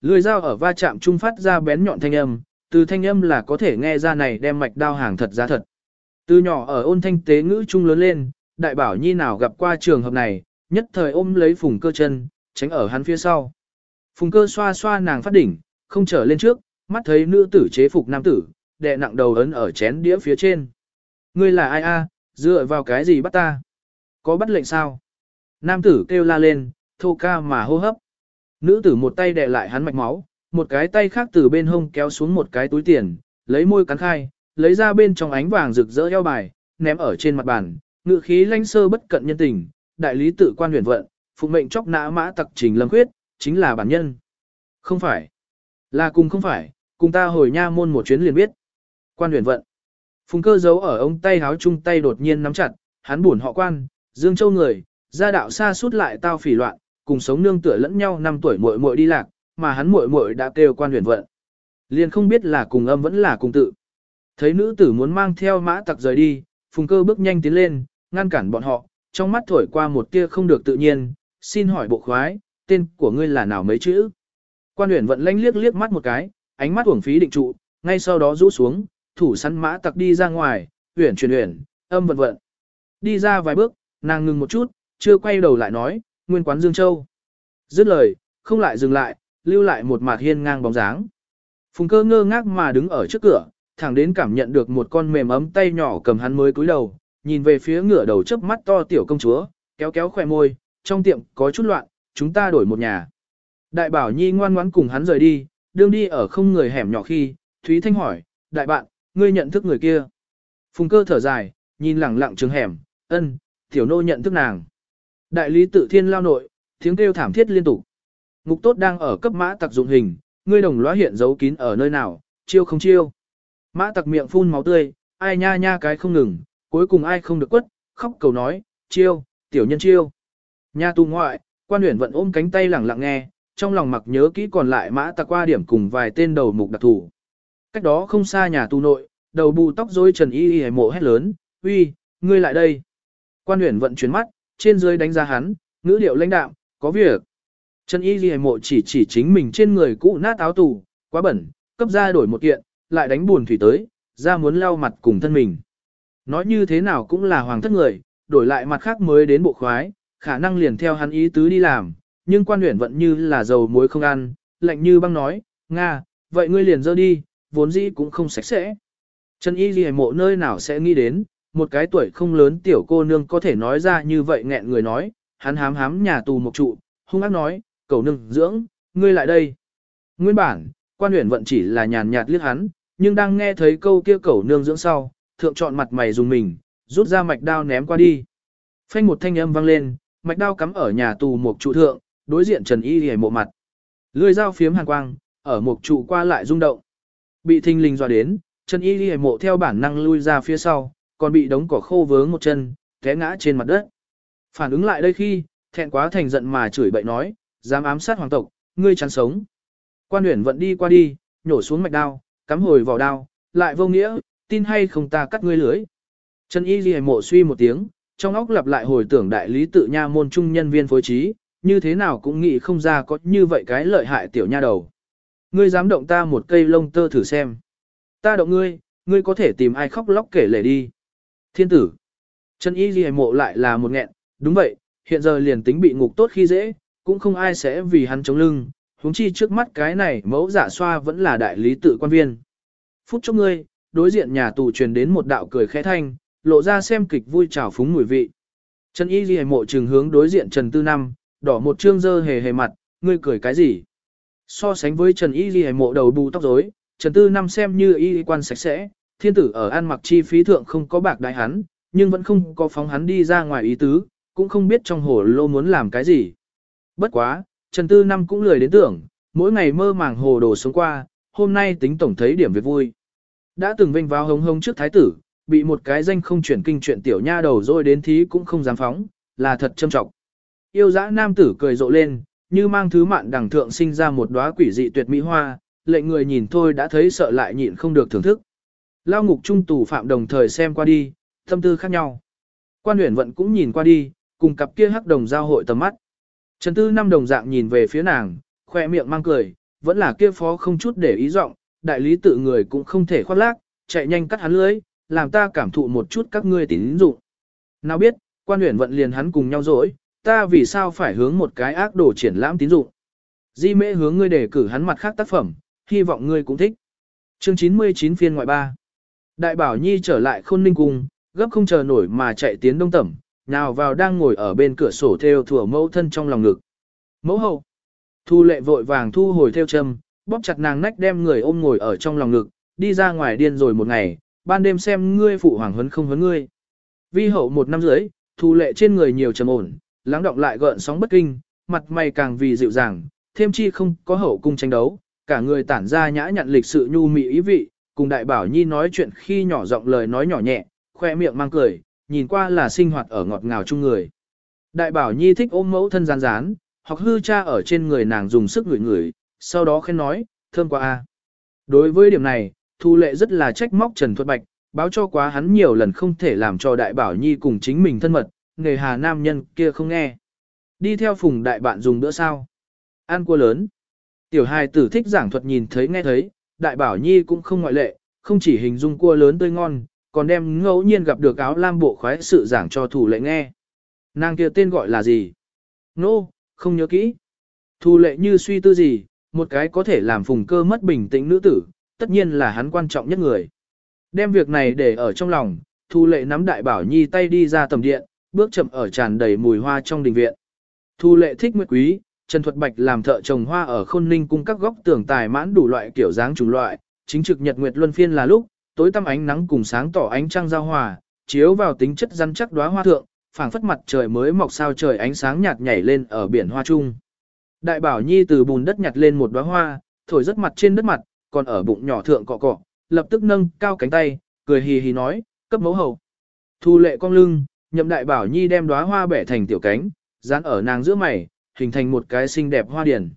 Lưỡi dao ở va chạm trung phát ra bén nhọn thanh âm, từ thanh âm là có thể nghe ra này đem mạch đao hàng thật giá thật. Từ nhỏ ở ôn thanh tế ngữ trung lớn lên, đại bảo nhi nào gặp qua trường hợp này, nhất thời ôm lấy phùng cơ chân, tránh ở hắn phía sau. Phùng cơ xoa xoa nàng phát đỉnh, không trở lên trước, mắt thấy nữ tử chế phục nam tử, đè nặng đầu ấn ở chén đĩa phía trên. Ngươi là ai a? dựa vào cái gì bắt ta? Có bắt lệnh sao? Nam tử kêu la lên, thô ca mà hô hấp. Nữ tử một tay đè lại hắn mạch máu, một cái tay khác từ bên hông kéo xuống một cái túi tiền, lấy môi cắn khai, lấy ra bên trong ánh vàng rực rỡ eo bài, ném ở trên mặt bàn, ngự khí lanh sơ bất cận nhân tình, đại lý tự quan huyền vận, phụ mệnh chóc nã mã tặc trình lâm khuyết, chính là bản nhân. Không phải, là cùng không phải, cùng ta hồi nha môn một chuyến liền biết. Quan huyền vận, phùng cơ giấu ở ông tay háo chung tay đột nhiên nắm chặt, hắn buồn họ quan, dương châu người, gia đạo xa suốt lại tao phỉ loạn, cùng sống nương tựa lẫn nhau năm tuổi muội muội đi lạc, mà hắn muội muội đã kêu quan huyền vận. Liền không biết là cùng âm vẫn là cùng tự. Thấy nữ tử muốn mang theo mã tặc rời đi, phùng cơ bước nhanh tiến lên, ngăn cản bọn họ, trong mắt thổi qua một tia không được tự nhiên, xin hỏi bộ khoái, tên của ngươi là nào mấy chữ? Quan huyền vận lanh liếc liếc mắt một cái, ánh mắt uổng phí định trụ, ngay sau đó rũ xuống, thủ săn mã tặc đi ra ngoài, huyền truyền huyền, âm vận vận. Đi ra vài bước, nàng ngừng một chút, chưa quay đầu lại nói, nguyên quán Dương Châu. Dứt lời, không lại dừng lại, lưu lại một mặt hiên ngang bóng dáng. Phùng cơ ngơ ngác mà đứng ở trước cửa, thẳng đến cảm nhận được một con mềm ấm tay nhỏ cầm hắn mới cúi đầu, nhìn về phía ngửa đầu chớp mắt to tiểu công chúa, kéo kéo khỏe môi, trong tiệm có chút loạn, chúng ta đổi một nhà. Đại bảo nhi ngoan ngoãn cùng hắn rời đi, đương đi ở không người hẻm nhỏ khi, Thúy Thanh hỏi, đại bạn, ngươi nhận thức người kia. Phùng cơ thở dài, nhìn lẳng lặng trường hẻm, ân, tiểu nô nhận thức nàng. Đại lý tự thiên lao nội, tiếng kêu thảm thiết liên tục. Ngục tốt đang ở cấp mã tặc dụng hình, ngươi đồng lõa hiện giấu kín ở nơi nào, chiêu không chiêu. Mã tặc miệng phun máu tươi, ai nha nha cái không ngừng, cuối cùng ai không được quất, khóc cầu nói, chiêu, tiểu nhân chiêu. Nha tu ngoại, quan huyền vận ôm cánh tay lẳng lặng nghe, trong lòng mặc nhớ kỹ còn lại mã tặc qua điểm cùng vài tên đầu mục đặc thủ. Cách đó không xa nhà tu nội, đầu bù tóc rối trần y y mộ hét lớn, uy, ngươi lại đây. Quan huyền vận chuyển mắt, trên dưới đánh giá hắn, ngữ điệu lãnh đạm, có việc. Trần y Ghi mộ chỉ chỉ chính mình trên người cũ nát áo tù, quá bẩn, cấp ra đổi một kiện, lại đánh buồn thủy tới, ra muốn lau mặt cùng thân mình. Nói như thế nào cũng là hoàng thất người, đổi lại mặt khác mới đến bộ khoái, khả năng liền theo hắn ý tứ đi làm, nhưng quan huyện vẫn như là dầu muối không ăn, lạnh như băng nói, Nga, vậy ngươi liền dơ đi, vốn dĩ cũng không sạch sẽ. Trần Y Ghi mộ nơi nào sẽ nghĩ đến, một cái tuổi không lớn tiểu cô nương có thể nói ra như vậy nghẹn người nói, hắn hám hám nhà tù một trụ, hung ác nói, cầu nương dưỡng, ngươi lại đây. Nguyên bản, quan huyện vận chỉ là nhàn nhạt liếc hắn, nhưng đang nghe thấy câu kia cầu nương dưỡng sau, thượng chọn mặt mày dùng mình, rút ra mạch đao ném qua đi. Phanh một thanh âm vang lên, mạch đao cắm ở nhà tù một trụ thượng, đối diện Trần Y Liễu mộ mặt. Lưỡi dao phiếm hàn quang, ở một trụ qua lại rung động. Bị thinh linh dọa đến, Trần Y Liễu mộ theo bản năng lui ra phía sau, còn bị đống cỏ khô vướng một chân, té ngã trên mặt đất. Phản ứng lại đây khi, thẹn quá thành giận mà chửi bậy nói, dám ám sát hoàng tộc, ngươi chán sống. Quan huyển vận đi qua đi, nhổ xuống mạch đao, cắm hồi vào đao, lại vô nghĩa, tin hay không ta cắt ngươi lưới. Trần Y Ghi mộ suy một tiếng, trong óc lặp lại hồi tưởng đại lý tự nha môn trung nhân viên phối trí, như thế nào cũng nghĩ không ra có như vậy cái lợi hại tiểu nha đầu. Ngươi dám động ta một cây lông tơ thử xem. Ta động ngươi, ngươi có thể tìm ai khóc lóc kể lể đi. Thiên tử. Trần Y Ghi mộ lại là một nghẹn, đúng vậy, hiện giờ liền tính bị ngục tốt khi dễ, cũng không ai sẽ vì hắn chống lưng, huống chi trước mắt cái này mẫu giả xoa vẫn là đại lý tự quan viên. Phút chốc ngươi, đối diện nhà tù truyền đến một đạo cười khẽ thanh, lộ ra xem kịch vui trào phúng mùi vị. Trần Y Ghi mộ trừng hướng đối diện Trần Tư Năm, đỏ một trương dơ hề hề mặt, ngươi cười cái gì? So sánh với Trần Y Ghi mộ đầu bù tóc rối, Trần Tư Năm xem như y quan sạch sẽ, thiên tử ở ăn mặc chi phí thượng không có bạc đại hắn, nhưng vẫn không có phóng hắn đi ra ngoài ý tứ, cũng không biết trong hồ lô muốn làm cái gì. Bất quá, Trần Tư Năm cũng lười đến tưởng, mỗi ngày mơ màng hồ đồ sống qua, hôm nay tính tổng thấy điểm việc vui. Đã từng vinh vào hống hống trước thái tử, bị một cái danh không chuyển kinh chuyện tiểu nha đầu rồi đến thí cũng không dám phóng, là thật châm trọng. Yêu dã nam tử cười rộ lên, như mang thứ mạn đằng thượng sinh ra một đóa quỷ dị tuyệt mỹ hoa, lệnh người nhìn thôi đã thấy sợ lại nhịn không được thưởng thức. Lao ngục trung tù phạm đồng thời xem qua đi, tâm tư khác nhau. Quan huyền vận cũng nhìn qua đi, cùng cặp kia hắc đồng giao hội tầm mắt. Trần Tư năm đồng dạng nhìn về phía nàng, khoe miệng mang cười, vẫn là kia phó không chút để ý giọng, đại lý tự người cũng không thể khoát lác, chạy nhanh cắt hắn lưới, làm ta cảm thụ một chút các ngươi tín dụng. Nào biết, quan huyện vận liền hắn cùng nhau dỗi, ta vì sao phải hướng một cái ác đồ triển lãm tín dụng. Di mễ hướng ngươi để cử hắn mặt khác tác phẩm, hy vọng ngươi cũng thích. Chương 99 phiên ngoại ba. Đại bảo nhi trở lại khôn ninh cung, gấp không chờ nổi mà chạy tiến đông tẩm, nào vào đang ngồi ở bên cửa sổ theo thừa mẫu thân trong lòng ngực. Mẫu hậu. Thu lệ vội vàng thu hồi theo châm, bóp chặt nàng nách đem người ôm ngồi ở trong lòng ngực, đi ra ngoài điên rồi một ngày, ban đêm xem ngươi phụ hoàng huấn không huấn ngươi. Vi hậu một năm rưỡi, thu lệ trên người nhiều trầm ổn, lắng động lại gợn sóng bất kinh, mặt mày càng vì dịu dàng, thêm chi không có hậu cung tranh đấu, cả người tản ra nhã nhặn lịch sự nhu mị ý vị, cùng đại bảo nhi nói chuyện khi nhỏ giọng lời nói nhỏ nhẹ, khoe miệng mang cười, nhìn qua là sinh hoạt ở ngọt ngào chung người. Đại bảo nhi thích ôm mẫu thân rán rán, hoặc hư cha ở trên người nàng dùng sức ngửi ngửi, sau đó khen nói, thơm quá a. Đối với điểm này, Thu Lệ rất là trách móc Trần Thuật Bạch, báo cho quá hắn nhiều lần không thể làm cho Đại Bảo Nhi cùng chính mình thân mật, nghề hà nam nhân kia không nghe. Đi theo phùng đại bạn dùng bữa sao. Ăn cua lớn. Tiểu hài tử thích giảng thuật nhìn thấy nghe thấy, Đại Bảo Nhi cũng không ngoại lệ, không chỉ hình dung cua lớn tươi ngon, còn đem ngẫu nhiên gặp được áo lam bộ khoái sự giảng cho Thủ Lệ nghe. Nàng kia tên gọi là gì? Nô, no, không nhớ kỹ. Thu lệ như suy tư gì, một cái có thể làm phùng cơ mất bình tĩnh nữ tử, tất nhiên là hắn quan trọng nhất người. Đem việc này để ở trong lòng, Thu lệ nắm đại bảo nhi tay đi ra tầm điện, bước chậm ở tràn đầy mùi hoa trong đình viện. Thu lệ thích nguyệt quý, Trần Thuật Bạch làm thợ trồng hoa ở khôn ninh cung các góc tường tài mãn đủ loại kiểu dáng chủng loại, chính trực nhật nguyệt luân phiên là lúc, tối tăm ánh nắng cùng sáng tỏ ánh trăng giao hòa, chiếu vào tính chất rắn chắc đóa hoa thượng, phảng phất mặt trời mới mọc sao trời ánh sáng nhạt nhảy lên ở biển hoa trung. Đại bảo nhi từ bùn đất nhặt lên một đóa hoa, thổi rất mặt trên đất mặt, còn ở bụng nhỏ thượng cọ cọ, lập tức nâng cao cánh tay, cười hì hì nói, cấp mẫu hầu. Thu lệ cong lưng, nhậm đại bảo nhi đem đóa hoa bẻ thành tiểu cánh, dán ở nàng giữa mày, hình thành một cái xinh đẹp hoa điển.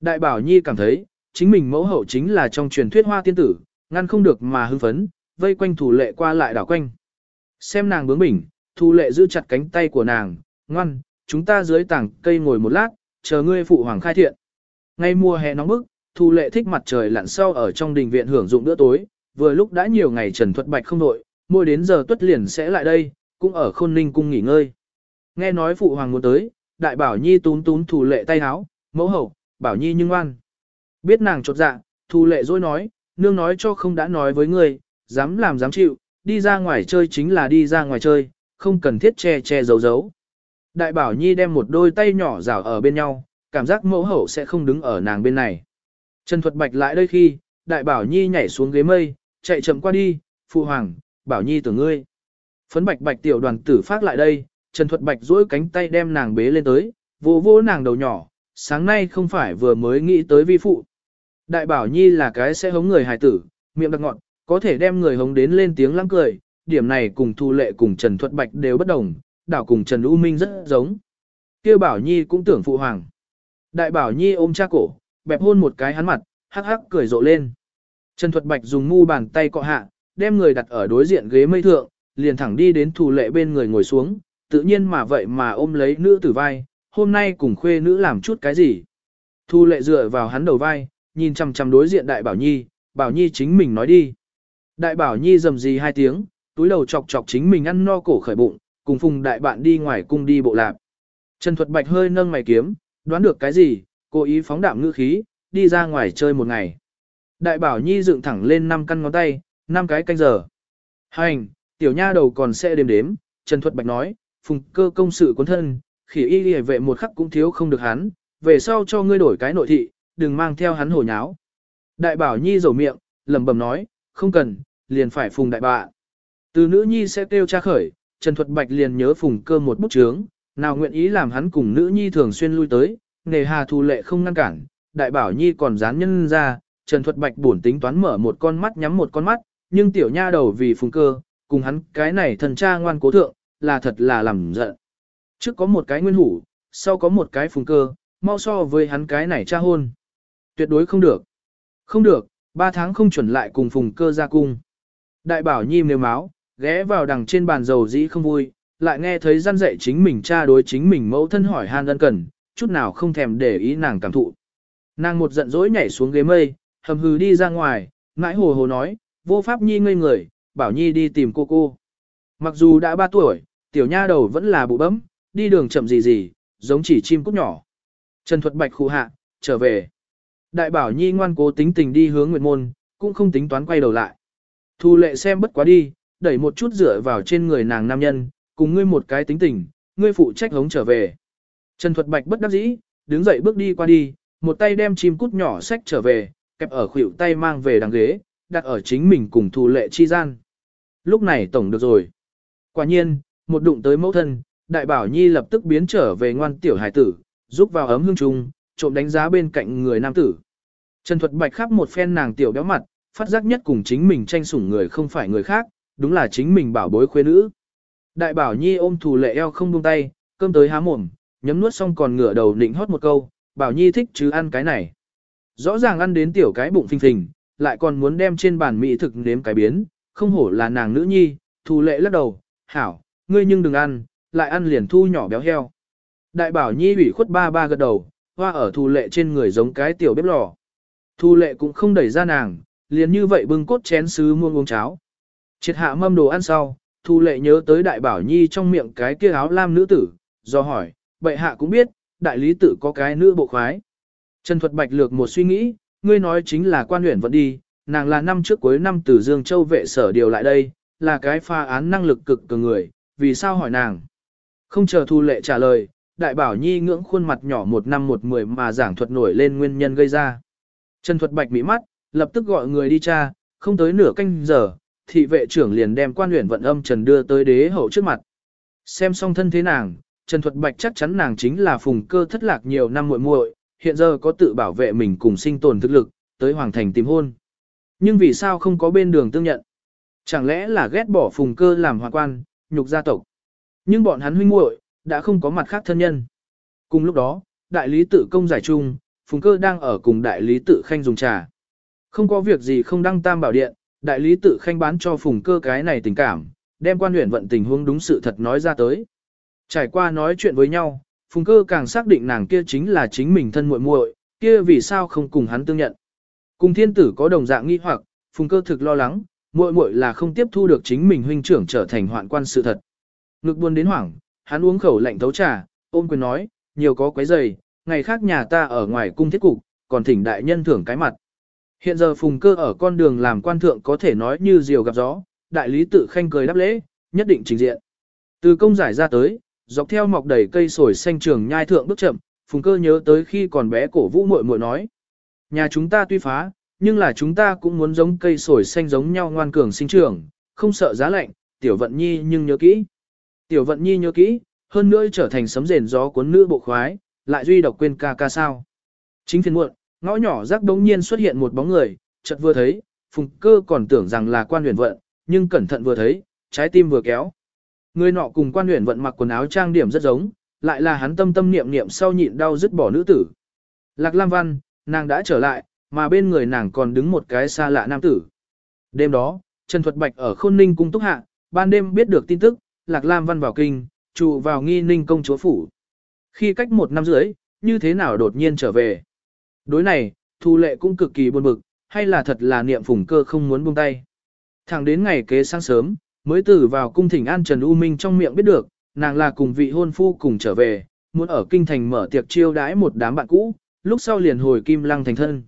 Đại bảo nhi cảm thấy, chính mình mẫu hậu chính là trong truyền thuyết hoa tiên tử, ngăn không được mà hưng phấn, vây quanh thủ lệ qua lại đảo quanh. Xem nàng bướng bỉnh, thủ lệ giữ chặt cánh tay của nàng, ngoan, chúng ta dưới tảng cây ngồi một lát, chờ ngươi phụ hoàng khai thiện. Ngay mùa hè nóng bức, thủ lệ thích mặt trời lặn sau ở trong đình viện hưởng dụng bữa tối, vừa lúc đã nhiều ngày Trần Thuật Bạch không nội mỗi đến giờ tuất liền sẽ lại đây, cũng ở khôn ninh cung nghỉ ngơi. Nghe nói phụ hoàng muốn tới, đại bảo nhi tún tún thủ lệ tay háo, mẫu hậu, bảo nhi nhưng ngoan. Biết nàng chột dạ, thủ lệ dối nói, nương nói cho không đã nói với người, dám làm dám chịu, đi ra ngoài chơi chính là đi ra ngoài chơi, không cần thiết che che giấu giấu. Đại bảo nhi đem một đôi tay nhỏ rảo ở bên nhau, cảm giác mẫu hậu sẽ không đứng ở nàng bên này. Trần Thuật Bạch lại đây khi, đại bảo nhi nhảy xuống ghế mây, chạy chậm qua đi, phụ hoàng, bảo nhi tưởng ngươi. Phấn bạch bạch tiểu đoàn tử phát lại đây, Trần Thuật Bạch duỗi cánh tay đem nàng bế lên tới, vỗ vỗ nàng đầu nhỏ, sáng nay không phải vừa mới nghĩ tới vi phụ. Đại bảo nhi là cái sẽ hống người hài tử, miệng đặc ngọn, có thể đem người hống đến lên tiếng lăng cười, điểm này cùng Thu Lệ cùng Trần Thuật Bạch đều bất đồng, đảo cùng Trần U Minh rất giống. Kia Bảo Nhi cũng tưởng phụ hoàng. Đại Bảo Nhi ôm cha cổ, bẹp hôn một cái hắn mặt, hắc hắc cười rộ lên. Trần Thuật Bạch dùng mu bàn tay cọ hạ, đem người đặt ở đối diện ghế mây thượng, liền thẳng đi đến Thu Lệ bên người ngồi xuống, tự nhiên mà vậy mà ôm lấy nữ tử vai, hôm nay cùng khuê nữ làm chút cái gì. Thu Lệ dựa vào hắn đầu vai, nhìn chằm chằm đối diện Đại Bảo Nhi, Bảo Nhi chính mình nói đi. Đại Bảo Nhi rầm gì hai tiếng, túi đầu chọc chọc chính mình ăn no cổ khởi bụng, cùng phùng đại bạn đi ngoài cung đi bộ lạp. Trần Thuật Bạch hơi nâng mày kiếm, đoán được cái gì, cố ý phóng đạm ngữ khí, đi ra ngoài chơi một ngày. Đại bảo nhi dựng thẳng lên năm căn ngón tay, năm cái canh giờ. Hành, tiểu nha đầu còn sẽ đếm đếm, Trần Thuật Bạch nói, phùng cơ công sự cuốn thân, khỉ y lìa vệ một khắc cũng thiếu không được hắn, về sau cho ngươi đổi cái nội thị, đừng mang theo hắn hồ nháo. Đại bảo nhi rầu miệng, lẩm bẩm nói, không cần, liền phải phùng đại bạ. Từ nữ nhi sẽ kêu cha khởi, Trần Thuật Bạch liền nhớ phùng cơ một bút chướng, nào nguyện ý làm hắn cùng nữ nhi thường xuyên lui tới, nề hà thù lệ không ngăn cản, đại bảo nhi còn dán nhân ra, Trần Thuật Bạch buồn tính toán mở một con mắt nhắm một con mắt, nhưng tiểu nha đầu vì phùng cơ, cùng hắn cái này thần cha ngoan cố thượng, là thật là làm giận. Trước có một cái nguyên hủ, sau có một cái phùng cơ, mau so với hắn cái này cha hôn. Tuyệt đối không được. Không được, ba tháng không chuẩn lại cùng phùng cơ ra cung. Đại bảo nhi nếu máu, ghé vào đằng trên bàn dầu dĩ không vui, lại nghe thấy gian dạy chính mình cha đối chính mình mẫu thân hỏi han ân cần, chút nào không thèm để ý nàng cảm thụ. Nàng một giận dỗi nhảy xuống ghế mây, hầm hừ đi ra ngoài, ngãi hồ hồ nói, vô pháp nhi ngây người, bảo nhi đi tìm cô cô. Mặc dù đã 3 tuổi, tiểu nha đầu vẫn là bụ bấm, đi đường chậm gì gì, giống chỉ chim cút nhỏ. Trần Thuật Bạch khu hạ, trở về. Đại bảo nhi ngoan cố tính tình đi hướng nguyệt môn, cũng không tính toán quay đầu lại. Thu lệ xem bất quá đi, đẩy một chút dựa vào trên người nàng nam nhân, cùng ngươi một cái tính tình, ngươi phụ trách hống trở về. Trần Thuật Bạch bất đắc dĩ, đứng dậy bước đi qua đi, một tay đem chim cút nhỏ sách trở về, kẹp ở khuỷu tay mang về đằng ghế, đặt ở chính mình cùng thu lệ chi gian. Lúc này tổng được rồi. Quả nhiên, một đụng tới mẫu thân, đại bảo nhi lập tức biến trở về ngoan tiểu hải tử, giúp vào ấm hương trung, trộm đánh giá bên cạnh người nam tử. Trần Thuật Bạch khắp một phen nàng tiểu béo mặt, phát giác nhất cùng chính mình tranh sủng người không phải người khác, đúng là chính mình bảo bối khuê nữ. Đại bảo nhi ôm thù lệ eo không buông tay, cơm tới há mồm, nhấm nuốt xong còn ngửa đầu định hót một câu, bảo nhi thích chứ ăn cái này. Rõ ràng ăn đến tiểu cái bụng phình phình, lại còn muốn đem trên bàn mỹ thực nếm cái biến, không hổ là nàng nữ nhi, thù lệ lắc đầu, hảo, ngươi nhưng đừng ăn, lại ăn liền thu nhỏ béo heo. Đại bảo nhi ủy khuất ba ba gật đầu, hoa ở thù lệ trên người giống cái tiểu bếp lò. Thù lệ cũng không đẩy ra nàng, liền như vậy bưng cốt chén sứ muông uống cháo. Triệt hạ mâm đồ ăn sau, thù lệ nhớ tới đại bảo nhi trong miệng cái kia áo lam nữ tử, do hỏi, bệ hạ cũng biết, đại lý tử có cái nữ bộ khoái. Trần Thuật Bạch lược một suy nghĩ, ngươi nói chính là quan huyện vẫn đi, nàng là năm trước cuối năm từ Dương Châu vệ sở điều lại đây, là cái pha án năng lực cực cường người, vì sao hỏi nàng? Không chờ Thu Lệ trả lời, Đại Bảo Nhi ngưỡng khuôn mặt nhỏ một năm một mười mà giảng thuật nổi lên nguyên nhân gây ra. Trần Thuật Bạch bị mắt, lập tức gọi người đi tra, không tới nửa canh giờ, thị vệ trưởng liền đem quan huyện vận âm Trần đưa tới đế hậu trước mặt. Xem xong thân thế nàng, Trần Thuật Bạch chắc chắn nàng chính là phùng cơ thất lạc nhiều năm muội muội, hiện giờ có tự bảo vệ mình cùng sinh tồn thực lực, tới hoàng thành tìm hôn. Nhưng vì sao không có bên đường tương nhận? Chẳng lẽ là ghét bỏ phùng cơ làm hòa quan, nhục gia tộc? Nhưng bọn hắn huynh muội đã không có mặt khác thân nhân. Cùng lúc đó, đại lý tự công giải chung, phùng cơ đang ở cùng đại lý tự khanh dùng trà. Không có việc gì không đăng tam bảo điện, đại lý tự khanh bán cho phùng cơ cái này tình cảm, đem quan huyện vận tình huống đúng sự thật nói ra tới. Trải qua nói chuyện với nhau, phùng cơ càng xác định nàng kia chính là chính mình thân muội muội, kia vì sao không cùng hắn tương nhận. Cùng thiên tử có đồng dạng nghi hoặc, phùng cơ thực lo lắng, muội muội là không tiếp thu được chính mình huynh trưởng trở thành hoạn quan sự thật. Ngực buồn đến hoảng, hắn uống khẩu lạnh thấu trà, ôm quyền nói, nhiều có quấy giày, ngày khác nhà ta ở ngoài cung thiết cục, còn thỉnh đại nhân thưởng cái mặt. Hiện giờ phùng cơ ở con đường làm quan thượng có thể nói như diều gặp gió, đại lý tự khanh cười đáp lễ, nhất định trình diện. Từ công giải ra tới, dọc theo mọc đầy cây sồi xanh trường nhai thượng bước chậm, phùng cơ nhớ tới khi còn bé cổ vũ muội muội nói. Nhà chúng ta tuy phá, nhưng là chúng ta cũng muốn giống cây sồi xanh giống nhau ngoan cường sinh trưởng, không sợ giá lạnh, tiểu vận nhi nhưng nhớ kỹ. Tiểu vận nhi nhớ kỹ, hơn nữa trở thành sấm rền gió cuốn nữ bộ khoái, lại duy độc quên ca ca sao. Chính phiền muộn, ngõ nhỏ rắc đống nhiên xuất hiện một bóng người, chợt vừa thấy, phùng cơ còn tưởng rằng là quan huyền vận, nhưng cẩn thận vừa thấy, trái tim vừa kéo. Người nọ cùng quan huyền vận mặc quần áo trang điểm rất giống, lại là hắn tâm tâm niệm niệm sau nhịn đau dứt bỏ nữ tử. Lạc Lam Văn, nàng đã trở lại, mà bên người nàng còn đứng một cái xa lạ nam tử. Đêm đó, Trần Thuật Bạch ở Khôn Ninh cung túc hạ, ban đêm biết được tin tức, Lạc Lam Văn vào kinh, trụ vào nghi ninh công chúa phủ. Khi cách một năm rưỡi, như thế nào đột nhiên trở về. Đối này, Thu Lệ cũng cực kỳ buồn bực, hay là thật là niệm phùng cơ không muốn buông tay. Thẳng đến ngày kế sáng sớm, mới từ vào cung thỉnh an Trần U Minh trong miệng biết được, nàng là cùng vị hôn phu cùng trở về, muốn ở kinh thành mở tiệc chiêu đãi một đám bạn cũ, lúc sau liền hồi kim lăng thành thân.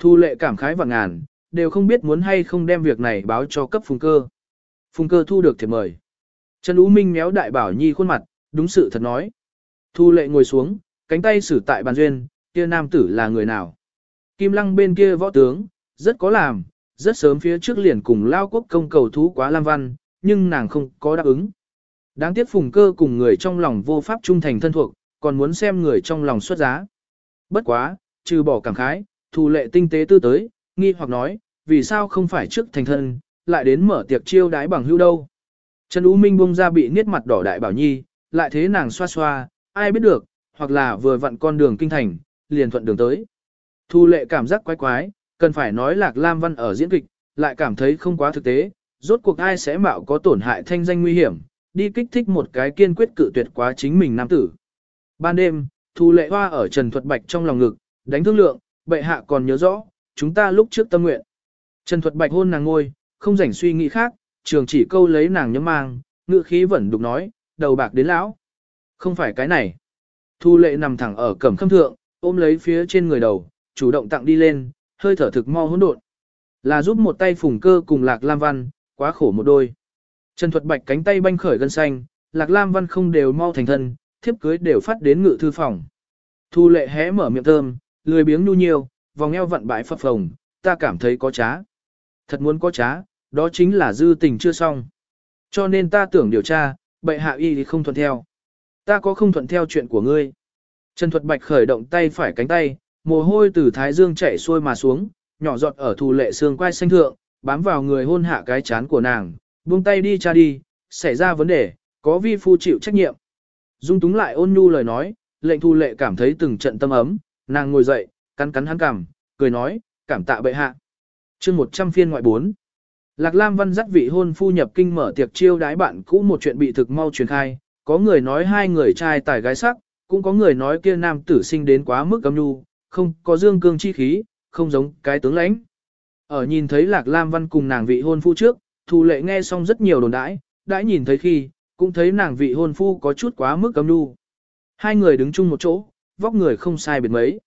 Thu lệ cảm khái và ngàn, đều không biết muốn hay không đem việc này báo cho cấp phùng cơ. Phùng cơ thu được thiệp mời. Trần Ú Minh méo đại bảo nhi khuôn mặt, đúng sự thật nói. Thu lệ ngồi xuống, cánh tay xử tại bàn duyên, kia nam tử là người nào. Kim lăng bên kia võ tướng, rất có làm, rất sớm phía trước liền cùng lao quốc công cầu thú quá Lam Văn, nhưng nàng không có đáp ứng. Đáng tiếc phùng cơ cùng người trong lòng vô pháp trung thành thân thuộc, còn muốn xem người trong lòng xuất giá. Bất quá, trừ bỏ cảm khái, thù lệ tinh tế tư tới, nghi hoặc nói, vì sao không phải trước thành thân, lại đến mở tiệc chiêu đái bằng hữu đâu. Trần U Minh bung ra bị niết mặt đỏ đại bảo nhi, lại thế nàng xoa xoa, ai biết được, hoặc là vừa vặn con đường kinh thành, liền thuận đường tới. Thu lệ cảm giác quái quái, cần phải nói lạc Lam Văn ở diễn kịch, lại cảm thấy không quá thực tế, rốt cuộc ai sẽ mạo có tổn hại thanh danh nguy hiểm, đi kích thích một cái kiên quyết cự tuyệt quá chính mình nam tử. Ban đêm, Thu lệ hoa ở Trần Thuật Bạch trong lòng ngực, đánh thương lượng, bệ hạ còn nhớ rõ, chúng ta lúc trước tâm nguyện. Trần Thuật Bạch hôn nàng ngôi, không rảnh suy nghĩ khác, trường chỉ câu lấy nàng nhấm mang, ngự khí vẫn đục nói, đầu bạc đến lão. Không phải cái này. Thu lệ nằm thẳng ở cẩm khâm thượng, ôm lấy phía trên người đầu, chủ động tặng đi lên, hơi thở thực mau hỗn độn. Là giúp một tay phùng cơ cùng Lạc Lam Văn, quá khổ một đôi. Trần Thuật Bạch cánh tay banh khởi gân xanh, Lạc Lam Văn không đều mau thành thân, thiếp cưới đều phát đến ngự thư phòng. Thu lệ hé mở miệng thơm, lười biếng nu nhiều, vòng eo vặn bãi phập phồng, ta cảm thấy có trá. Thật muốn có trá, đó chính là dư tình chưa xong. Cho nên ta tưởng điều tra, bệ hạ y thì không thuận theo. Ta có không thuận theo chuyện của ngươi. Trần Thuật Bạch khởi động tay phải cánh tay, mồ hôi từ thái dương chảy xuôi mà xuống, nhỏ giọt ở thù lệ xương quai xanh thượng, bám vào người hôn hạ cái chán của nàng, buông tay đi cha đi, xảy ra vấn đề, có vi phu chịu trách nhiệm. Dung túng lại ôn nhu lời nói, lệnh thu lệ cảm thấy từng trận tâm ấm, nàng ngồi dậy, cắn cắn hắn cằm, cười nói, cảm tạ bệ hạ. chương 100 phiên ngoại 4. Lạc Lam Văn dắt vị hôn phu nhập kinh mở tiệc chiêu đái bạn cũ một chuyện bị thực mau truyền khai, có người nói hai người trai tài gái sắc, cũng có người nói kia nam tử sinh đến quá mức âm nhu, không có dương cương chi khí, không giống cái tướng lãnh. Ở nhìn thấy Lạc Lam Văn cùng nàng vị hôn phu trước, Thu Lệ nghe xong rất nhiều đồn đãi, đã nhìn thấy khi, cũng thấy nàng vị hôn phu có chút quá mức âm nhu. Hai người đứng chung một chỗ, vóc người không sai biệt mấy.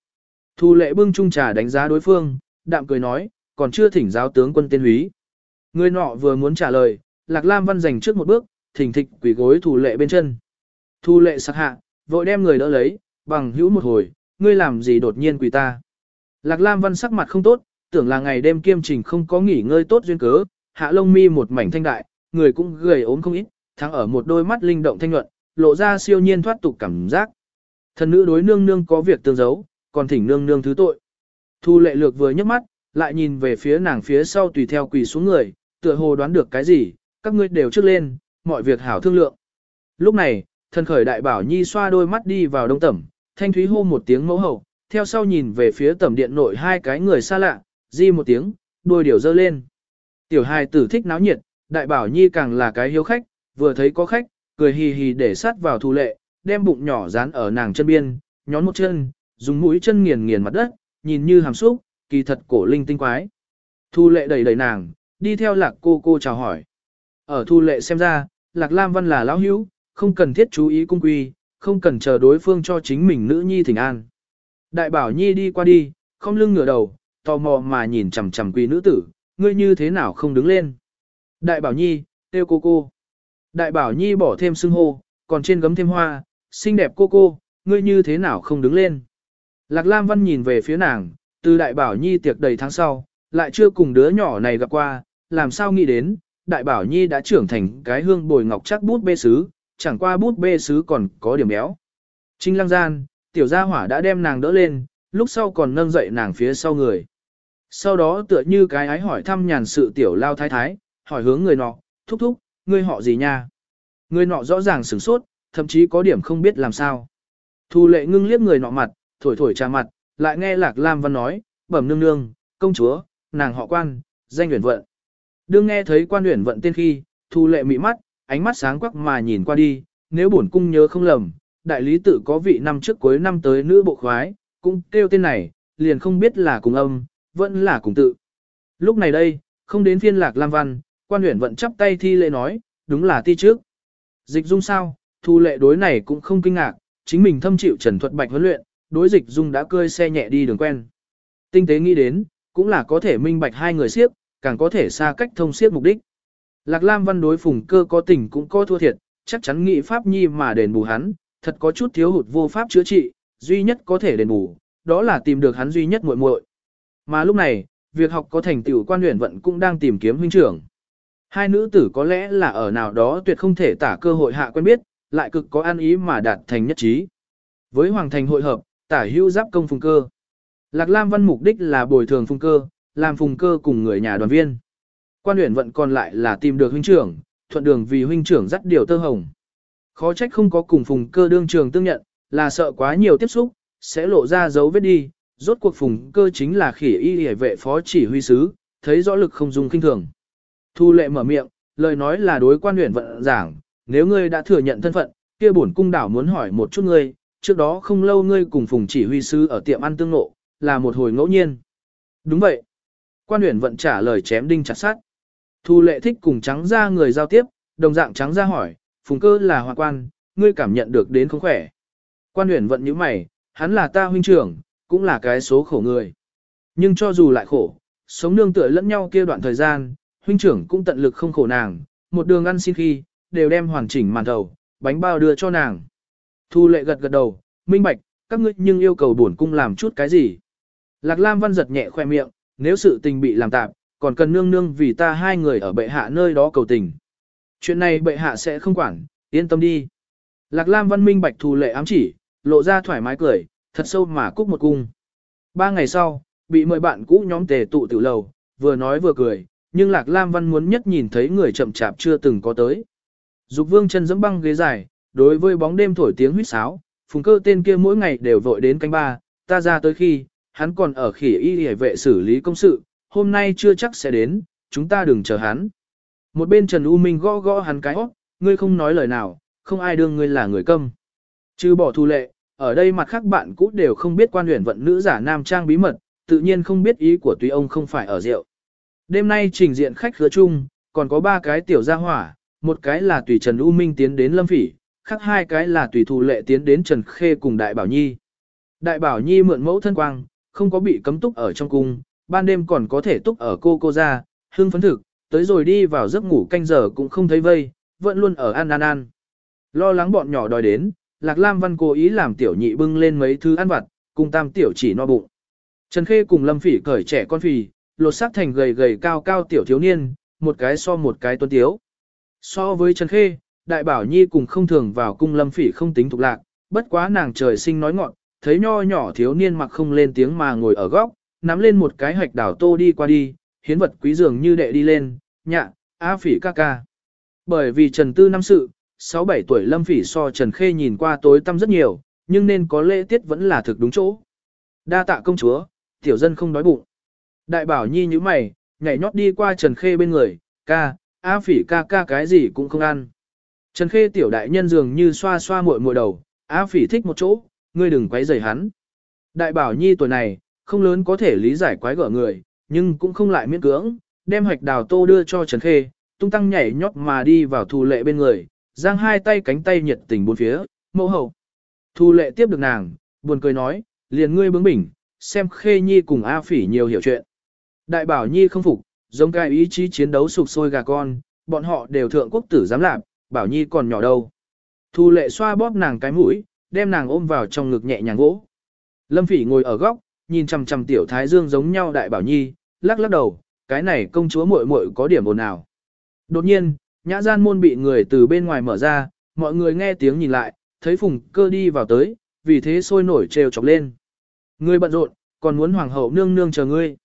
Thu Lệ bưng chung trà đánh giá đối phương, đạm cười nói, còn chưa thỉnh giáo tướng quân tên húy. Người nọ vừa muốn trả lời, Lạc Lam Văn dành trước một bước, thỉnh thịch quỷ gối Thu Lệ bên chân. Thu Lệ sắc hạ, vội đem người đỡ lấy, bằng hữu một hồi, ngươi làm gì đột nhiên quỳ ta. Lạc Lam Văn sắc mặt không tốt, tưởng là ngày đêm kiêm trình không có nghỉ ngơi tốt duyên cớ, hạ lông mi một mảnh thanh đại, người cũng gầy ốm không ít, thắng ở một đôi mắt linh động thanh nhuận, lộ ra siêu nhiên thoát tục cảm giác. Thần nữ đối nương nương có việc tương giấu, còn thỉnh nương nương thứ tội. Thu lệ lược vừa nhấc mắt, lại nhìn về phía nàng phía sau tùy theo quỳ xuống người, tựa hồ đoán được cái gì, các ngươi đều trước lên, mọi việc hảo thương lượng. Lúc này, thần khởi đại bảo nhi xoa đôi mắt đi vào đông tẩm, thanh thúy hô một tiếng mẫu hậu, theo sau nhìn về phía tẩm điện nội hai cái người xa lạ, di một tiếng, đôi điều dơ lên. Tiểu hài tử thích náo nhiệt, đại bảo nhi càng là cái hiếu khách, vừa thấy có khách, cười hì hì để sát vào thu lệ, đem bụng nhỏ dán ở nàng chân biên, nhón một chân, dùng mũi chân nghiền nghiền mặt đất, nhìn như hàm xúc, kỳ thật cổ linh tinh quái. Thu lệ đẩy đẩy nàng, đi theo lạc cô cô chào hỏi. Ở thu lệ xem ra, lạc lam văn là lão hữu, không cần thiết chú ý cung quy, không cần chờ đối phương cho chính mình nữ nhi thỉnh an. Đại bảo nhi đi qua đi, không lưng ngửa đầu, tò mò mà nhìn chằm chằm quy nữ tử, ngươi như thế nào không đứng lên. Đại bảo nhi, tiêu cô cô. Đại bảo nhi bỏ thêm xưng hô, còn trên gấm thêm hoa, xinh đẹp cô cô, ngươi như thế nào không đứng lên. Lạc Lam Văn nhìn về phía nàng, từ đại bảo nhi tiệc đầy tháng sau, lại chưa cùng đứa nhỏ này gặp qua, làm sao nghĩ đến, đại bảo nhi đã trưởng thành cái hương bồi ngọc chắc bút bê sứ, chẳng qua bút bê sứ còn có điểm béo. Trinh lăng gian, tiểu gia hỏa đã đem nàng đỡ lên, lúc sau còn nâng dậy nàng phía sau người. Sau đó tựa như cái ái hỏi thăm nhàn sự tiểu lao thái thái, hỏi hướng người nọ, thúc thúc, ngươi họ gì nha? Người nọ rõ ràng sửng sốt, thậm chí có điểm không biết làm sao. Thu lệ ngưng liếc người nọ mặt, thổi thổi trà mặt, lại nghe Lạc Lam Văn nói, bẩm nương nương, công chúa, nàng họ quan, danh huyền vận. Đương nghe thấy quan huyền vận tên khi, thu lệ mị mắt, ánh mắt sáng quắc mà nhìn qua đi, nếu bổn cung nhớ không lầm, đại lý tự có vị năm trước cuối năm tới nữ bộ khoái, cũng kêu tên này, liền không biết là cùng âm, vẫn là cùng tự. Lúc này đây, không đến phiên lạc Lam Văn, quan huyền vận chắp tay thi lễ nói, đúng là ti trước. Dịch dung sao, thu lệ đối này cũng không kinh ngạc, chính mình thâm chịu trần thuật bạch huấn luyện, đối dịch dung đã cơi xe nhẹ đi đường quen. Tinh tế nghĩ đến, cũng là có thể minh bạch hai người siếp, càng có thể xa cách thông siếp mục đích. Lạc Lam Văn đối phùng cơ có tình cũng có thua thiệt, chắc chắn nghị pháp nhi mà đền bù hắn, thật có chút thiếu hụt vô pháp chữa trị, duy nhất có thể đền bù, đó là tìm được hắn duy nhất muội muội. Mà lúc này, việc học có thành tựu quan huyền vận cũng đang tìm kiếm huynh trưởng. Hai nữ tử có lẽ là ở nào đó tuyệt không thể tả cơ hội hạ quen biết, lại cực có an ý mà đạt thành nhất trí. Với Hoàng Thành hội hợp, tả hữu giáp công phùng cơ. Lạc Lam Văn mục đích là bồi thường phùng cơ, làm phùng cơ cùng người nhà đoàn viên. Quan huyện vận còn lại là tìm được huynh trưởng, thuận đường vì huynh trưởng dắt điều tơ hồng. Khó trách không có cùng phùng cơ đương trường tương nhận, là sợ quá nhiều tiếp xúc, sẽ lộ ra dấu vết đi, rốt cuộc phùng cơ chính là khỉ y hề vệ phó chỉ huy sứ, thấy rõ lực không dùng kinh thường. Thu lệ mở miệng, lời nói là đối quan huyện vận giảng, nếu ngươi đã thừa nhận thân phận, kia bổn cung đảo muốn hỏi một chút ngươi, trước đó không lâu ngươi cùng phùng chỉ huy sứ ở tiệm ăn tương nộ, là một hồi ngẫu nhiên. Đúng vậy. Quan huyền vận trả lời chém đinh chặt sát. Thu lệ thích cùng trắng ra người giao tiếp, đồng dạng trắng ra hỏi, phùng cơ là hoa quan, ngươi cảm nhận được đến không khỏe. Quan huyền vận như mày, hắn là ta huynh trưởng, cũng là cái số khổ người. Nhưng cho dù lại khổ, sống nương tựa lẫn nhau kia đoạn thời gian, huynh trưởng cũng tận lực không khổ nàng, một đường ăn xin khi, đều đem hoàn chỉnh màn thầu, bánh bao đưa cho nàng. Thu lệ gật gật đầu, minh bạch, các ngươi nhưng yêu cầu bổn cung làm chút cái gì. Lạc Lam văn giật nhẹ khoe miệng, nếu sự tình bị làm tạp, còn cần nương nương vì ta hai người ở bệ hạ nơi đó cầu tình. Chuyện này bệ hạ sẽ không quản, yên tâm đi. Lạc Lam văn minh bạch Thu lệ ám chỉ, lộ ra thoải mái cười, thật sâu mà cúc một cung. Ba ngày sau, bị mời bạn cũ nhóm tề tụ tiểu lầu, vừa nói vừa cười, nhưng Lạc Lam văn muốn nhất nhìn thấy người chậm chạp chưa từng có tới. Dục vương chân dẫm băng ghế dài, đối với bóng đêm thổi tiếng huýt sáo, phùng cơ tên kia mỗi ngày đều vội đến canh ba, ta ra tới khi, hắn còn ở khỉ y hề vệ xử lý công sự, hôm nay chưa chắc sẽ đến, chúng ta đừng chờ hắn. Một bên Trần U Minh gõ gõ hắn cái hót, ngươi không nói lời nào, không ai đương ngươi là người câm. Chứ bỏ thu lệ, ở đây mặt khác bạn cũ đều không biết quan huyền vận nữ giả nam trang bí mật, tự nhiên không biết ý của tùy ông không phải ở rượu. Đêm nay trình diện khách khứa chung, còn có ba cái tiểu gia hỏa, một cái là tùy Trần U Minh tiến đến Lâm Phỉ, khác hai cái là tùy thù lệ tiến đến Trần Khê cùng Đại Bảo Nhi. Đại Bảo Nhi mượn mẫu thân quang, không có bị cấm túc ở trong cung, ban đêm còn có thể túc ở cô cô ra, hương phấn thực, tới rồi đi vào giấc ngủ canh giờ cũng không thấy vây, vẫn luôn ở ăn ăn ăn. Lo lắng bọn nhỏ đòi đến, Lạc Lam Văn cố ý làm tiểu nhị bưng lên mấy thứ ăn vặt, cùng tam tiểu chỉ no bụng. Trần Khê cùng Lâm Phỉ cởi trẻ con phì, lột xác thành gầy gầy cao cao tiểu thiếu niên, một cái so một cái tuấn tiếu. So với Trần Khê, Đại Bảo Nhi cùng không thường vào cung Lâm Phỉ không tính tục lạc, bất quá nàng trời sinh nói ngọn, thấy nho nhỏ thiếu niên mặc không lên tiếng mà ngồi ở góc, nắm lên một cái hạch đảo tô đi qua đi, hiến vật quý dường như đệ đi lên, nhạ, á phỉ ca ca. Bởi vì Trần Tư năm sự, 6-7 tuổi Lâm Phỉ so Trần Khê nhìn qua tối tăm rất nhiều, nhưng nên có lễ tiết vẫn là thực đúng chỗ. Đa tạ công chúa, tiểu dân không đói bụng. Đại bảo nhi như mày, nhảy nhót đi qua Trần Khê bên người, ca, A phỉ ca ca cái gì cũng không ăn. Trần Khê tiểu đại nhân dường như xoa xoa muội muội đầu, A phỉ thích một chỗ, ngươi đừng quấy rầy hắn. Đại bảo nhi tuổi này, không lớn có thể lý giải quái gở người, nhưng cũng không lại miễn cưỡng, đem hoạch đào tô đưa cho Trần Khê, tung tăng nhảy nhót mà đi vào thù lệ bên người, giang hai tay cánh tay nhiệt tình bốn phía, mẫu hậu. Thù lệ tiếp được nàng, buồn cười nói, liền ngươi bướng bỉnh, xem Khê Nhi cùng A Phỉ nhiều hiểu chuyện. Đại bảo Nhi không phục, giống cái ý chí chiến đấu sụp sôi gà con, bọn họ đều thượng quốc tử dám làm, bảo Nhi còn nhỏ đâu. Thu lệ xoa bóp nàng cái mũi, đem nàng ôm vào trong ngực nhẹ nhàng gỗ. Lâm Phỉ ngồi ở góc, nhìn chằm chằm tiểu thái dương giống nhau đại bảo nhi, lắc lắc đầu, cái này công chúa muội muội có điểm ồn nào. Đột nhiên, nhã gian môn bị người từ bên ngoài mở ra, mọi người nghe tiếng nhìn lại, thấy phùng cơ đi vào tới, vì thế sôi nổi trêu chọc lên. Ngươi bận rộn, còn muốn hoàng hậu nương nương chờ ngươi.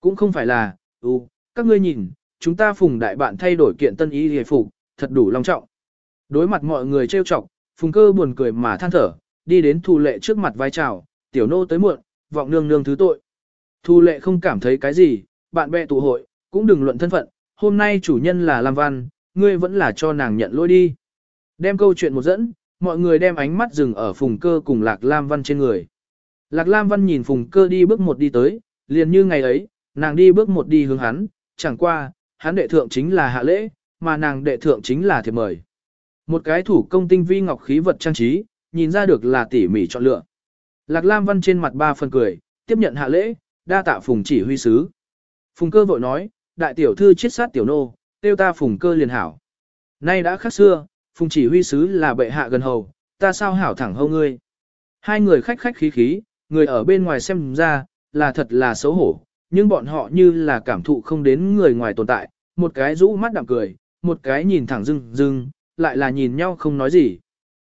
Cũng không phải là, ừ, các ngươi nhìn, chúng ta phùng đại bạn thay đổi kiện tân y hề phục, thật đủ long trọng. Đối mặt mọi người trêu chọc, phùng cơ buồn cười mà than thở, đi đến thu lệ trước mặt vai chào, tiểu nô tới muộn, vọng nương nương thứ tội. Thu lệ không cảm thấy cái gì, bạn bè tụ hội, cũng đừng luận thân phận, hôm nay chủ nhân là Lam Văn, ngươi vẫn là cho nàng nhận lỗi đi. Đem câu chuyện một dẫn, mọi người đem ánh mắt dừng ở phùng cơ cùng Lạc Lam Văn trên người. Lạc Lam Văn nhìn phùng cơ đi bước một đi tới, liền như ngày ấy, nàng đi bước một đi hướng hắn, chẳng qua, hắn đệ thượng chính là hạ lễ, mà nàng đệ thượng chính là thiệp mời. Một cái thủ công tinh vi ngọc khí vật trang trí, nhìn ra được là tỉ mỉ chọn lựa. Lạc Lam Văn trên mặt ba phần cười, tiếp nhận hạ lễ, đa tạ phùng chỉ huy sứ. Phùng cơ vội nói, đại tiểu thư chiết sát tiểu nô, tiêu ta phùng cơ liền hảo. Nay đã khác xưa, phùng chỉ huy sứ là bệ hạ gần hầu, ta sao hảo thẳng hâu ngươi. Hai người khách khách khí khí, người ở bên ngoài xem ra, là thật là xấu hổ, nhưng bọn họ như là cảm thụ không đến người ngoài tồn tại, một cái rũ mắt đạm cười, một cái nhìn thẳng dưng dưng, lại là nhìn nhau không nói gì.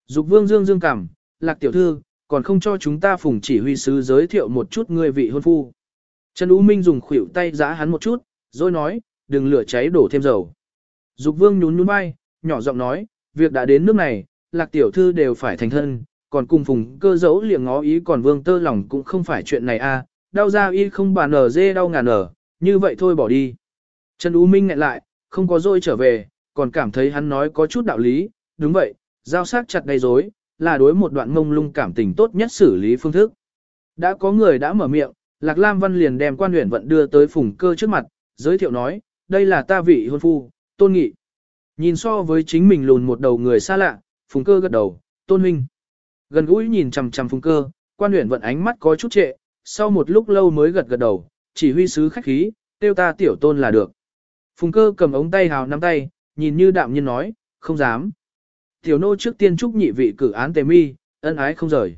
Dục vương dương dương cảm, lạc tiểu thư, còn không cho chúng ta phùng chỉ huy sứ giới thiệu một chút người vị hôn phu. Trần U Minh dùng khuỷu tay giã hắn một chút, rồi nói, đừng lửa cháy đổ thêm dầu. Dục vương nhún nhún vai, nhỏ giọng nói, việc đã đến nước này, lạc tiểu thư đều phải thành thân, còn cùng phùng cơ dấu liệng ngó ý còn vương tơ lòng cũng không phải chuyện này a à, đau ra y không bàn nở dê đau ngàn nở, như vậy thôi bỏ đi. Trần U Minh ngại lại, không có dôi trở về, còn cảm thấy hắn nói có chút đạo lý, đúng vậy, giao sát chặt đầy rối, là đối một đoạn mông lung cảm tình tốt nhất xử lý phương thức. Đã có người đã mở miệng, Lạc Lam Văn liền đem quan huyện vận đưa tới phùng cơ trước mặt, giới thiệu nói, đây là ta vị hôn phu, tôn nghị. Nhìn so với chính mình lùn một đầu người xa lạ, phùng cơ gật đầu, tôn huynh. Gần gũi nhìn chằm chằm phùng cơ, quan huyện vận ánh mắt có chút trệ, sau một lúc lâu mới gật gật đầu, chỉ huy sứ khách khí, tiêu ta tiểu tôn là được. Phùng cơ cầm ống tay hào nắm tay, nhìn như đạm nhiên nói, không dám. Tiểu nô trước tiên chúc nhị vị cử án tề mi, ân ái không rời.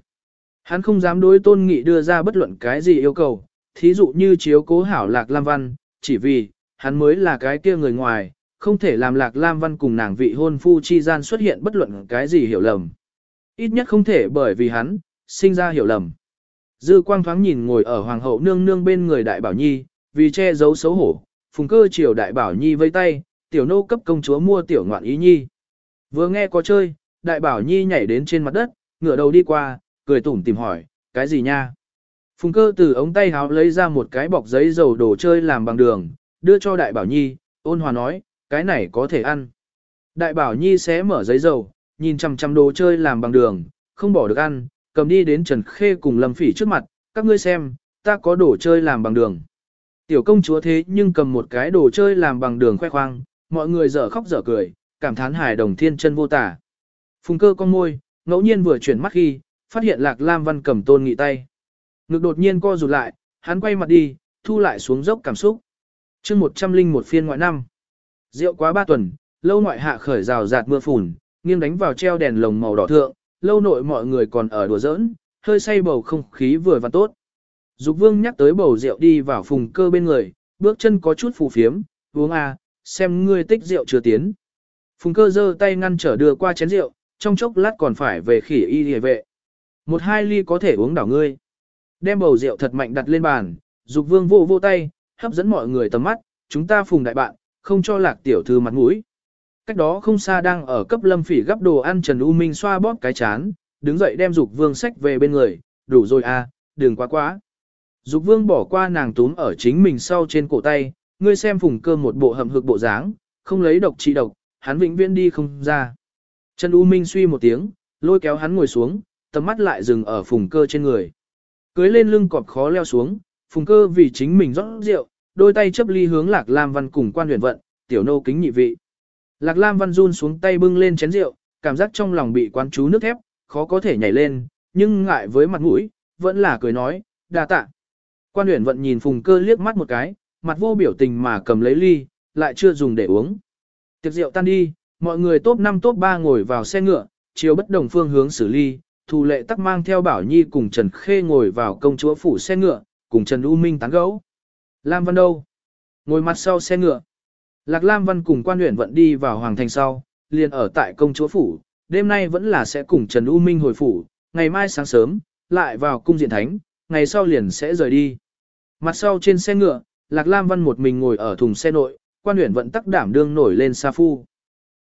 Hắn không dám đối tôn nghị đưa ra bất luận cái gì yêu cầu, thí dụ như chiếu cố hảo lạc lam văn, chỉ vì, hắn mới là cái kia người ngoài, không thể làm lạc lam văn cùng nàng vị hôn phu chi gian xuất hiện bất luận cái gì hiểu lầm. Ít nhất không thể bởi vì hắn, sinh ra hiểu lầm. Dư quang thoáng nhìn ngồi ở hoàng hậu nương nương bên người đại bảo nhi, vì che giấu xấu hổ, phùng cơ chiều đại bảo nhi vây tay, tiểu nô cấp công chúa mua tiểu ngoạn ý nhi. Vừa nghe có chơi, đại bảo nhi nhảy đến trên mặt đất, ngửa đầu đi qua, cười tủm tìm hỏi, cái gì nha? Phùng cơ từ ống tay háo lấy ra một cái bọc giấy dầu đồ chơi làm bằng đường, đưa cho đại bảo nhi, ôn hòa nói, cái này có thể ăn. Đại bảo nhi sẽ mở giấy dầu, nhìn chằm chằm đồ chơi làm bằng đường, không bỏ được ăn, cầm đi đến Trần Khê cùng Lâm Phỉ trước mặt, các ngươi xem, ta có đồ chơi làm bằng đường. Tiểu công chúa thế nhưng cầm một cái đồ chơi làm bằng đường khoe khoang, mọi người dở khóc dở cười, cảm thán hài đồng thiên chân vô tả. Phùng cơ con môi, ngẫu nhiên vừa chuyển mắt khi, phát hiện lạc lam văn cầm tôn nghị tay. Ngực đột nhiên co rụt lại, hắn quay mặt đi, thu lại xuống dốc cảm xúc. chương một trăm linh một phiên ngoại năm. Rượu quá ba tuần, lâu ngoại hạ khởi rào rạt mưa phùn, nghiêng đánh vào treo đèn lồng màu đỏ thượng, lâu nội mọi người còn ở đùa giỡn, hơi say bầu không khí vừa và tốt. Dục vương nhắc tới bầu rượu đi vào phùng cơ bên người, bước chân có chút phù phiếm, uống à, xem ngươi tích rượu chưa tiến. Phùng cơ giơ tay ngăn trở đưa qua chén rượu, trong chốc lát còn phải về khỉ y hề vệ. Một hai ly có thể uống đảo ngươi. Đem bầu rượu thật mạnh đặt lên bàn, dục vương vô vô tay, hấp dẫn mọi người tầm mắt, chúng ta phùng đại bạn, không cho lạc tiểu thư mặt mũi. Cách đó không xa đang ở cấp lâm phỉ gấp đồ ăn Trần U Minh xoa bóp cái chán, đứng dậy đem dục vương sách về bên người, đủ rồi à, đừng quá quá. Dục vương bỏ qua nàng túm ở chính mình sau trên cổ tay, ngươi xem phùng cơ một bộ hầm hực bộ dáng, không lấy độc trị độc, hắn vĩnh viễn đi không ra. Trần U Minh suy một tiếng, lôi kéo hắn ngồi xuống, tầm mắt lại dừng ở phùng cơ trên người. Cưới lên lưng cọp khó leo xuống, phùng cơ vì chính mình rót rượu, đôi tay chấp ly hướng Lạc Lam Văn cùng quan huyền vận, tiểu nô kính nhị vị. Lạc Lam Văn run xuống tay bưng lên chén rượu, cảm giác trong lòng bị quán chú nước thép, khó có thể nhảy lên, nhưng ngại với mặt mũi, vẫn là cười nói, đa tạ. Quan huyền vận nhìn phùng cơ liếc mắt một cái, mặt vô biểu tình mà cầm lấy ly, lại chưa dùng để uống. Tiệc rượu tan đi, mọi người top 5 top 3 ngồi vào xe ngựa, chiều bất đồng phương hướng xử ly, Thù lệ tắc mang theo Bảo Nhi cùng Trần Khê ngồi vào công chúa phủ xe ngựa, cùng Trần U Minh tán gẫu. Lam Văn đâu? Ngồi mặt sau xe ngựa. Lạc Lam Văn cùng quan huyện vận đi vào hoàng thành sau, liền ở tại công chúa phủ, đêm nay vẫn là sẽ cùng Trần U Minh hồi phủ, ngày mai sáng sớm, lại vào cung diện thánh, ngày sau liền sẽ rời đi. Mặt sau trên xe ngựa, Lạc Lam Văn một mình ngồi ở thùng xe nội, quan huyện vận tắc đảm đương nổi lên xa phu.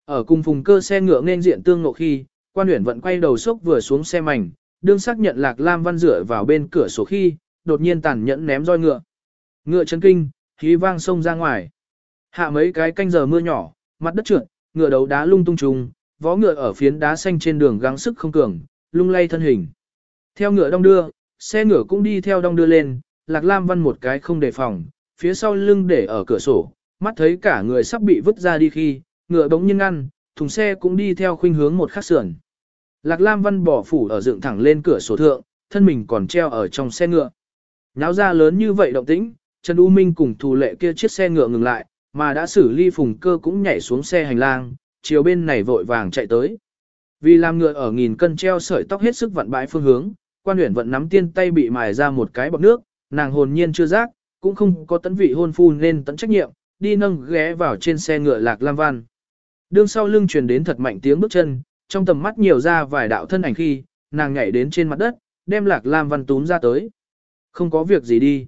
Ở cùng phùng cơ xe ngựa nên diện tương ngộ khi, quan huyện vận quay đầu sốc vừa xuống xe mảnh, đương xác nhận Lạc Lam Văn dựa vào bên cửa sổ khi, đột nhiên tàn nhẫn ném roi ngựa. Ngựa chấn kinh, khí vang sông ra ngoài. Hạ mấy cái canh giờ mưa nhỏ, mặt đất trượt, ngựa đấu đá lung tung trùng, vó ngựa ở phiến đá xanh trên đường gắng sức không cường, lung lay thân hình. Theo ngựa đong đưa, xe ngựa cũng đi theo đong đưa lên, Lạc Lam Văn một cái không đề phòng, phía sau lưng để ở cửa sổ, mắt thấy cả người sắp bị vứt ra đi khi, ngựa bỗng nhiên ngăn, thùng xe cũng đi theo khuynh hướng một khắc sườn. Lạc Lam Văn bỏ phủ ở dựng thẳng lên cửa sổ thượng, thân mình còn treo ở trong xe ngựa. Náo ra lớn như vậy động tĩnh, Trần U Minh cùng thù lệ kia chiếc xe ngựa ngừng lại, mà đã xử ly phùng cơ cũng nhảy xuống xe hành lang, chiều bên này vội vàng chạy tới. Vì làm ngựa ở nghìn cân treo sợi tóc hết sức vận bãi phương hướng, quan huyện vận nắm tiên tay bị mài ra một cái bọc nước, nàng hồn nhiên chưa giác, cũng không có tấn vị hôn phu nên tấn trách nhiệm, đi nâng ghé vào trên xe ngựa lạc lam văn. Đương sau lưng truyền đến thật mạnh tiếng bước chân, trong tầm mắt nhiều ra vài đạo thân ảnh khi, nàng nhảy đến trên mặt đất, đem lạc lam văn túm ra tới. Không có việc gì đi.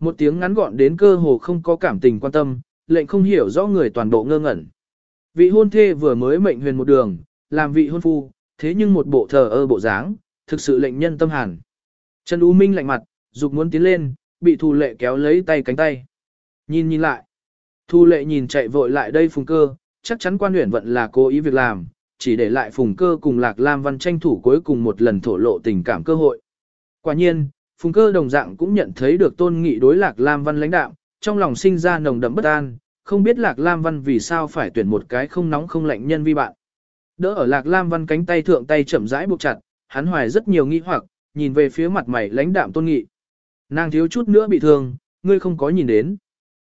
Một tiếng ngắn gọn đến cơ hồ không có cảm tình quan tâm, lệnh không hiểu rõ người toàn bộ ngơ ngẩn. Vị hôn thê vừa mới mệnh huyền một đường, làm vị hôn phu, thế nhưng một bộ thờ ơ bộ dáng, thực sự lệnh nhân tâm hàn. Trần U Minh lạnh mặt, dục muốn tiến lên, bị thu lệ kéo lấy tay cánh tay. Nhìn nhìn lại. Thu lệ nhìn chạy vội lại đây phùng cơ, chắc chắn quan huyền vận là cố ý việc làm, chỉ để lại phùng cơ cùng lạc lam văn tranh thủ cuối cùng một lần thổ lộ tình cảm cơ hội. Quả nhiên, Phùng cơ đồng dạng cũng nhận thấy được tôn nghị đối lạc Lam Văn lãnh đạo, trong lòng sinh ra nồng đậm bất an, không biết lạc Lam Văn vì sao phải tuyển một cái không nóng không lạnh nhân vi bạn. Đỡ ở lạc Lam Văn cánh tay thượng tay chậm rãi buộc chặt, hắn hoài rất nhiều nghi hoặc, nhìn về phía mặt mày lãnh đạm tôn nghị. Nàng thiếu chút nữa bị thương, ngươi không có nhìn đến.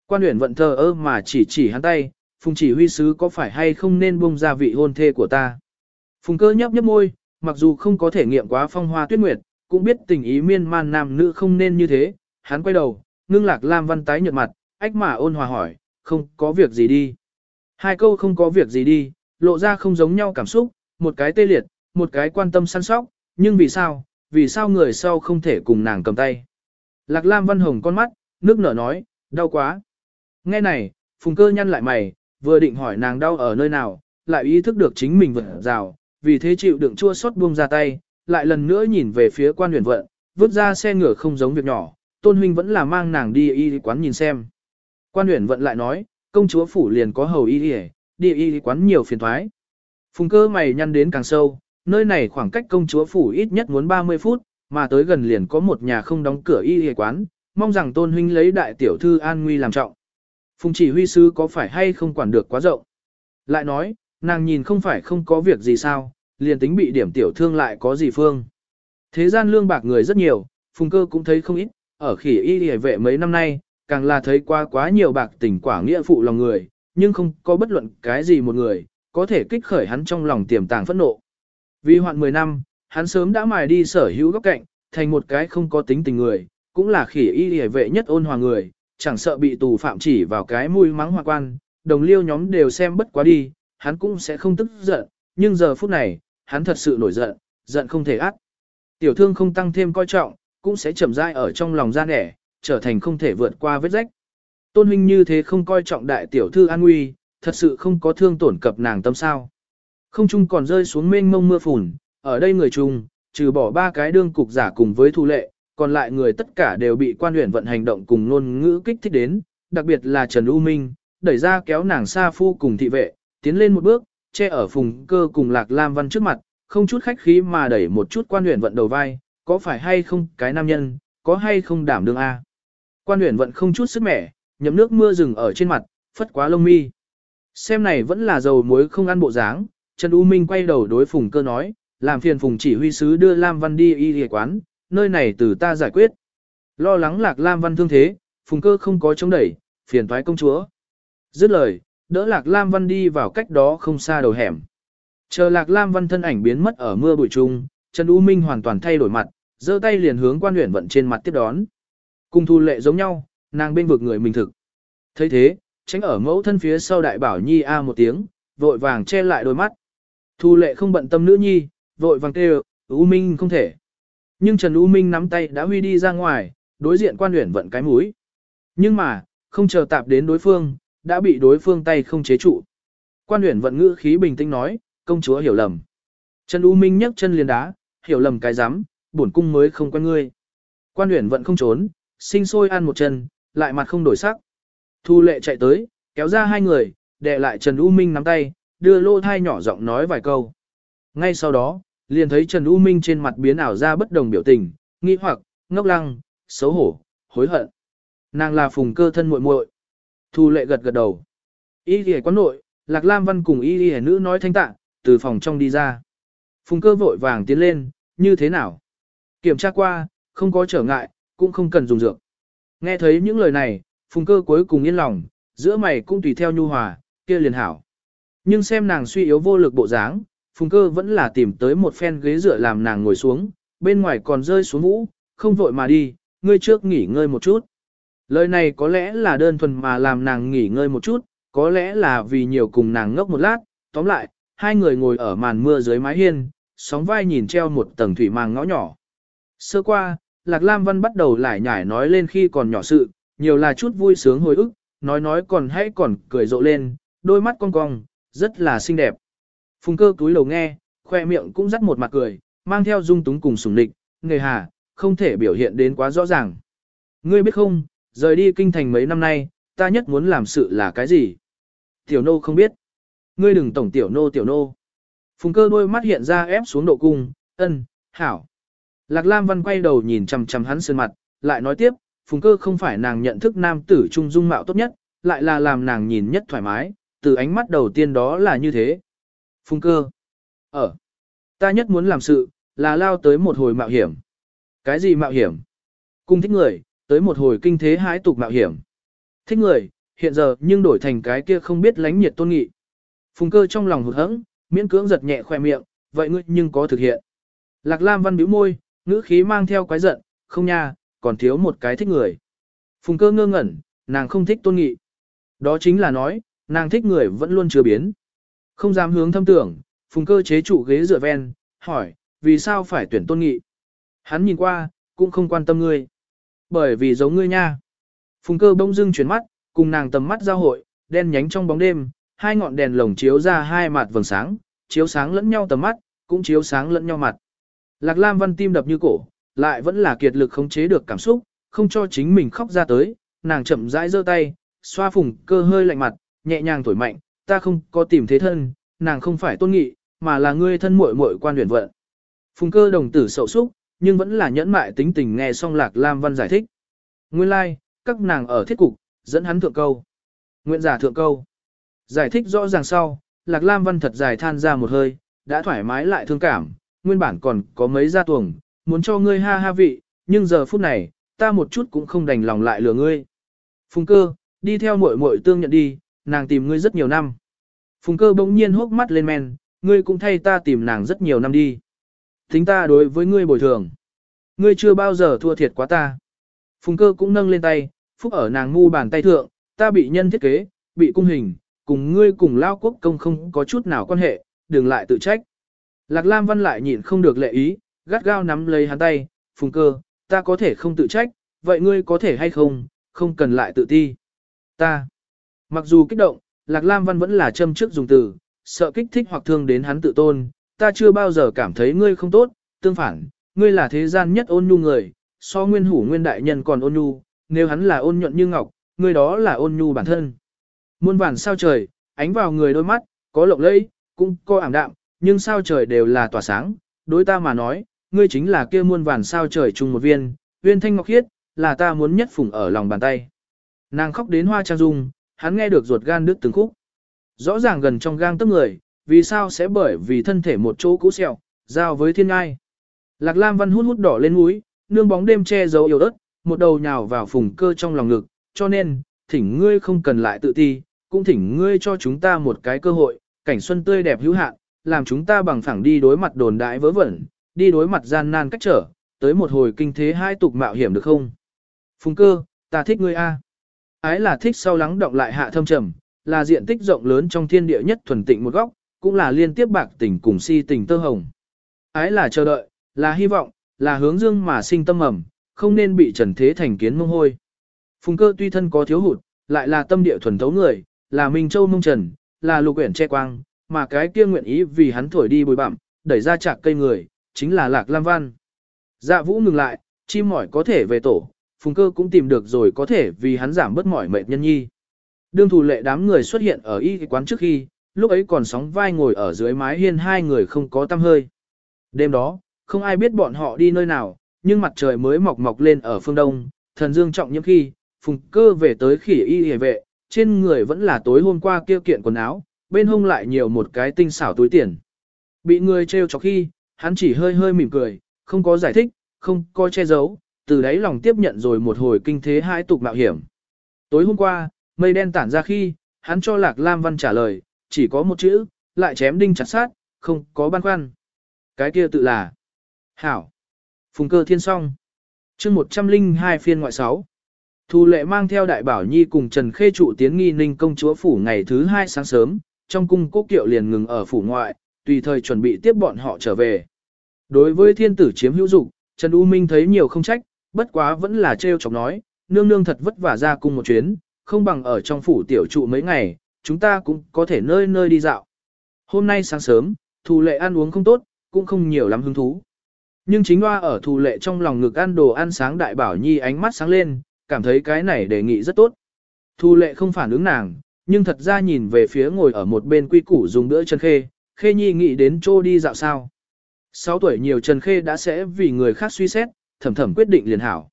Quan huyện vận thờ ơ mà chỉ chỉ hắn tay, phùng chỉ huy sứ có phải hay không nên buông ra vị hôn thê của ta. Phùng cơ nhấp nhấp môi, mặc dù không có thể nghiệm quá phong hoa tuyết nguyệt, cũng biết tình ý miên man nam nữ không nên như thế. Hắn quay đầu, ngưng lạc lam văn tái nhợt mặt, ách mà ôn hòa hỏi, không có việc gì đi. Hai câu không có việc gì đi, lộ ra không giống nhau cảm xúc, một cái tê liệt, một cái quan tâm săn sóc, nhưng vì sao, vì sao người sau không thể cùng nàng cầm tay. Lạc Lam Văn Hồng con mắt, nước nở nói, đau quá. Nghe này, Phùng cơ nhăn lại mày, vừa định hỏi nàng đau ở nơi nào, lại ý thức được chính mình vượt rào, vì thế chịu đựng chua xót buông ra tay, lại lần nữa nhìn về phía quan huyền vận, vứt ra xe ngựa không giống việc nhỏ, tôn huynh vẫn là mang nàng đi y quán nhìn xem. Quan huyện vận lại nói, công chúa phủ liền có hầu y đi, đi y quán nhiều phiền thoái. Phùng cơ mày nhăn đến càng sâu, nơi này khoảng cách công chúa phủ ít nhất muốn 30 phút, mà tới gần liền có một nhà không đóng cửa y y quán, mong rằng tôn huynh lấy đại tiểu thư an nguy làm trọng. Phùng chỉ huy sứ có phải hay không quản được quá rộng. Lại nói, nàng nhìn không phải không có việc gì sao, liền tính bị điểm tiểu thương lại có gì phương. Thế gian lương bạc người rất nhiều, phùng cơ cũng thấy không ít, ở khỉ y hề vệ mấy năm nay, càng là thấy qua quá nhiều bạc tình quả nghĩa phụ lòng người, nhưng không có bất luận cái gì một người, có thể kích khởi hắn trong lòng tiềm tàng phẫn nộ. Vì hoạn 10 năm, hắn sớm đã mài đi sở hữu góc cạnh, thành một cái không có tính tình người, cũng là khỉ y hề vệ nhất ôn hòa người, chẳng sợ bị tù phạm chỉ vào cái mũi mắng hoa quan, đồng liêu nhóm đều xem bất quá đi, hắn cũng sẽ không tức giận, nhưng giờ phút này, hắn thật sự nổi giận, giận không thể ác. Tiểu thương không tăng thêm coi trọng, cũng sẽ chậm rãi ở trong lòng ra nẻ, trở thành không thể vượt qua vết rách. Tôn huynh như thế không coi trọng đại tiểu thư an nguy, thật sự không có thương tổn cập nàng tâm sao. Không chung còn rơi xuống mênh mông mưa phùn, ở đây người chung, trừ bỏ ba cái đương cục giả cùng với thu lệ, còn lại người tất cả đều bị quan huyện vận hành động cùng ngôn ngữ kích thích đến, đặc biệt là Trần U Minh, đẩy ra kéo nàng xa phu cùng thị vệ, tiến lên một bước, che ở phùng cơ cùng lạc lam văn trước mặt, không chút khách khí mà đẩy một chút quan huyện vận đầu vai, có phải hay không cái nam nhân, có hay không đảm đương A. Quan huyện vận không chút sức mẻ, nhậm nước mưa rừng ở trên mặt, phất quá lông mi. Xem này vẫn là dầu muối không ăn bộ dáng, Trần U Minh quay đầu đối phùng cơ nói, làm phiền phùng chỉ huy sứ đưa Lam Văn đi y địa quán, nơi này từ ta giải quyết. Lo lắng lạc Lam Văn thương thế, phùng cơ không có chống đẩy, phiền thoái công chúa. Dứt lời, đỡ lạc Lam Văn đi vào cách đó không xa đầu hẻm. Chờ lạc Lam Văn thân ảnh biến mất ở mưa bụi trung, Trần U Minh hoàn toàn thay đổi mặt, giơ tay liền hướng quan huyện vận trên mặt tiếp đón. Cùng thu lệ giống nhau, nàng bên vực người mình thực. thấy thế, tránh ở mẫu thân phía sau đại bảo nhi a một tiếng, vội vàng che lại đôi mắt. Thu lệ không bận tâm nữ nhi, vội vàng kêu, U Minh không thể. Nhưng Trần U Minh nắm tay đã huy đi ra ngoài, đối diện quan huyện vận cái mũi. Nhưng mà, không chờ tạp đến đối phương, đã bị đối phương tay không chế trụ. Quan huyện vận ngữ khí bình tĩnh nói, công chúa hiểu lầm. Trần U Minh nhấc chân liền đá, hiểu lầm cái rắm bổn cung mới không quen ngươi. Quan Uyển vẫn không trốn, sinh sôi ăn một chân, lại mặt không đổi sắc. Thu lệ chạy tới, kéo ra hai người, đè lại Trần U Minh nắm tay, đưa lô thai nhỏ giọng nói vài câu. Ngay sau đó, liền thấy Trần U Minh trên mặt biến ảo ra bất đồng biểu tình, nghi hoặc, ngốc lăng, xấu hổ, hối hận. Nàng là phùng cơ thân muội muội. Thu lệ gật gật đầu. Y lìa quán nội, Lạc Lam Văn cùng y lìa nữ nói thanh tạ, từ phòng trong đi ra. Phùng cơ vội vàng tiến lên, như thế nào? Kiểm tra qua, không có trở ngại, cũng không cần dùng dược. Nghe thấy những lời này, phùng cơ cuối cùng yên lòng, giữa mày cũng tùy theo nhu hòa, kia liền hảo. Nhưng xem nàng suy yếu vô lực bộ dáng, Phùng Cơ vẫn là tìm tới một phen ghế dựa làm nàng ngồi xuống, bên ngoài còn rơi xuống vũ, không vội mà đi, ngươi trước nghỉ ngơi một chút. Lời này có lẽ là đơn thuần mà làm nàng nghỉ ngơi một chút, có lẽ là vì nhiều cùng nàng ngốc một lát, tóm lại, hai người ngồi ở màn mưa dưới mái hiên, sóng vai nhìn treo một tầng thủy màng ngõ nhỏ. Sơ qua, Lạc Lam Văn bắt đầu lại nhải nói lên khi còn nhỏ sự, nhiều là chút vui sướng hồi ức, nói nói còn hay còn cười rộ lên, đôi mắt cong cong, rất là xinh đẹp. Phùng cơ túi lầu nghe, khoe miệng cũng dắt một mặt cười, mang theo dung túng cùng sùng địch, nghề hà, không thể biểu hiện đến quá rõ ràng. Ngươi biết không, rời đi kinh thành mấy năm nay, ta nhất muốn làm sự là cái gì? Tiểu nô không biết. Ngươi đừng tổng tiểu nô tiểu nô. Phùng cơ đôi mắt hiện ra ép xuống độ cung, ân, hảo. Lạc Lam Văn quay đầu nhìn chằm chằm hắn sơn mặt, lại nói tiếp, Phùng Cơ không phải nàng nhận thức nam tử trung dung mạo tốt nhất, lại là làm nàng nhìn nhất thoải mái, từ ánh mắt đầu tiên đó là như thế. Phùng Cơ. Ở. Ta nhất muốn làm sự, là lao tới một hồi mạo hiểm. Cái gì mạo hiểm? Cung thích người, tới một hồi kinh thế hái tục mạo hiểm. Thích người, hiện giờ nhưng đổi thành cái kia không biết lánh nhiệt tôn nghị. Phùng cơ trong lòng hụt hẫng, miễn cưỡng giật nhẹ khoe miệng, vậy ngươi nhưng có thực hiện. Lạc Lam văn bĩu môi, ngữ khí mang theo quái giận, không nha, còn thiếu một cái thích người. Phùng cơ ngơ ngẩn, nàng không thích tôn nghị. Đó chính là nói, nàng thích người vẫn luôn chưa biến. Không dám hướng thâm tưởng, phùng cơ chế trụ ghế dựa ven, hỏi, vì sao phải tuyển tôn nghị? Hắn nhìn qua, cũng không quan tâm ngươi. Bởi vì giống ngươi nha. Phùng cơ bỗng dưng chuyển mắt, cùng nàng tầm mắt giao hội, đen nhánh trong bóng đêm, hai ngọn đèn lồng chiếu ra hai mặt vầng sáng, chiếu sáng lẫn nhau tầm mắt, cũng chiếu sáng lẫn nhau mặt. Lạc Lam Văn tim đập như cổ, lại vẫn là kiệt lực khống chế được cảm xúc, không cho chính mình khóc ra tới, nàng chậm rãi giơ tay, xoa phùng cơ hơi lạnh mặt, nhẹ nhàng thổi mạnh, ta không có tìm thế thân, nàng không phải tôn nghị, mà là ngươi thân muội muội quan huyền vận. Phùng cơ đồng tử sậu xúc, nhưng vẫn là nhẫn mại tính tình nghe xong Lạc Lam Văn giải thích. Nguyên lai, like, các nàng ở thiết cục, dẫn hắn thượng câu. Nguyện giả thượng câu. Giải thích rõ ràng sau, Lạc Lam Văn thật dài than ra một hơi, đã thoải mái lại thương cảm, nguyên bản còn có mấy gia tuồng, muốn cho ngươi ha ha vị, nhưng giờ phút này, ta một chút cũng không đành lòng lại lừa ngươi. Phùng cơ, đi theo muội muội tương nhận đi, nàng tìm ngươi rất nhiều năm. Phùng cơ bỗng nhiên hốc mắt lên men, ngươi cũng thay ta tìm nàng rất nhiều năm đi. Thính ta đối với ngươi bồi thường. Ngươi chưa bao giờ thua thiệt quá ta. Phùng cơ cũng nâng lên tay, phúc ở nàng ngu bàn tay thượng, ta bị nhân thiết kế, bị cung hình, cùng ngươi cùng lao quốc công không có chút nào quan hệ, đừng lại tự trách. Lạc Lam Văn lại nhịn không được lệ ý, gắt gao nắm lấy hắn tay, phùng cơ, ta có thể không tự trách, vậy ngươi có thể hay không, không cần lại tự ti. Ta, mặc dù kích động, Lạc Lam Văn vẫn là châm trước dùng từ, sợ kích thích hoặc thương đến hắn tự tôn, ta chưa bao giờ cảm thấy ngươi không tốt, tương phản, ngươi là thế gian nhất ôn nhu người, so nguyên hủ nguyên đại nhân còn ôn nhu, nếu hắn là ôn nhuận như ngọc, ngươi đó là ôn nhu bản thân. Muôn vàn sao trời, ánh vào người đôi mắt, có lộng lẫy, cũng có ảm đạm, nhưng sao trời đều là tỏa sáng, đối ta mà nói, ngươi chính là kia muôn vàn sao trời chung một viên, viên thanh ngọc khiết, là ta muốn nhất phủng ở lòng bàn tay. Nàng khóc đến hoa trang dung, hắn nghe được ruột gan đứt từng khúc. Rõ ràng gần trong gang tấc người, vì sao sẽ bởi vì thân thể một chỗ cũ sẹo, giao với thiên ngai. Lạc Lam Văn hút hút đỏ lên mũi, nương bóng đêm che giấu yếu ớt, một đầu nhào vào phùng cơ trong lòng ngực, cho nên, thỉnh ngươi không cần lại tự ti, cũng thỉnh ngươi cho chúng ta một cái cơ hội, cảnh xuân tươi đẹp hữu hạn, làm chúng ta bằng phẳng đi đối mặt đồn đại vớ vẩn, đi đối mặt gian nan cách trở, tới một hồi kinh thế hai tục mạo hiểm được không? Phùng cơ, ta thích ngươi a. Ái là thích sau lắng động lại hạ thâm trầm, là diện tích rộng lớn trong thiên địa nhất thuần tịnh một góc, cũng là liên tiếp bạc tình cùng si tình tơ hồng. Ái là chờ đợi, là hy vọng, là hướng dương mà sinh tâm ẩm, không nên bị trần thế thành kiến mông hôi. Phùng cơ tuy thân có thiếu hụt, lại là tâm địa thuần thấu người, là Minh Châu mông trần, là lục uyển che quang, mà cái kia nguyện ý vì hắn thổi đi bồi bặm, đẩy ra chạc cây người, chính là Lạc Lam Văn. Dạ vũ ngừng lại, chim mỏi có thể về tổ, phùng cơ cũng tìm được rồi có thể vì hắn giảm bớt mỏi mệt nhân nhi. Đương thủ lệ đám người xuất hiện ở y quán trước khi, lúc ấy còn sóng vai ngồi ở dưới mái hiên hai người không có tâm hơi. Đêm đó, không ai biết bọn họ đi nơi nào, nhưng mặt trời mới mọc mọc lên ở phương đông, thần dương trọng nhiễm khi, phùng cơ về tới khỉ y hề vệ, trên người vẫn là tối hôm qua kia kiện quần áo, bên hông lại nhiều một cái tinh xảo túi tiền. Bị người trêu chọc khi, hắn chỉ hơi hơi mỉm cười, không có giải thích, không có che giấu, từ đấy lòng tiếp nhận rồi một hồi kinh thế hai tục mạo hiểm. Tối hôm qua, mây đen tản ra khi, hắn cho Lạc Lam Văn trả lời, chỉ có một chữ, lại chém đinh chặt sát, không có băn khoăn. Cái kia tự là Hảo. Phùng cơ thiên song. chương 102 phiên ngoại 6. Thu lệ mang theo đại bảo nhi cùng Trần Khê trụ tiến nghi ninh công chúa phủ ngày thứ hai sáng sớm, trong cung cố kiệu liền ngừng ở phủ ngoại, tùy thời chuẩn bị tiếp bọn họ trở về. Đối với thiên tử chiếm hữu dục, Trần U Minh thấy nhiều không trách, bất quá vẫn là trêu chọc nói, nương nương thật vất vả ra cung một chuyến, không bằng ở trong phủ tiểu trụ mấy ngày, chúng ta cũng có thể nơi nơi đi dạo. Hôm nay sáng sớm, thù lệ ăn uống không tốt, cũng không nhiều lắm hứng thú. Nhưng chính hoa ở thù lệ trong lòng ngực ăn đồ ăn sáng đại bảo nhi ánh mắt sáng lên, cảm thấy cái này đề nghị rất tốt. Thù lệ không phản ứng nàng, nhưng thật ra nhìn về phía ngồi ở một bên quy củ dùng bữa chân khê, khê nhi nghĩ đến chỗ đi dạo sao. 6 tuổi nhiều Trần Khê đã sẽ vì người khác suy xét, thầm thầm quyết định liền hảo.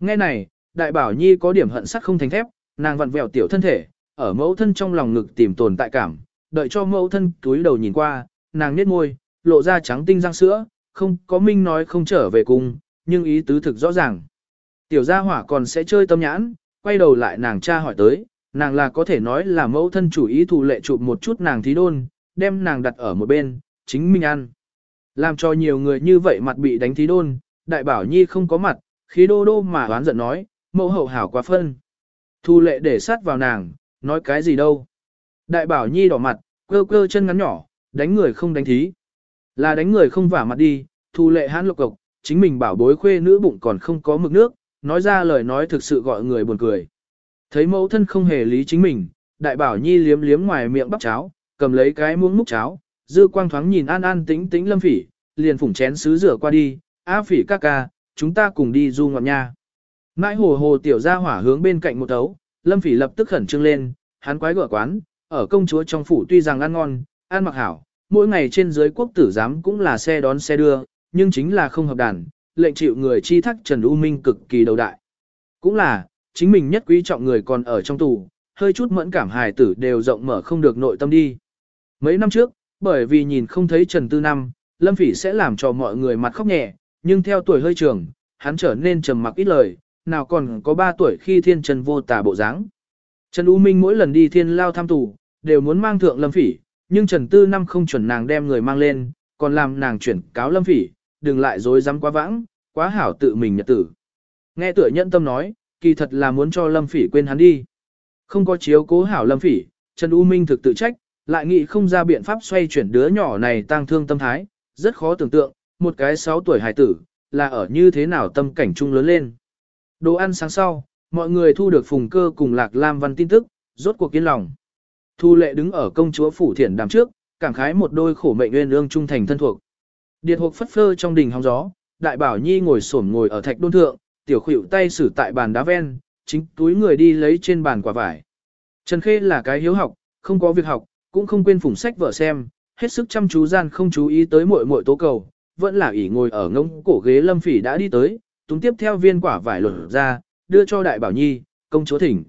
Nghe này, đại bảo nhi có điểm hận sắc không thành thép, nàng vặn vẹo tiểu thân thể, ở mẫu thân trong lòng ngực tìm tồn tại cảm, đợi cho mẫu thân túi đầu nhìn qua, nàng nết môi, lộ ra trắng tinh răng sữa, không có minh nói không trở về cùng, nhưng ý tứ thực rõ ràng. Tiểu gia hỏa còn sẽ chơi tâm nhãn, quay đầu lại nàng cha hỏi tới, nàng là có thể nói là mẫu thân chủ ý thù lệ chụp một chút nàng thí đôn, đem nàng đặt ở một bên, chính mình ăn. Làm cho nhiều người như vậy mặt bị đánh thí đôn, đại bảo nhi không có mặt, khí đô đô mà oán giận nói, mẫu hậu hảo quá phân. Thu lệ để sát vào nàng, nói cái gì đâu. Đại bảo nhi đỏ mặt, cơ cơ chân ngắn nhỏ, đánh người không đánh thí. Là đánh người không vả mặt đi, thu lệ hãn lục cộc, chính mình bảo bối khuê nữ bụng còn không có mực nước, nói ra lời nói thực sự gọi người buồn cười. Thấy mẫu thân không hề lý chính mình, đại bảo nhi liếm liếm ngoài miệng bắp cháo, cầm lấy cái muỗng múc cháo, dư quang thoáng nhìn an an tĩnh tĩnh lâm phỉ, liền phủng chén sứ rửa qua đi, a phỉ ca ca, chúng ta cùng đi du ngọn nha. Mãi hồ hồ tiểu ra hỏa hướng bên cạnh một tấu, lâm phỉ lập tức khẩn trương lên, hắn quái gở quán, ở công chúa trong phủ tuy rằng ăn ngon, ăn mặc hảo, mỗi ngày trên dưới quốc tử giám cũng là xe đón xe đưa, nhưng chính là không hợp đàn, lệnh chịu người chi thắc Trần U Minh cực kỳ đầu đại. Cũng là, chính mình nhất quý trọng người còn ở trong tù, hơi chút mẫn cảm hài tử đều rộng mở không được nội tâm đi. Mấy năm trước, bởi vì nhìn không thấy Trần Tư Năm, Lâm Phỉ sẽ làm cho mọi người mặt khóc nhẹ, nhưng theo tuổi hơi trưởng hắn trở nên trầm mặc ít lời, nào còn có 3 tuổi khi thiên trần vô tà bộ dáng. Trần U Minh mỗi lần đi thiên lao thăm tù, đều muốn mang thượng Lâm Phỉ, nhưng Trần Tư Năm không chuẩn nàng đem người mang lên, còn làm nàng chuyển cáo Lâm Phỉ, đừng lại dối dám quá vãng, quá hảo tự mình nhật tử. Nghe tựa nhận tâm nói, kỳ thật là muốn cho Lâm Phỉ quên hắn đi. Không có chiếu cố hảo Lâm Phỉ, Trần U Minh thực tự trách, lại nghĩ không ra biện pháp xoay chuyển đứa nhỏ này tăng thương tâm thái, rất khó tưởng tượng, một cái 6 tuổi hài tử, là ở như thế nào tâm cảnh trung lớn lên. Đồ ăn sáng sau, mọi người thu được phùng cơ cùng Lạc Lam Văn tin tức, rốt cuộc kiên lòng. Thu lệ đứng ở công chúa phủ thiển đàm trước, cảm khái một đôi khổ mệnh nguyên ương trung thành thân thuộc. Điệt hộp phất phơ trong đình hóng gió, đại bảo nhi ngồi xổm ngồi ở thạch đôn thượng, tiểu khuỷu tay xử tại bàn đá ven, chính túi người đi lấy trên bàn quả vải. Trần Khê là cái hiếu học, không có việc học, cũng không quên phủng sách vợ xem, hết sức chăm chú gian không chú ý tới muội muội tố cầu, vẫn là ỷ ngồi ở ngông cổ ghế lâm phỉ đã đi tới, túng tiếp theo viên quả vải lột ra, đưa cho đại bảo nhi, công chúa thỉnh.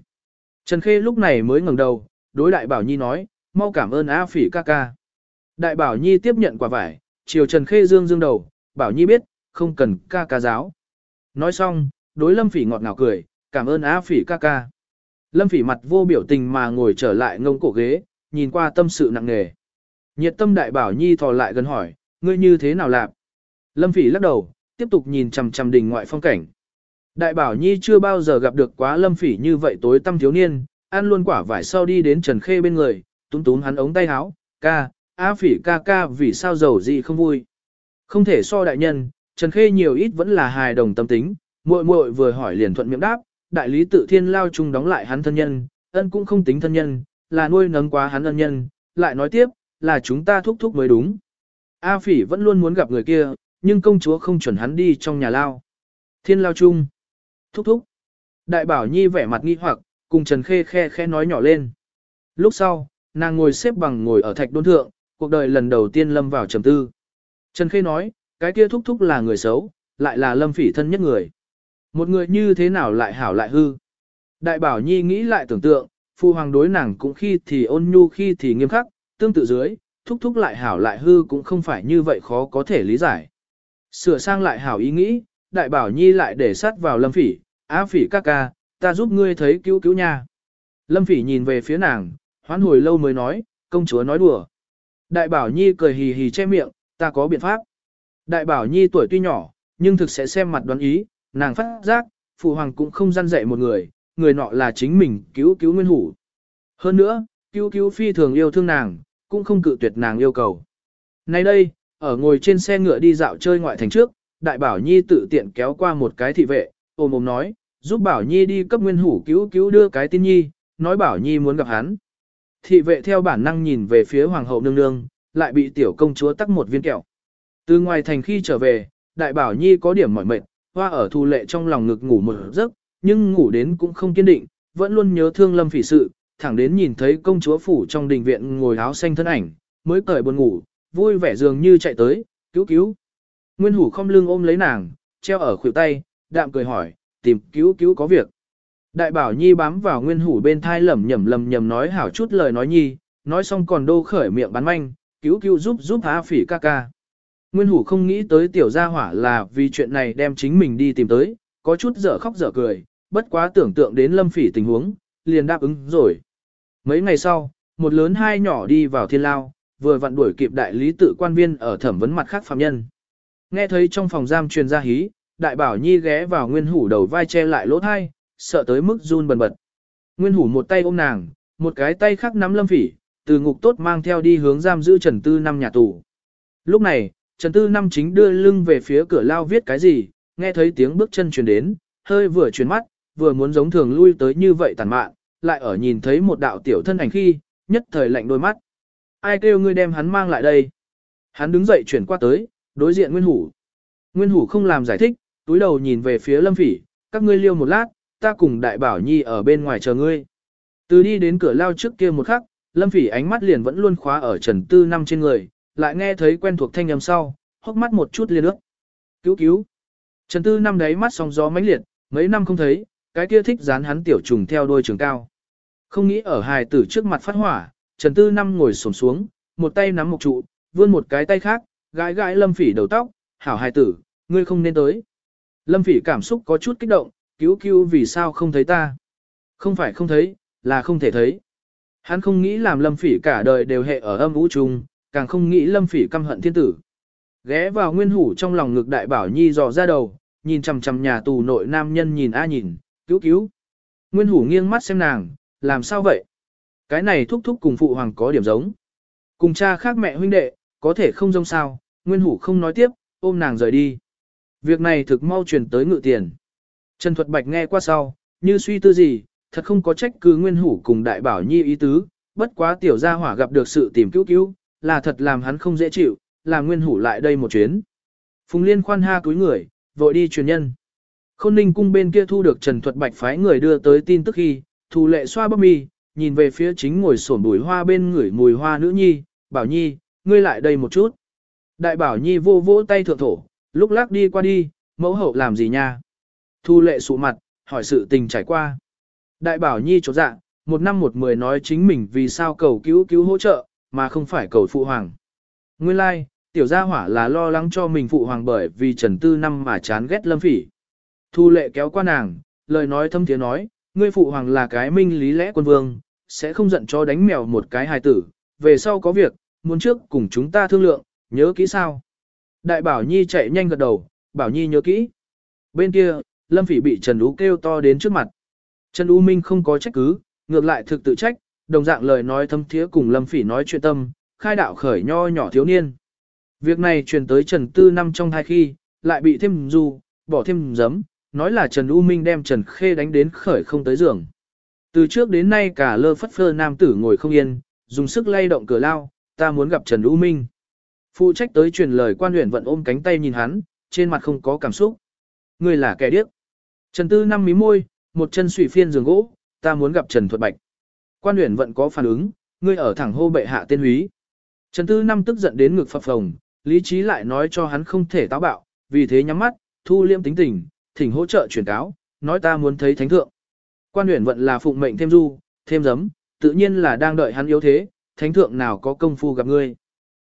Trần Khê lúc này mới ngẩng đầu, đối đại bảo nhi nói, mau cảm ơn A phỉ ca ca. Đại bảo nhi tiếp nhận quả vải, chiều Trần Khê dương dương đầu, bảo nhi biết, không cần ca ca giáo. Nói xong, đối lâm phỉ ngọt ngào cười, cảm ơn Á phỉ ca ca. Lâm phỉ mặt vô biểu tình mà ngồi trở lại ngông cổ ghế, nhìn qua tâm sự nặng nề. Nhiệt tâm đại bảo nhi thò lại gần hỏi, ngươi như thế nào lạp? Lâm phỉ lắc đầu, tiếp tục nhìn chằm chằm đình ngoại phong cảnh. Đại bảo nhi chưa bao giờ gặp được quá lâm phỉ như vậy tối tâm thiếu niên, ăn luôn quả vải sau đi đến Trần Khê bên người, túm túm hắn ống tay áo, ca, Á phỉ ca ca vì sao giàu gì không vui. Không thể so đại nhân, Trần Khê nhiều ít vẫn là hài đồng tâm tính, muội muội vừa hỏi liền thuận miệng đáp, đại lý tự thiên lao chung đóng lại hắn thân nhân, ân cũng không tính thân nhân, là nuôi nấng quá hắn ân nhân, lại nói tiếp, là chúng ta thúc thúc mới đúng. A phỉ vẫn luôn muốn gặp người kia, nhưng công chúa không chuẩn hắn đi trong nhà lao. Thiên lao chung. Thúc thúc. Đại bảo nhi vẻ mặt nghi hoặc, cùng Trần Khê khe khe nói nhỏ lên. Lúc sau, nàng ngồi xếp bằng ngồi ở thạch đôn thượng, cuộc đời lần đầu tiên lâm vào trầm tư. Trần Khê nói, cái kia thúc thúc là người xấu, lại là lâm phỉ thân nhất người. Một người như thế nào lại hảo lại hư. Đại bảo nhi nghĩ lại tưởng tượng, phu hoàng đối nàng cũng khi thì ôn nhu khi thì nghiêm khắc, tương tự dưới, thúc thúc lại hảo lại hư cũng không phải như vậy khó có thể lý giải. Sửa sang lại hảo ý nghĩ, đại bảo nhi lại để sát vào lâm phỉ, á phỉ ca ca, ta giúp ngươi thấy cứu cứu nha. Lâm phỉ nhìn về phía nàng, hoán hồi lâu mới nói, công chúa nói đùa. Đại bảo nhi cười hì hì che miệng, ta có biện pháp. Đại bảo nhi tuổi tuy nhỏ, nhưng thực sẽ xem mặt đoán ý, nàng phát giác, phụ hoàng cũng không gian dạy một người, người nọ là chính mình cứu cứu nguyên hủ. Hơn nữa, cứu cứu phi thường yêu thương nàng, cũng không cự tuyệt nàng yêu cầu. Nay đây, ở ngồi trên xe ngựa đi dạo chơi ngoại thành trước, đại bảo nhi tự tiện kéo qua một cái thị vệ, ôm ôm nói, giúp bảo nhi đi cấp nguyên hủ cứu cứu đưa cái tin nhi, nói bảo nhi muốn gặp hắn. Thị vệ theo bản năng nhìn về phía hoàng hậu nương nương, lại bị tiểu công chúa tắc một viên kẹo. Từ ngoài thành khi trở về, đại bảo nhi có điểm mỏi mệt, hoa ở thu lệ trong lòng ngực ngủ một giấc, nhưng ngủ đến cũng không kiên định, vẫn luôn nhớ thương lâm phỉ sự, thẳng đến nhìn thấy công chúa phủ trong đình viện ngồi áo xanh thân ảnh, mới cởi buồn ngủ, vui vẻ dường như chạy tới, cứu cứu, Nguyên hủ không lưng ôm lấy nàng, treo ở khuỷu tay, đạm cười hỏi, tìm cứu cứu có việc. Đại bảo nhi bám vào nguyên hủ bên thai lẩm nhẩm lầm nhầm nói hảo chút lời nói nhi, nói xong còn đô khởi miệng bắn manh, cứu cứu giúp giúp há phỉ ca ca. Nguyên hủ không nghĩ tới tiểu gia hỏa là vì chuyện này đem chính mình đi tìm tới, có chút dở khóc dở cười, bất quá tưởng tượng đến lâm phỉ tình huống, liền đáp ứng rồi. Mấy ngày sau, một lớn hai nhỏ đi vào thiên lao, vừa vặn đuổi kịp đại lý tự quan viên ở thẩm vấn mặt khác phạm nhân. Nghe thấy trong phòng giam truyền ra hí, đại bảo nhi ghé vào nguyên hủ đầu vai che lại lỗ thai, sợ tới mức run bần bật. Nguyên hủ một tay ôm nàng, một cái tay khác nắm lâm phỉ, từ ngục tốt mang theo đi hướng giam giữ Trần Tư Năm nhà tù. Lúc này, Trần Tư Năm chính đưa lưng về phía cửa lao viết cái gì, nghe thấy tiếng bước chân truyền đến, hơi vừa chuyển mắt, vừa muốn giống thường lui tới như vậy tàn mạn, lại ở nhìn thấy một đạo tiểu thân ảnh khi, nhất thời lạnh đôi mắt. Ai kêu ngươi đem hắn mang lại đây? Hắn đứng dậy chuyển qua tới, đối diện Nguyên Hủ. Nguyên Hủ không làm giải thích, túi đầu nhìn về phía Lâm Phỉ, các ngươi liêu một lát, ta cùng Đại Bảo Nhi ở bên ngoài chờ ngươi. Từ đi đến cửa lao trước kia một khắc, Lâm Phỉ ánh mắt liền vẫn luôn khóa ở Trần Tư Năm trên người, lại nghe thấy quen thuộc thanh âm sau, hốc mắt một chút liền nước. Cứu cứu. Trần Tư Năm đấy mắt sóng gió mãnh liệt, mấy năm không thấy, cái kia thích dán hắn tiểu trùng theo đôi trường cao. Không nghĩ ở hài tử trước mặt phát hỏa, Trần Tư Năm ngồi xổm xuống, một tay nắm một trụ, vươn một cái tay khác, gãi gãi Lâm Phỉ đầu tóc, hảo hài tử, ngươi không nên tới. Lâm Phỉ cảm xúc có chút kích động, cứu cứu vì sao không thấy ta. Không phải không thấy, là không thể thấy. Hắn không nghĩ làm Lâm Phỉ cả đời đều hệ ở âm vũ trùng, càng không nghĩ Lâm Phỉ căm hận thiên tử. Ghé vào nguyên hủ trong lòng ngực đại bảo nhi dò ra đầu, nhìn chằm chằm nhà tù nội nam nhân nhìn a nhìn, cứu cứu. Nguyên hủ nghiêng mắt xem nàng, làm sao vậy? Cái này thúc thúc cùng phụ hoàng có điểm giống. Cùng cha khác mẹ huynh đệ, có thể không giống sao, nguyên hủ không nói tiếp, ôm nàng rời đi. Việc này thực mau truyền tới ngự tiền. Trần Thuật Bạch nghe qua sau, như suy tư gì, thật không có trách cứ nguyên hủ cùng đại bảo nhi ý tứ, bất quá tiểu gia hỏa gặp được sự tìm cứu cứu, là thật làm hắn không dễ chịu, làm nguyên hủ lại đây một chuyến. Phùng Liên khoan ha cúi người, vội đi truyền nhân. Khôn ninh cung bên kia thu được Trần Thuật Bạch phái người đưa tới tin tức khi, thù lệ xoa bắp mi, nhìn về phía chính ngồi sổn bùi hoa bên người mùi hoa nữ nhi, bảo nhi, ngươi lại đây một chút. Đại bảo nhi vô vỗ tay thượng thổ, lúc lắc đi qua đi, mẫu hậu làm gì nha? Thu lệ sụ mặt, hỏi sự tình trải qua. Đại bảo nhi chỗ dạ, một năm một mười nói chính mình vì sao cầu cứu cứu hỗ trợ, mà không phải cầu phụ hoàng. Nguyên lai, like, tiểu gia hỏa là lo lắng cho mình phụ hoàng bởi vì trần tư năm mà chán ghét lâm phỉ. Thu lệ kéo qua nàng, lời nói thâm tiếng nói, ngươi phụ hoàng là cái minh lý lẽ quân vương, sẽ không giận cho đánh mèo một cái hài tử, về sau có việc, muốn trước cùng chúng ta thương lượng, nhớ kỹ sao. Đại bảo nhi chạy nhanh gật đầu, bảo nhi nhớ kỹ. Bên kia, lâm phỉ bị Trần Ú kêu to đến trước mặt. Trần U Minh không có trách cứ, ngược lại thực tự trách, đồng dạng lời nói thâm thiế cùng lâm phỉ nói chuyện tâm, khai đạo khởi nho nhỏ thiếu niên. Việc này truyền tới Trần Tư năm trong hai khi, lại bị thêm du, bỏ thêm giấm, nói là Trần U Minh đem Trần Khê đánh đến khởi không tới giường. Từ trước đến nay cả lơ phất phơ nam tử ngồi không yên, dùng sức lay động cửa lao, ta muốn gặp Trần U Minh. Phụ trách tới truyền lời quan huyện vận ôm cánh tay nhìn hắn, trên mặt không có cảm xúc. Người là kẻ điếc. Trần Tư năm mí môi, một chân sủy phiên giường gỗ, ta muốn gặp Trần Thuật Bạch. Quan huyện vận có phản ứng, ngươi ở thẳng hô bệ hạ tên húy. Trần Tư năm tức giận đến ngực phập phồng, lý trí lại nói cho hắn không thể táo bạo, vì thế nhắm mắt, thu liêm tính tình, thỉnh hỗ trợ truyền cáo, nói ta muốn thấy thánh thượng. Quan huyện vận là phụng mệnh thêm du, thêm giấm, tự nhiên là đang đợi hắn yếu thế, thánh thượng nào có công phu gặp ngươi.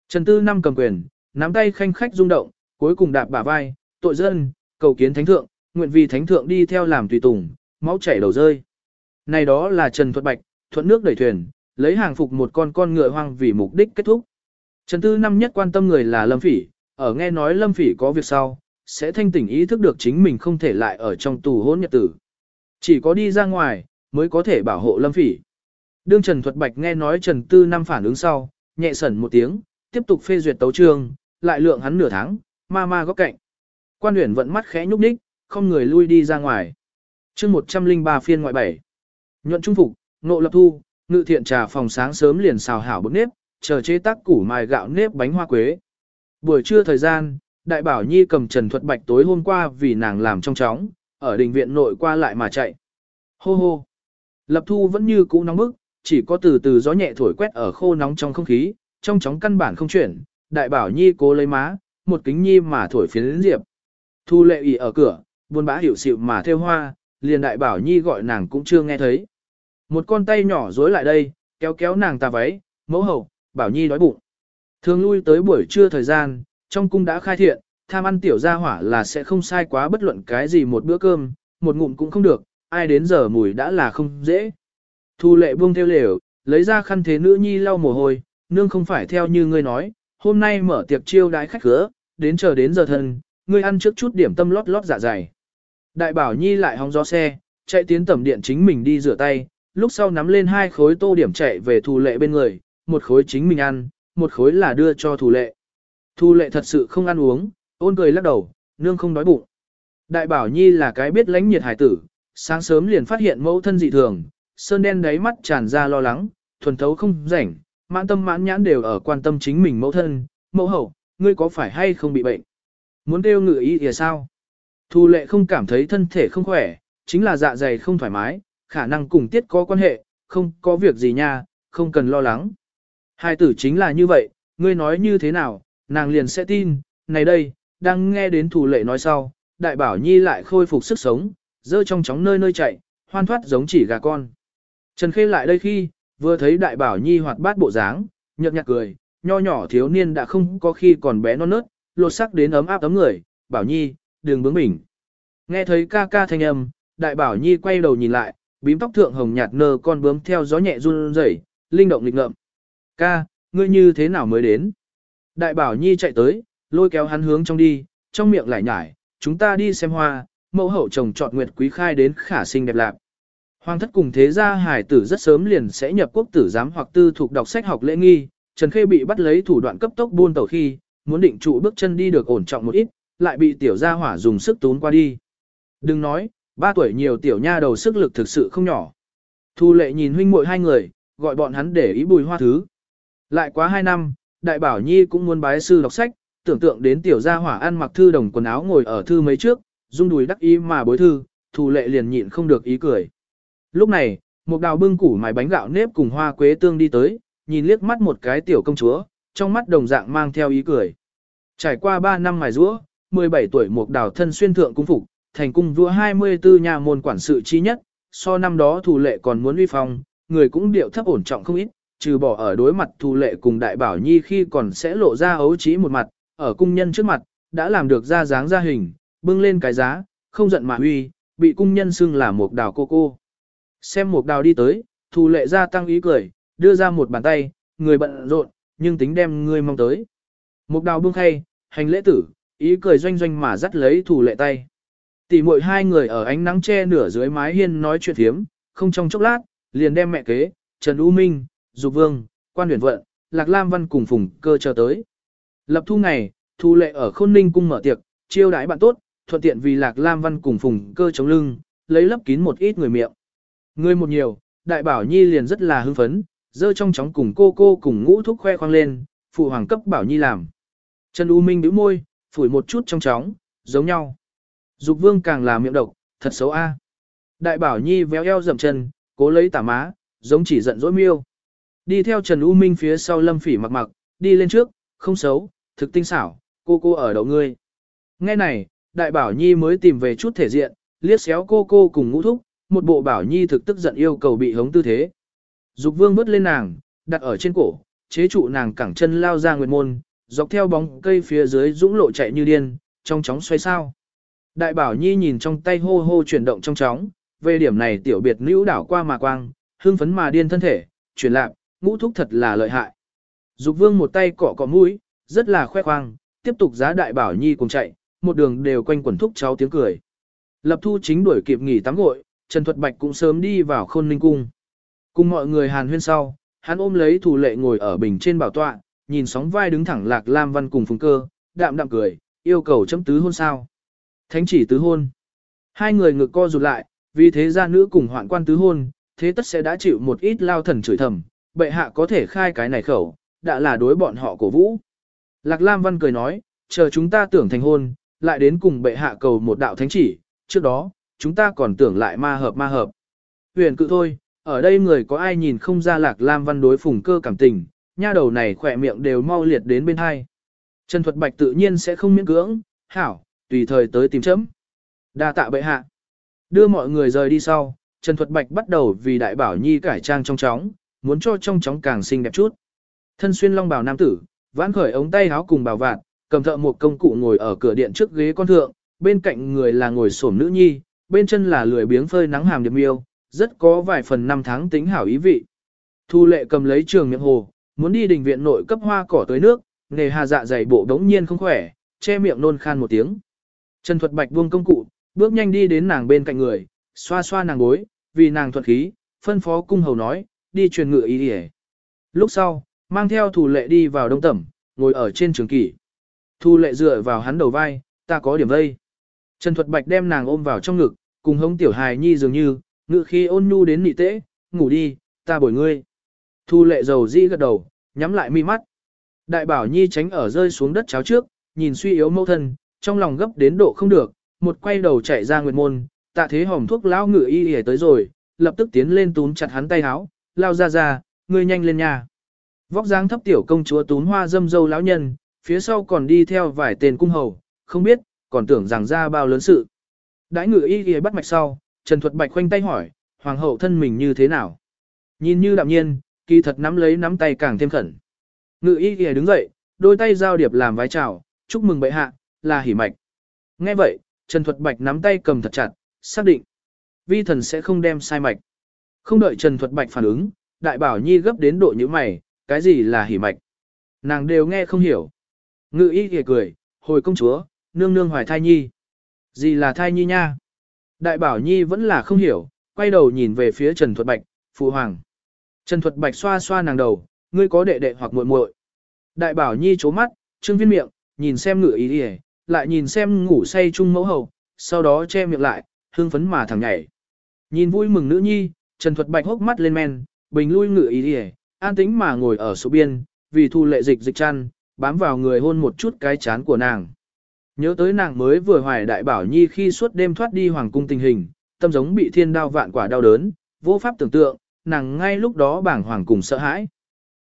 Trần Tư năm cầm quyền, nắm tay khanh khách rung động, cuối cùng đạp bả vai, tội dân, cầu kiến thánh thượng, nguyện vì thánh thượng đi theo làm tùy tùng, máu chảy đầu rơi. Này đó là Trần Thuật Bạch, thuận nước đẩy thuyền, lấy hàng phục một con con ngựa hoang vì mục đích kết thúc. Trần Tư năm nhất quan tâm người là Lâm Phỉ, ở nghe nói Lâm Phỉ có việc sau, sẽ thanh tỉnh ý thức được chính mình không thể lại ở trong tù hôn nhật tử. Chỉ có đi ra ngoài, mới có thể bảo hộ Lâm Phỉ. Đương Trần Thuật Bạch nghe nói Trần Tư năm phản ứng sau, nhẹ sẩn một tiếng, tiếp tục phê duyệt tấu trương, lại lượng hắn nửa tháng, ma ma góc cạnh. Quan huyền vận mắt khẽ nhúc nhích, không người lui đi ra ngoài. chương 103 phiên ngoại bảy. Nhuận trung phục, ngộ lập thu, ngự thiện trà phòng sáng sớm liền xào hảo bột nếp, chờ chế tác củ mài gạo nếp bánh hoa quế. Buổi trưa thời gian, đại bảo nhi cầm trần thuật bạch tối hôm qua vì nàng làm trong chóng, ở đình viện nội qua lại mà chạy. Hô hô. Lập thu vẫn như cũ nóng bức, chỉ có từ từ gió nhẹ thổi quét ở khô nóng trong không khí, trong chóng căn bản không chuyển, đại bảo nhi cố lấy má, một kính nhi mà thổi phiến diệp. Thu lệ ỉ ở cửa, buôn bã hiểu xịu mà theo hoa, liền đại bảo nhi gọi nàng cũng chưa nghe thấy. Một con tay nhỏ dối lại đây, kéo kéo nàng tà váy, mẫu hậu, bảo nhi đói bụng. Thường lui tới buổi trưa thời gian, trong cung đã khai thiện, tham ăn tiểu gia hỏa là sẽ không sai quá bất luận cái gì một bữa cơm, một ngụm cũng không được, ai đến giờ mùi đã là không dễ. Thu lệ buông theo lều, lấy ra khăn thế nữ nhi lau mồ hôi, nương không phải theo như ngươi nói, hôm nay mở tiệc chiêu đái khách khứa, đến chờ đến giờ thân, ngươi ăn trước chút điểm tâm lót lót dạ dày. Đại bảo nhi lại hóng gió xe, chạy tiến tầm điện chính mình đi rửa tay, lúc sau nắm lên hai khối tô điểm chạy về thù lệ bên người, một khối chính mình ăn, một khối là đưa cho thù lệ. Thù lệ thật sự không ăn uống, ôn cười lắc đầu, nương không đói bụng. Đại bảo nhi là cái biết lãnh nhiệt hải tử, sáng sớm liền phát hiện mẫu thân dị thường, sơn đen đáy mắt tràn ra lo lắng, thuần thấu không rảnh, mãn tâm mãn nhãn đều ở quan tâm chính mình mẫu thân, mẫu hậu, ngươi có phải hay không bị bệnh? Muốn kêu ngự ý thì sao? Thu lệ không cảm thấy thân thể không khỏe, chính là dạ dày không thoải mái, khả năng cùng tiết có quan hệ, không có việc gì nha, không cần lo lắng. Hai tử chính là như vậy, ngươi nói như thế nào, nàng liền sẽ tin, này đây, đang nghe đến thủ lệ nói sau, đại bảo nhi lại khôi phục sức sống, dơ trong chóng nơi nơi chạy, hoan thoát giống chỉ gà con. Trần Khê lại đây khi, vừa thấy đại bảo nhi hoạt bát bộ dáng, nhợt nhạt cười, nho nhỏ thiếu niên đã không có khi còn bé non nớt, lột sắc đến ấm áp ấm người, bảo nhi, đừng bướng bỉnh. Nghe thấy ca ca thanh âm, đại bảo nhi quay đầu nhìn lại, bím tóc thượng hồng nhạt nơ con bướm theo gió nhẹ run rẩy, linh động lịch ngợm. Ca, ngươi như thế nào mới đến? Đại bảo nhi chạy tới, lôi kéo hắn hướng trong đi, trong miệng lại nhải, chúng ta đi xem hoa, mẫu hậu chồng chọn nguyệt quý khai đến khả sinh đẹp lạc. Hoàng thất cùng thế gia hải tử rất sớm liền sẽ nhập quốc tử giám hoặc tư thuộc đọc sách học lễ nghi, Trần Khê bị bắt lấy thủ đoạn cấp tốc buôn tàu khi, muốn định trụ bước chân đi được ổn trọng một ít, lại bị tiểu gia hỏa dùng sức tún qua đi. Đừng nói, ba tuổi nhiều tiểu nha đầu sức lực thực sự không nhỏ. Thu lệ nhìn huynh muội hai người, gọi bọn hắn để ý bùi hoa thứ. Lại quá hai năm, đại bảo nhi cũng muốn bái sư đọc sách, tưởng tượng đến tiểu gia hỏa ăn mặc thư đồng quần áo ngồi ở thư mấy trước, rung đùi đắc ý mà bối thư, thu lệ liền nhịn không được ý cười. Lúc này, một đào bưng củ mài bánh gạo nếp cùng hoa quế tương đi tới, nhìn liếc mắt một cái tiểu công chúa, trong mắt đồng dạng mang theo ý cười. Trải qua 3 năm mài rũa, 17 tuổi một đào thân xuyên thượng cung phục, thành cung vua 24 nhà môn quản sự chi nhất, so năm đó thủ lệ còn muốn uy phong, người cũng điệu thấp ổn trọng không ít, trừ bỏ ở đối mặt thủ lệ cùng đại bảo nhi khi còn sẽ lộ ra ấu trí một mặt, ở cung nhân trước mặt, đã làm được ra dáng ra hình, bưng lên cái giá, không giận mà uy, bị cung nhân xưng là một đào cô cô. Xem một đào đi tới, thủ lệ ra tăng ý cười, đưa ra một bàn tay, người bận rộn, nhưng tính đem người mong tới. Một đào bưng khay, hành lễ tử, ý cười doanh doanh mà dắt lấy thủ lệ tay. Tỷ muội hai người ở ánh nắng che nửa dưới mái hiên nói chuyện thiếm, không trong chốc lát, liền đem mẹ kế, Trần U Minh, Dục Vương, Quan Huyền Vận, Lạc Lam Văn cùng Phùng Cơ chờ tới. Lập thu ngày, thu lệ ở Khôn Ninh cung mở tiệc, chiêu đãi bạn tốt, thuận tiện vì Lạc Lam Văn cùng Phùng Cơ chống lưng, lấy lấp kín một ít người miệng. Người một nhiều, Đại Bảo Nhi liền rất là hưng phấn, dơ trong chóng cùng cô cô cùng ngũ thúc khoe khoang lên, phụ hoàng cấp Bảo Nhi làm. Trần U Minh bĩu môi, phủi một chút trong chóng, giống nhau. Dục vương càng là miệng độc, thật xấu a. Đại bảo nhi véo eo dậm chân, cố lấy tả má, giống chỉ giận dỗi miêu. Đi theo Trần U Minh phía sau lâm phỉ mặc mặc, đi lên trước, không xấu, thực tinh xảo, cô cô ở đầu ngươi. Nghe này, đại bảo nhi mới tìm về chút thể diện, liếc xéo cô cô cùng ngũ thúc, một bộ bảo nhi thực tức giận yêu cầu bị hống tư thế. Dục vương bước lên nàng, đặt ở trên cổ, chế trụ nàng cẳng chân lao ra nguyệt môn, dọc theo bóng cây phía dưới dũng lộ chạy như điên, trong chóng xoay sao. Đại bảo nhi nhìn trong tay hô hô chuyển động trong chóng, về điểm này tiểu biệt nữ đảo qua mà quang, hương phấn mà điên thân thể, chuyển lạc, ngũ thúc thật là lợi hại. Dục vương một tay cọ cọ mũi, rất là khoe khoang, tiếp tục giá đại bảo nhi cùng chạy, một đường đều quanh quần thúc cháu tiếng cười. Lập thu chính đuổi kịp nghỉ tắm gội, Trần Thuật Bạch cũng sớm đi vào khôn ninh cung. Cùng mọi người hàn huyên sau, hắn ôm lấy thủ lệ ngồi ở bình trên bảo tọa, nhìn sóng vai đứng thẳng lạc lam văn cùng phùng cơ, đạm đạm cười, yêu cầu chấm tứ hôn sao. Thánh chỉ tứ hôn. Hai người ngực co rụt lại, vì thế gia nữ cùng hoạn quan tứ hôn, thế tất sẽ đã chịu một ít lao thần chửi thầm, bệ hạ có thể khai cái này khẩu, đã là đối bọn họ cổ vũ. Lạc Lam Văn cười nói, chờ chúng ta tưởng thành hôn, lại đến cùng bệ hạ cầu một đạo thánh chỉ, trước đó, chúng ta còn tưởng lại ma hợp ma hợp. Huyền cự thôi, ở đây người có ai nhìn không ra Lạc Lam Văn đối phùng cơ cảm tình, nha đầu này khỏe miệng đều mau liệt đến bên hai. Trần Thuật Bạch tự nhiên sẽ không miễn cưỡng, hảo, tùy thời tới tìm chấm. Đa tạ bệ hạ. Đưa mọi người rời đi sau, Trần Thuật Bạch bắt đầu vì đại bảo nhi cải trang trong chóng, muốn cho trong chóng càng xinh đẹp chút. Thân xuyên long bào nam tử, vãn khởi ống tay áo cùng bào vạt, cầm thợ một công cụ ngồi ở cửa điện trước ghế con thượng, bên cạnh người là ngồi xổm nữ nhi, bên chân là lười biếng phơi nắng hàm điệp miêu, rất có vài phần năm tháng tính hảo ý vị. Thu lệ cầm lấy trường miệng hồ, muốn đi đình viện nội cấp hoa cỏ tới nước, nghề hà dạ dày bộ đống nhiên không khỏe, che miệng nôn khan một tiếng. Trần Thuật Bạch buông công cụ, bước nhanh đi đến nàng bên cạnh người, xoa xoa nàng gối, vì nàng thuật khí, phân phó cung hầu nói, đi truyền ngựa ý đi Lúc sau, mang theo thủ lệ đi vào đông tẩm, ngồi ở trên trường kỷ. Thu lệ dựa vào hắn đầu vai, ta có điểm vây. Trần Thuật Bạch đem nàng ôm vào trong ngực, cùng hống tiểu hài nhi dường như, ngự khi ôn nhu đến nị tễ, ngủ đi, ta bồi ngươi. Thu lệ dầu dĩ gật đầu, nhắm lại mi mắt. Đại bảo nhi tránh ở rơi xuống đất cháo trước, nhìn suy yếu mẫu thân, trong lòng gấp đến độ không được, một quay đầu chạy ra nguyệt môn, tạ thế hòm thuốc lão ngự y y tới rồi, lập tức tiến lên túm chặt hắn tay háo, lao ra ra, ngươi nhanh lên nhà. Vóc dáng thấp tiểu công chúa túm hoa dâm dâu lão nhân, phía sau còn đi theo vài tên cung hầu, không biết, còn tưởng rằng ra bao lớn sự. Đãi ngự y y bắt mạch sau, Trần Thuật Bạch khoanh tay hỏi, hoàng hậu thân mình như thế nào? Nhìn như đạm nhiên, kỳ thật nắm lấy nắm tay càng thêm khẩn. Ngự y y đứng dậy, đôi tay giao điệp làm vái chào, chúc mừng bệ hạ, là hỉ mạch. Nghe vậy, Trần Thuật Bạch nắm tay cầm thật chặt, xác định. Vi thần sẽ không đem sai mạch. Không đợi Trần Thuật Bạch phản ứng, đại bảo nhi gấp đến độ như mày, cái gì là hỉ mạch. Nàng đều nghe không hiểu. Ngự y kìa cười, hồi công chúa, nương nương hoài thai nhi. Gì là thai nhi nha? Đại bảo nhi vẫn là không hiểu, quay đầu nhìn về phía Trần Thuật Bạch, phụ hoàng. Trần Thuật Bạch xoa xoa nàng đầu, ngươi có đệ đệ hoặc muội muội. Đại bảo nhi chố mắt, trương viên miệng, nhìn xem ngự ý kìa, lại nhìn xem ngủ say chung mẫu hầu, sau đó che miệng lại, hương phấn mà thẳng nhảy. Nhìn vui mừng nữ nhi, Trần Thuật Bạch hốc mắt lên men, bình lui ngự ý đi an tĩnh mà ngồi ở số biên, vì thu lệ dịch dịch chăn, bám vào người hôn một chút cái chán của nàng. Nhớ tới nàng mới vừa hoài đại bảo nhi khi suốt đêm thoát đi hoàng cung tình hình, tâm giống bị thiên đao vạn quả đau đớn, vô pháp tưởng tượng, nàng ngay lúc đó bảng hoàng cùng sợ hãi.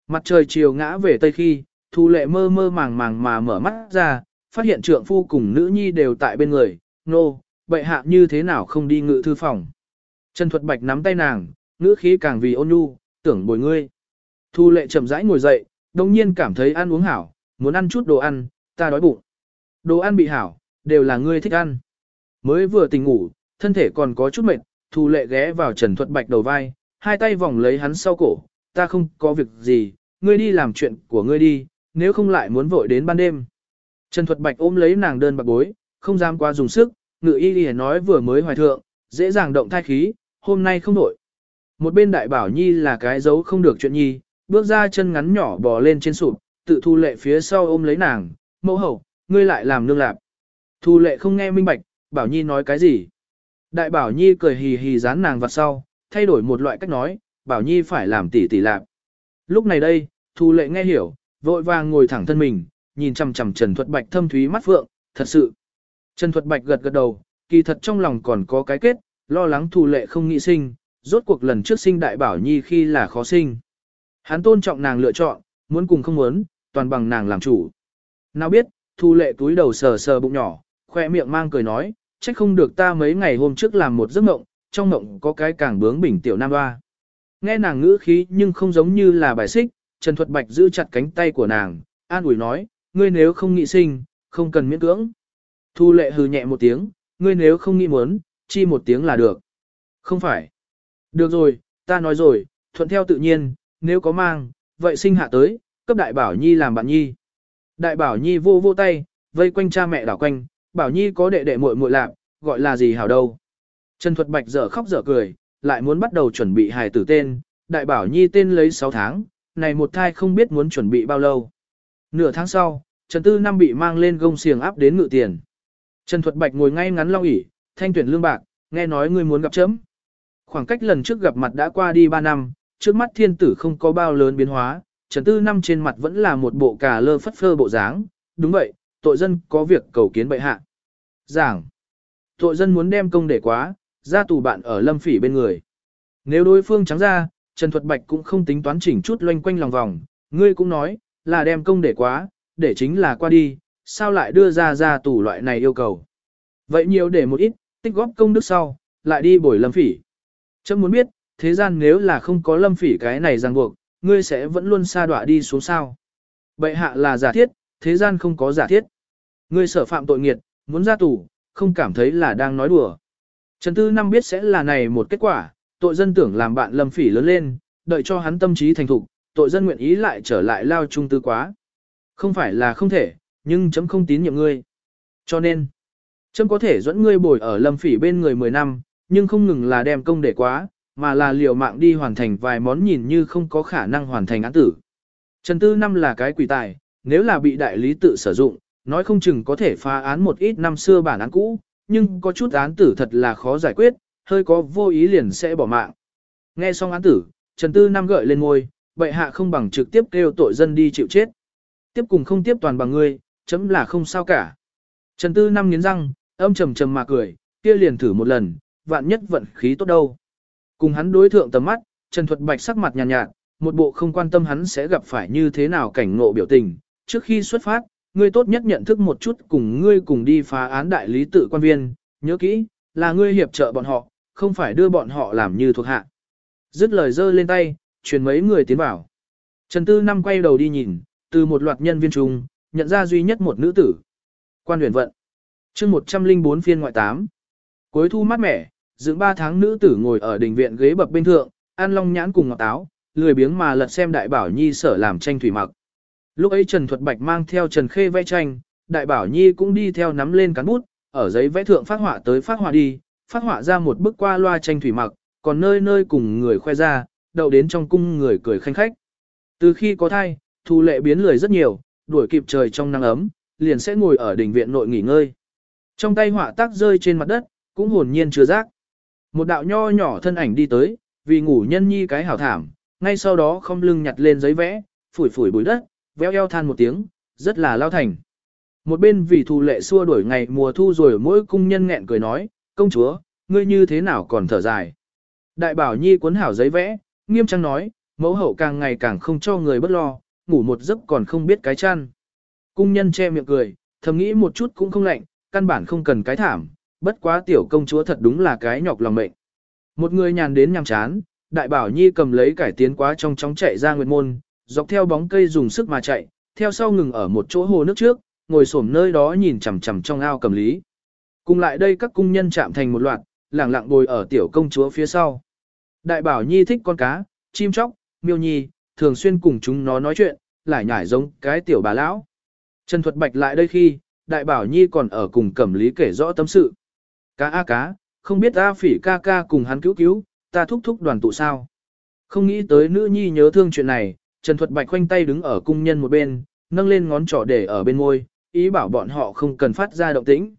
Mặt trời chiều ngã về tây khi, thu lệ mơ mơ màng màng mà mở mắt ra, phát hiện trượng phu cùng nữ nhi đều tại bên người, nô, no, bệ hạ như thế nào không đi ngự thư phòng. Trần Thuật Bạch nắm tay nàng, ngữ khí càng vì ôn nhu, tưởng bồi ngươi. Thu lệ chậm rãi ngồi dậy, đồng nhiên cảm thấy ăn uống hảo, muốn ăn chút đồ ăn, ta đói bụng. Đồ ăn bị hảo, đều là ngươi thích ăn. Mới vừa tỉnh ngủ, thân thể còn có chút mệt, thu lệ ghé vào Trần Thuật Bạch đầu vai, hai tay vòng lấy hắn sau cổ, ta không có việc gì, ngươi đi làm chuyện của ngươi đi, nếu không lại muốn vội đến ban đêm. Trần Thuật Bạch ôm lấy nàng đơn bạc bối, không dám qua dùng sức, ngự y y nói vừa mới hoài thượng, dễ dàng động thai khí, hôm nay không nổi. Một bên đại bảo nhi là cái dấu không được chuyện nhi, bước ra chân ngắn nhỏ bò lên trên sụp, tự thu lệ phía sau ôm lấy nàng, mẫu hậu, ngươi lại làm nương lạp. Thu lệ không nghe minh bạch, bảo nhi nói cái gì. Đại bảo nhi cười hì hì dán nàng vặt sau, thay đổi một loại cách nói, bảo nhi phải làm tỷ tỷ lạp. Lúc này đây, thu lệ nghe hiểu, vội vàng ngồi thẳng thân mình, nhìn chằm chằm Trần Thuật Bạch thâm thúy mắt phượng, thật sự. Trần Thuật Bạch gật gật đầu, kỳ thật trong lòng còn có cái kết, lo lắng thu lệ không nghĩ sinh, rốt cuộc lần trước sinh đại bảo nhi khi là khó sinh. Hắn tôn trọng nàng lựa chọn, muốn cùng không muốn, toàn bằng nàng làm chủ. Nào biết, thu lệ túi đầu sờ sờ bụng nhỏ, khoe miệng mang cười nói, trách không được ta mấy ngày hôm trước làm một giấc mộng, trong mộng có cái càng bướng bình tiểu nam hoa. Nghe nàng ngữ khí nhưng không giống như là bài xích, Trần Thuật Bạch giữ chặt cánh tay của nàng, an ủi nói, ngươi nếu không nghĩ sinh, không cần miễn cưỡng. Thu lệ hừ nhẹ một tiếng, ngươi nếu không nghĩ muốn, chi một tiếng là được. Không phải. Được rồi, ta nói rồi, thuận theo tự nhiên, nếu có mang, vậy sinh hạ tới, cấp đại bảo nhi làm bạn nhi. Đại bảo nhi vô vô tay, vây quanh cha mẹ đảo quanh, bảo nhi có đệ đệ muội muội lạc, gọi là gì hảo đâu. Trần Thuật Bạch dở khóc dở cười, lại muốn bắt đầu chuẩn bị hài tử tên, đại bảo nhi tên lấy 6 tháng, này một thai không biết muốn chuẩn bị bao lâu. Nửa tháng sau, Trần Tư Năm bị mang lên gông xiềng áp đến ngự tiền. Trần Thuật Bạch ngồi ngay ngắn long ỉ, thanh tuyển lương bạc, nghe nói ngươi muốn gặp chấm. Khoảng cách lần trước gặp mặt đã qua đi 3 năm, trước mắt thiên tử không có bao lớn biến hóa, Trần Tư Năm trên mặt vẫn là một bộ cà lơ phất phơ bộ dáng. Đúng vậy, tội dân có việc cầu kiến bệ hạ. Giảng, tội dân muốn đem công để quá, ra tù bạn ở lâm phỉ bên người. Nếu đối phương trắng ra, Trần Thuật Bạch cũng không tính toán chỉnh chút loanh quanh lòng vòng, ngươi cũng nói, là đem công để quá, để chính là qua đi, sao lại đưa ra ra tủ loại này yêu cầu. Vậy nhiều để một ít, tích góp công đức sau, lại đi bồi lâm phỉ. Chấm muốn biết, thế gian nếu là không có lâm phỉ cái này ràng buộc, ngươi sẽ vẫn luôn xa đọa đi xuống sao. Bệ hạ là giả thiết, thế gian không có giả thiết. Ngươi sở phạm tội nghiệt, muốn ra tù, không cảm thấy là đang nói đùa. Trần Tư Năm biết sẽ là này một kết quả, tội dân tưởng làm bạn lâm phỉ lớn lên, đợi cho hắn tâm trí thành thục, tội dân nguyện ý lại trở lại lao trung tư quá. Không phải là không thể, nhưng chấm không tín nhiệm ngươi. Cho nên, chấm có thể dẫn ngươi bồi ở lâm phỉ bên người 10 năm, nhưng không ngừng là đem công để quá, mà là liều mạng đi hoàn thành vài món nhìn như không có khả năng hoàn thành án tử. Trần Tư Năm là cái quỷ tài, nếu là bị đại lý tự sử dụng, nói không chừng có thể phá án một ít năm xưa bản án cũ, nhưng có chút án tử thật là khó giải quyết, hơi có vô ý liền sẽ bỏ mạng. Nghe xong án tử, Trần Tư Năm gợi lên ngôi, bệ hạ không bằng trực tiếp kêu tội dân đi chịu chết. Tiếp cùng không tiếp toàn bằng ngươi, chấm là không sao cả. Trần Tư Năm nghiến răng, âm trầm trầm mà cười, kia liền thử một lần, vạn nhất vận khí tốt đâu. Cùng hắn đối thượng tầm mắt, Trần Thuật Bạch sắc mặt nhàn nhạt, nhạt, một bộ không quan tâm hắn sẽ gặp phải như thế nào cảnh ngộ biểu tình. Trước khi xuất phát, ngươi tốt nhất nhận thức một chút cùng ngươi cùng đi phá án đại lý tự quan viên, nhớ kỹ, là ngươi hiệp trợ bọn họ, không phải đưa bọn họ làm như thuộc hạ. Dứt lời giơ lên tay, truyền mấy người tiến vào. Trần Tư Năm quay đầu đi nhìn, từ một loạt nhân viên trung, nhận ra duy nhất một nữ tử. Quan huyền vận. chương 104 phiên ngoại 8. Cuối thu mát mẻ, dưỡng 3 tháng nữ tử ngồi ở đỉnh viện ghế bập bên thượng, ăn long nhãn cùng ngọc táo, lười biếng mà lật xem đại bảo nhi sở làm tranh thủy mặc. Lúc ấy Trần Thuật Bạch mang theo Trần Khê vẽ tranh, đại bảo nhi cũng đi theo nắm lên cán bút, ở giấy vẽ thượng phát họa tới phát họa đi, phát họa ra một bức qua loa tranh thủy mặc, còn nơi nơi cùng người khoe ra, đậu đến trong cung người cười khanh khách. Từ khi có thai, thu lệ biến lười rất nhiều, đuổi kịp trời trong nắng ấm, liền sẽ ngồi ở đỉnh viện nội nghỉ ngơi. Trong tay họa tác rơi trên mặt đất, cũng hồn nhiên chưa giác. Một đạo nho nhỏ thân ảnh đi tới, vì ngủ nhân nhi cái hảo thảm, ngay sau đó không lưng nhặt lên giấy vẽ, phủi phủi bụi đất, véo eo than một tiếng, rất là lao thành. Một bên vì thù lệ xua đuổi ngày mùa thu rồi mỗi cung nhân nghẹn cười nói, công chúa, ngươi như thế nào còn thở dài. Đại bảo nhi cuốn hảo giấy vẽ, nghiêm trang nói, mẫu hậu càng ngày càng không cho người bất lo, ngủ một giấc còn không biết cái chăn. Cung nhân che miệng cười, thầm nghĩ một chút cũng không lạnh, căn bản không cần cái thảm, bất quá tiểu công chúa thật đúng là cái nhọc lòng mệnh. Một người nhàn đến nhằm chán, đại bảo nhi cầm lấy cải tiến quá trong chóng chạy ra nguyệt môn, dọc theo bóng cây dùng sức mà chạy, theo sau ngừng ở một chỗ hồ nước trước, ngồi xổm nơi đó nhìn chằm chằm trong ao cầm lý. Cùng lại đây các cung nhân chạm thành một loạt, lẳng lặng ngồi ở tiểu công chúa phía sau. Đại bảo nhi thích con cá, chim chóc, miêu nhi, thường xuyên cùng chúng nó nói chuyện, lại nhải giống cái tiểu bà lão. Trần Thuật Bạch lại đây khi, đại bảo nhi còn ở cùng cẩm lý kể rõ tâm sự. Cá a cá, không biết A phỉ ca ca cùng hắn cứu cứu, ta thúc thúc đoàn tụ sao. Không nghĩ tới nữ nhi nhớ thương chuyện này, Trần Thuật Bạch khoanh tay đứng ở cung nhân một bên, nâng lên ngón trỏ để ở bên môi, ý bảo bọn họ không cần phát ra động tĩnh.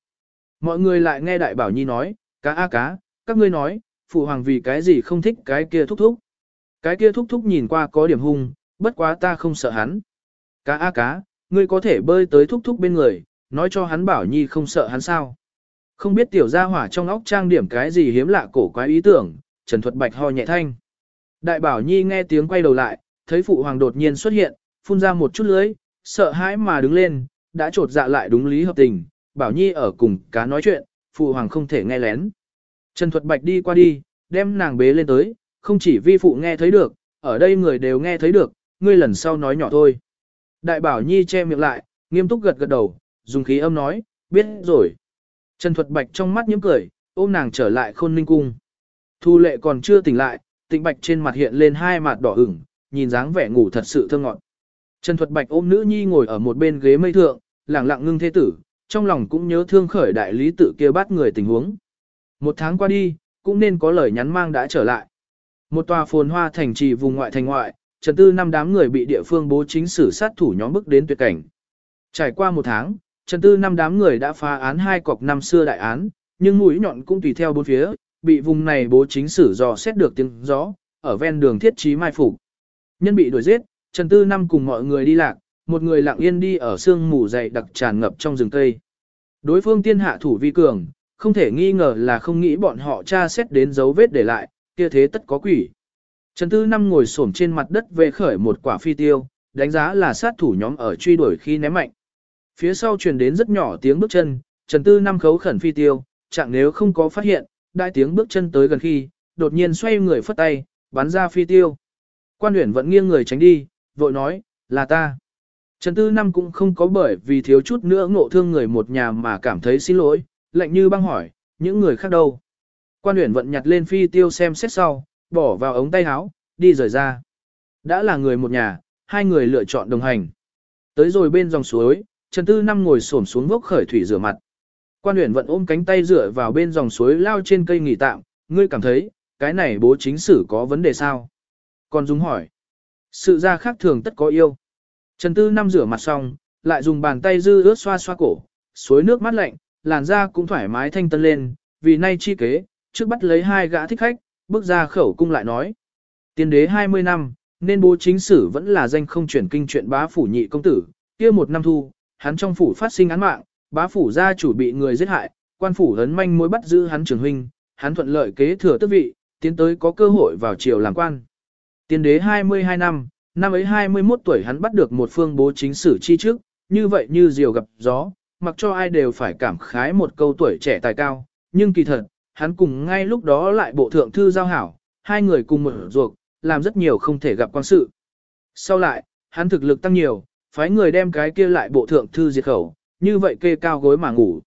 Mọi người lại nghe đại bảo nhi nói, cá a cá, các ngươi nói, phụ hoàng vì cái gì không thích cái kia thúc thúc. Cái kia thúc thúc nhìn qua có điểm hung, bất quá ta không sợ hắn. Cá a cá, ngươi có thể bơi tới thúc thúc bên người, nói cho hắn bảo nhi không sợ hắn sao. Không biết tiểu gia hỏa trong óc trang điểm cái gì hiếm lạ cổ quái ý tưởng, Trần Thuật Bạch ho nhẹ thanh. Đại bảo nhi nghe tiếng quay đầu lại, thấy phụ hoàng đột nhiên xuất hiện, phun ra một chút lưới, sợ hãi mà đứng lên, đã trột dạ lại đúng lý hợp tình, bảo nhi ở cùng cá nói chuyện, phụ hoàng không thể nghe lén. Trần Thuật Bạch đi qua đi, đem nàng bế lên tới, không chỉ vi phụ nghe thấy được, ở đây người đều nghe thấy được, ngươi lần sau nói nhỏ thôi. Đại bảo nhi che miệng lại, nghiêm túc gật gật đầu, dùng khí âm nói, biết rồi. Trần Thuật Bạch trong mắt nhếch cười, ôm nàng trở lại khôn ninh cung. Thu lệ còn chưa tỉnh lại, tịnh bạch trên mặt hiện lên hai mặt đỏ ửng, nhìn dáng vẻ ngủ thật sự thơ ngọt. Trần Thuật Bạch ôm nữ nhi ngồi ở một bên ghế mây thượng, lặng lặng ngưng thế tử, trong lòng cũng nhớ thương khởi đại lý tự kia bắt người tình huống. Một tháng qua đi, cũng nên có lời nhắn mang đã trở lại. Một tòa phồn hoa thành trì vùng ngoại thành ngoại, Trần Tư năm đám người bị địa phương bố chính xử sát thủ nhóm bức đến tuyệt cảnh. Trải qua một tháng, Trần Tư năm đám người đã phá án hai cọc năm xưa đại án, nhưng mũi nhọn cũng tùy theo bốn phía, bị vùng này bố chính xử dò xét được tiếng gió, ở ven đường thiết trí mai phục. Nhân bị đuổi giết, Trần Tư năm cùng mọi người đi lạc, một người lặng yên đi ở sương mù dày đặc tràn ngập trong rừng cây. Đối phương tiên hạ thủ vi cường, không thể nghi ngờ là không nghĩ bọn họ tra xét đến dấu vết để lại, kia thế tất có quỷ. Trần Tư Năm ngồi xổm trên mặt đất về khởi một quả phi tiêu, đánh giá là sát thủ nhóm ở truy đuổi khi ném mạnh. Phía sau truyền đến rất nhỏ tiếng bước chân, Trần Tư năm khấu khẩn phi tiêu, chẳng nếu không có phát hiện, đại tiếng bước chân tới gần khi, đột nhiên xoay người phất tay, bắn ra phi tiêu. Quan Uyển vẫn nghiêng người tránh đi, vội nói, là ta. Trần Tư Năm cũng không có bởi vì thiếu chút nữa ngộ thương người một nhà mà cảm thấy xin lỗi, lạnh như băng hỏi, những người khác đâu. Quan Uyển vận nhặt lên phi tiêu xem xét sau, bỏ vào ống tay áo, đi rời ra. Đã là người một nhà, hai người lựa chọn đồng hành. Tới rồi bên dòng suối, Trần Tư Năm ngồi xổm xuống vốc khởi thủy rửa mặt. Quan Uyển vận ôm cánh tay rửa vào bên dòng suối lao trên cây nghỉ tạm, ngươi cảm thấy, cái này bố chính sử có vấn đề sao? Còn Dung hỏi. Sự ra khác thường tất có yêu. Trần Tư Năm rửa mặt xong, lại dùng bàn tay dư ướt xoa xoa cổ, suối nước mát lạnh, làn da cũng thoải mái thanh tân lên, vì nay chi kế, trước bắt lấy hai gã thích khách, bước ra khẩu cung lại nói. Tiên đế 20 năm, nên bố chính sử vẫn là danh không chuyển kinh chuyện bá phủ nhị công tử, kia một năm thu, hắn trong phủ phát sinh án mạng, bá phủ gia chủ bị người giết hại, quan phủ hấn manh mối bắt giữ hắn trưởng huynh, hắn thuận lợi kế thừa tước vị, tiến tới có cơ hội vào triều làm quan. Tiên đế 22 năm, năm ấy 21 tuổi hắn bắt được một phương bố chính sử chi trước, như vậy như diều gặp gió, mặc cho ai đều phải cảm khái một câu tuổi trẻ tài cao, nhưng kỳ thật, hắn cùng ngay lúc đó lại bộ thượng thư giao hảo, hai người cùng một ruột, làm rất nhiều không thể gặp quan sự. Sau lại, hắn thực lực tăng nhiều, phái người đem cái kia lại bộ thượng thư diệt khẩu, như vậy kê cao gối mà ngủ.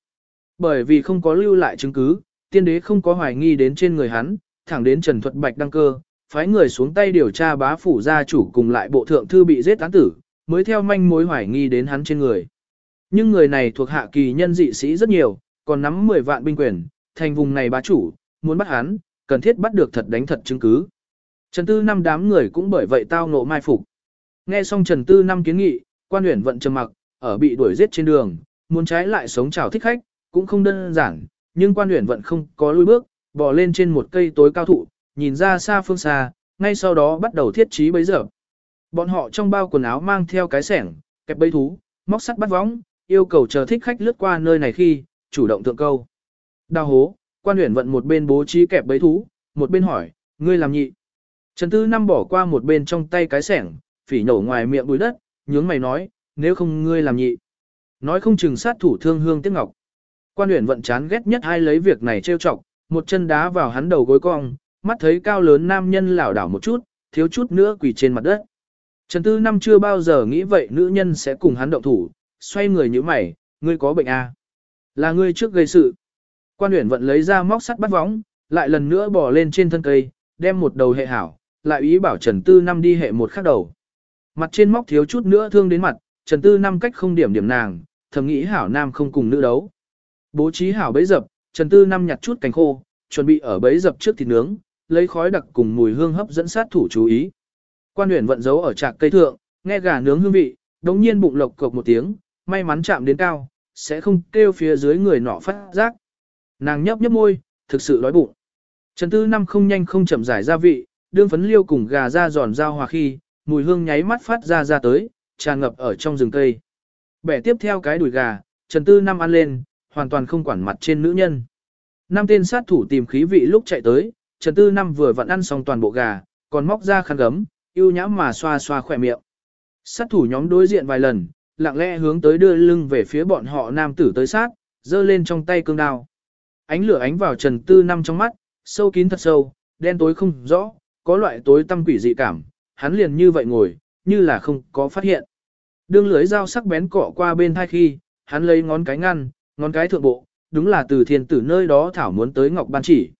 Bởi vì không có lưu lại chứng cứ, tiên đế không có hoài nghi đến trên người hắn, thẳng đến Trần Thuật Bạch đăng cơ, phái người xuống tay điều tra bá phủ gia chủ cùng lại bộ thượng thư bị giết án tử, mới theo manh mối hoài nghi đến hắn trên người. Nhưng người này thuộc hạ kỳ nhân dị sĩ rất nhiều, còn nắm 10 vạn binh quyền, thành vùng này bá chủ, muốn bắt hắn, cần thiết bắt được thật đánh thật chứng cứ. Trần Tư năm đám người cũng bởi vậy tao ngộ mai phục. Nghe xong Trần Tư năm kiến nghị, quan huyện vận trầm mặc, ở bị đuổi giết trên đường, muốn trái lại sống chào thích khách, cũng không đơn giản, nhưng quan huyện vận không có lui bước, bò lên trên một cây tối cao thụ, nhìn ra xa phương xa, ngay sau đó bắt đầu thiết trí bấy giờ. Bọn họ trong bao quần áo mang theo cái sẻng, kẹp bấy thú, móc sắt bắt võng, yêu cầu chờ thích khách lướt qua nơi này khi, chủ động thượng câu. Đào hố, quan huyện vận một bên bố trí kẹp bấy thú, một bên hỏi, ngươi làm nhị. Trần Tư Năm bỏ qua một bên trong tay cái sẻng, phỉ nổ ngoài miệng bùi đất, nhướng mày nói, nếu không ngươi làm nhị. Nói không chừng sát thủ thương hương tiếc ngọc. Quan huyện vận chán ghét nhất hai lấy việc này trêu chọc, một chân đá vào hắn đầu gối cong, mắt thấy cao lớn nam nhân lảo đảo một chút, thiếu chút nữa quỳ trên mặt đất. Trần Tư Năm chưa bao giờ nghĩ vậy nữ nhân sẽ cùng hắn động thủ, xoay người như mày, ngươi có bệnh à? Là ngươi trước gây sự. Quan huyển vận lấy ra móc sắt bắt võng, lại lần nữa bỏ lên trên thân cây, đem một đầu hệ hảo, lại ý bảo Trần Tư Năm đi hệ một khác đầu. Mặt trên móc thiếu chút nữa thương đến mặt, Trần Tư Năm cách không điểm điểm nàng, thầm nghĩ hảo nam không cùng nữ đấu. Bố trí hảo bấy dập, Trần Tư Năm nhặt chút cành khô, chuẩn bị ở bấy dập trước thịt nướng, lấy khói đặc cùng mùi hương hấp dẫn sát thủ chú ý. Quan huyền vận giấu ở trạc cây thượng, nghe gà nướng hương vị, đống nhiên bụng lộc cộc một tiếng, may mắn chạm đến cao, sẽ không kêu phía dưới người nọ phát giác. Nàng nhấp nhấp môi, thực sự đói bụng. Trần Tư Năm không nhanh không chậm giải gia vị, đương phấn liêu cùng gà ra giòn giao hòa khi, mùi hương nháy mắt phát ra ra tới, tràn ngập ở trong rừng cây. Bẻ tiếp theo cái đùi gà, Trần Tư Năm ăn lên, hoàn toàn không quản mặt trên nữ nhân. Năm tên sát thủ tìm khí vị lúc chạy tới, Trần Tư Năm vừa vặn ăn xong toàn bộ gà, còn móc ra khăn gấm, yêu nhãm mà xoa xoa khỏe miệng. Sát thủ nhóm đối diện vài lần, lặng lẽ hướng tới đưa lưng về phía bọn họ nam tử tới sát, giơ lên trong tay cương đao. Ánh lửa ánh vào Trần Tư Năm trong mắt, sâu kín thật sâu, đen tối không rõ, có loại tối tâm quỷ dị cảm, hắn liền như vậy ngồi, như là không có phát hiện. Đương lưới dao sắc bén cọ qua bên thai khi, hắn lấy ngón cái ngăn, ngón cái thượng bộ, đúng là từ thiên tử nơi đó thảo muốn tới ngọc ban chỉ.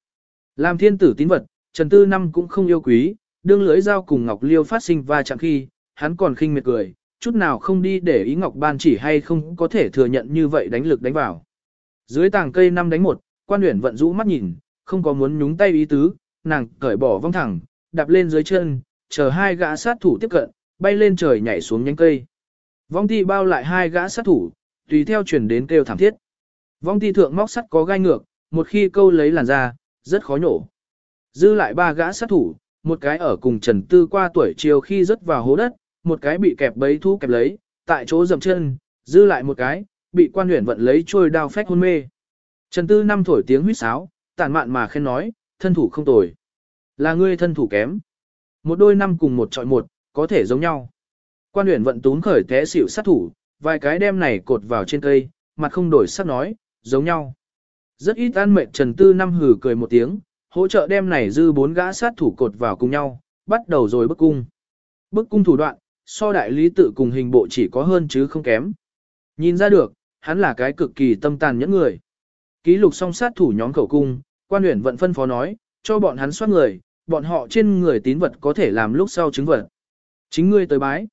Làm thiên tử tín vật, Trần Tư Năm cũng không yêu quý, đương lưới dao cùng ngọc liêu phát sinh va chạm khi, hắn còn khinh miệt cười, chút nào không đi để ý ngọc ban chỉ hay không có thể thừa nhận như vậy đánh lực đánh vào. Dưới tàng cây năm đánh một, quan huyển vận rũ mắt nhìn, không có muốn nhúng tay ý tứ, nàng cởi bỏ vong thẳng, đạp lên dưới chân, chờ hai gã sát thủ tiếp cận, bay lên trời nhảy xuống nhánh cây. Vong ti bao lại hai gã sát thủ, tùy theo chuyển đến kêu thảm thiết. Vong ti thượng móc sắt có gai ngược, một khi câu lấy làn ra rất khó nhổ. Dư lại ba gã sát thủ, một cái ở cùng Trần Tư qua tuổi chiều khi rớt vào hố đất, một cái bị kẹp bấy thú kẹp lấy, tại chỗ dầm chân, dư lại một cái, bị quan huyền vận lấy trôi đao phách hôn mê. Trần Tư năm thổi tiếng huýt sáo, tàn mạn mà khen nói, thân thủ không tồi. Là ngươi thân thủ kém. Một đôi năm cùng một trọi một, có thể giống nhau. Quan huyền vận tún khởi té xỉu sát thủ, vài cái đem này cột vào trên cây, mặt không đổi sắc nói, giống nhau. Rất ít an mệnh Trần Tư Năm hừ cười một tiếng, hỗ trợ đem này dư bốn gã sát thủ cột vào cùng nhau, bắt đầu rồi bức cung. Bức cung thủ đoạn, so đại lý tự cùng hình bộ chỉ có hơn chứ không kém. Nhìn ra được, hắn là cái cực kỳ tâm tàn nhẫn người. Ký lục song sát thủ nhóm khẩu cung, quan huyền vận phân phó nói, cho bọn hắn soát người, bọn họ trên người tín vật có thể làm lúc sau chứng vật. Chính ngươi tới bái.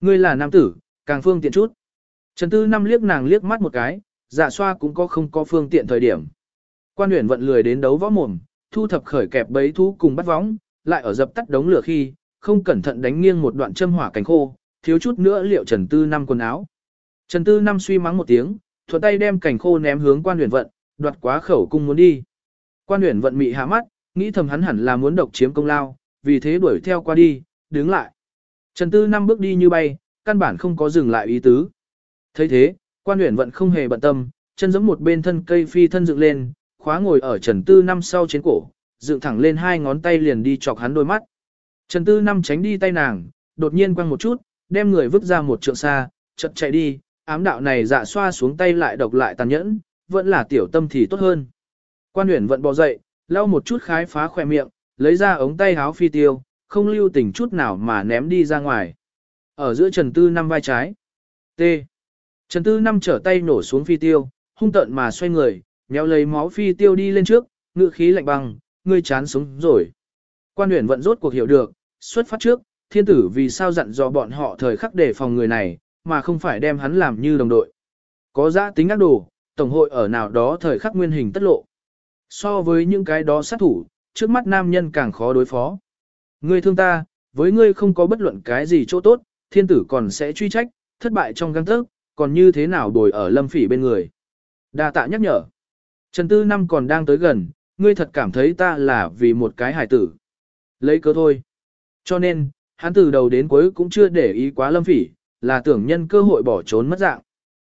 Ngươi là nam tử, càng phương tiện chút. Trần Tư năm liếc nàng liếc mắt một cái, dạ xoa cũng có không có phương tiện thời điểm. Quan huyền vận lười đến đấu võ mồm, thu thập khởi kẹp bấy thú cùng bắt võng, lại ở dập tắt đống lửa khi, không cẩn thận đánh nghiêng một đoạn châm hỏa cánh khô, thiếu chút nữa liệu Trần Tư năm quần áo. Trần Tư năm suy mắng một tiếng, thuận tay đem cảnh khô ném hướng quan huyền vận, đoạt quá khẩu cung muốn đi. Quan huyền vận mị hạ mắt, nghĩ thầm hắn hẳn là muốn độc chiếm công lao, vì thế đuổi theo qua đi, đứng lại. Trần Tư năm bước đi như bay, căn bản không có dừng lại ý tứ. thấy thế, quan huyền vận không hề bận tâm, chân giống một bên thân cây phi thân dựng lên, khóa ngồi ở Trần Tư năm sau trên cổ, dựng thẳng lên hai ngón tay liền đi chọc hắn đôi mắt. Trần Tư năm tránh đi tay nàng, đột nhiên quăng một chút, đem người vứt ra một trượng xa, chợt chạy đi, ám đạo này dạ xoa xuống tay lại độc lại tàn nhẫn, vẫn là tiểu tâm thì tốt hơn. Quan huyền vận bò dậy, lau một chút khái phá khỏe miệng, lấy ra ống tay háo phi tiêu, không lưu tình chút nào mà ném đi ra ngoài. Ở giữa Trần Tư năm vai trái. T. Trần Tư năm trở tay nổ xuống phi tiêu, hung tợn mà xoay người, nhéo lấy máu phi tiêu đi lên trước, ngự khí lạnh băng, ngươi chán sống rồi. Quan huyền vận rốt cuộc hiểu được, xuất phát trước, thiên tử vì sao dặn dò bọn họ thời khắc để phòng người này, mà không phải đem hắn làm như đồng đội. Có giá tính ác đồ, tổng hội ở nào đó thời khắc nguyên hình tất lộ. So với những cái đó sát thủ, trước mắt nam nhân càng khó đối phó. Ngươi thương ta, với ngươi không có bất luận cái gì chỗ tốt, thiên tử còn sẽ truy trách, thất bại trong găng thức, còn như thế nào đổi ở lâm phỉ bên người. Đa tạ nhắc nhở. Trần Tư Năm còn đang tới gần, ngươi thật cảm thấy ta là vì một cái hài tử. Lấy cớ thôi. Cho nên, hắn từ đầu đến cuối cũng chưa để ý quá lâm phỉ, là tưởng nhân cơ hội bỏ trốn mất dạng.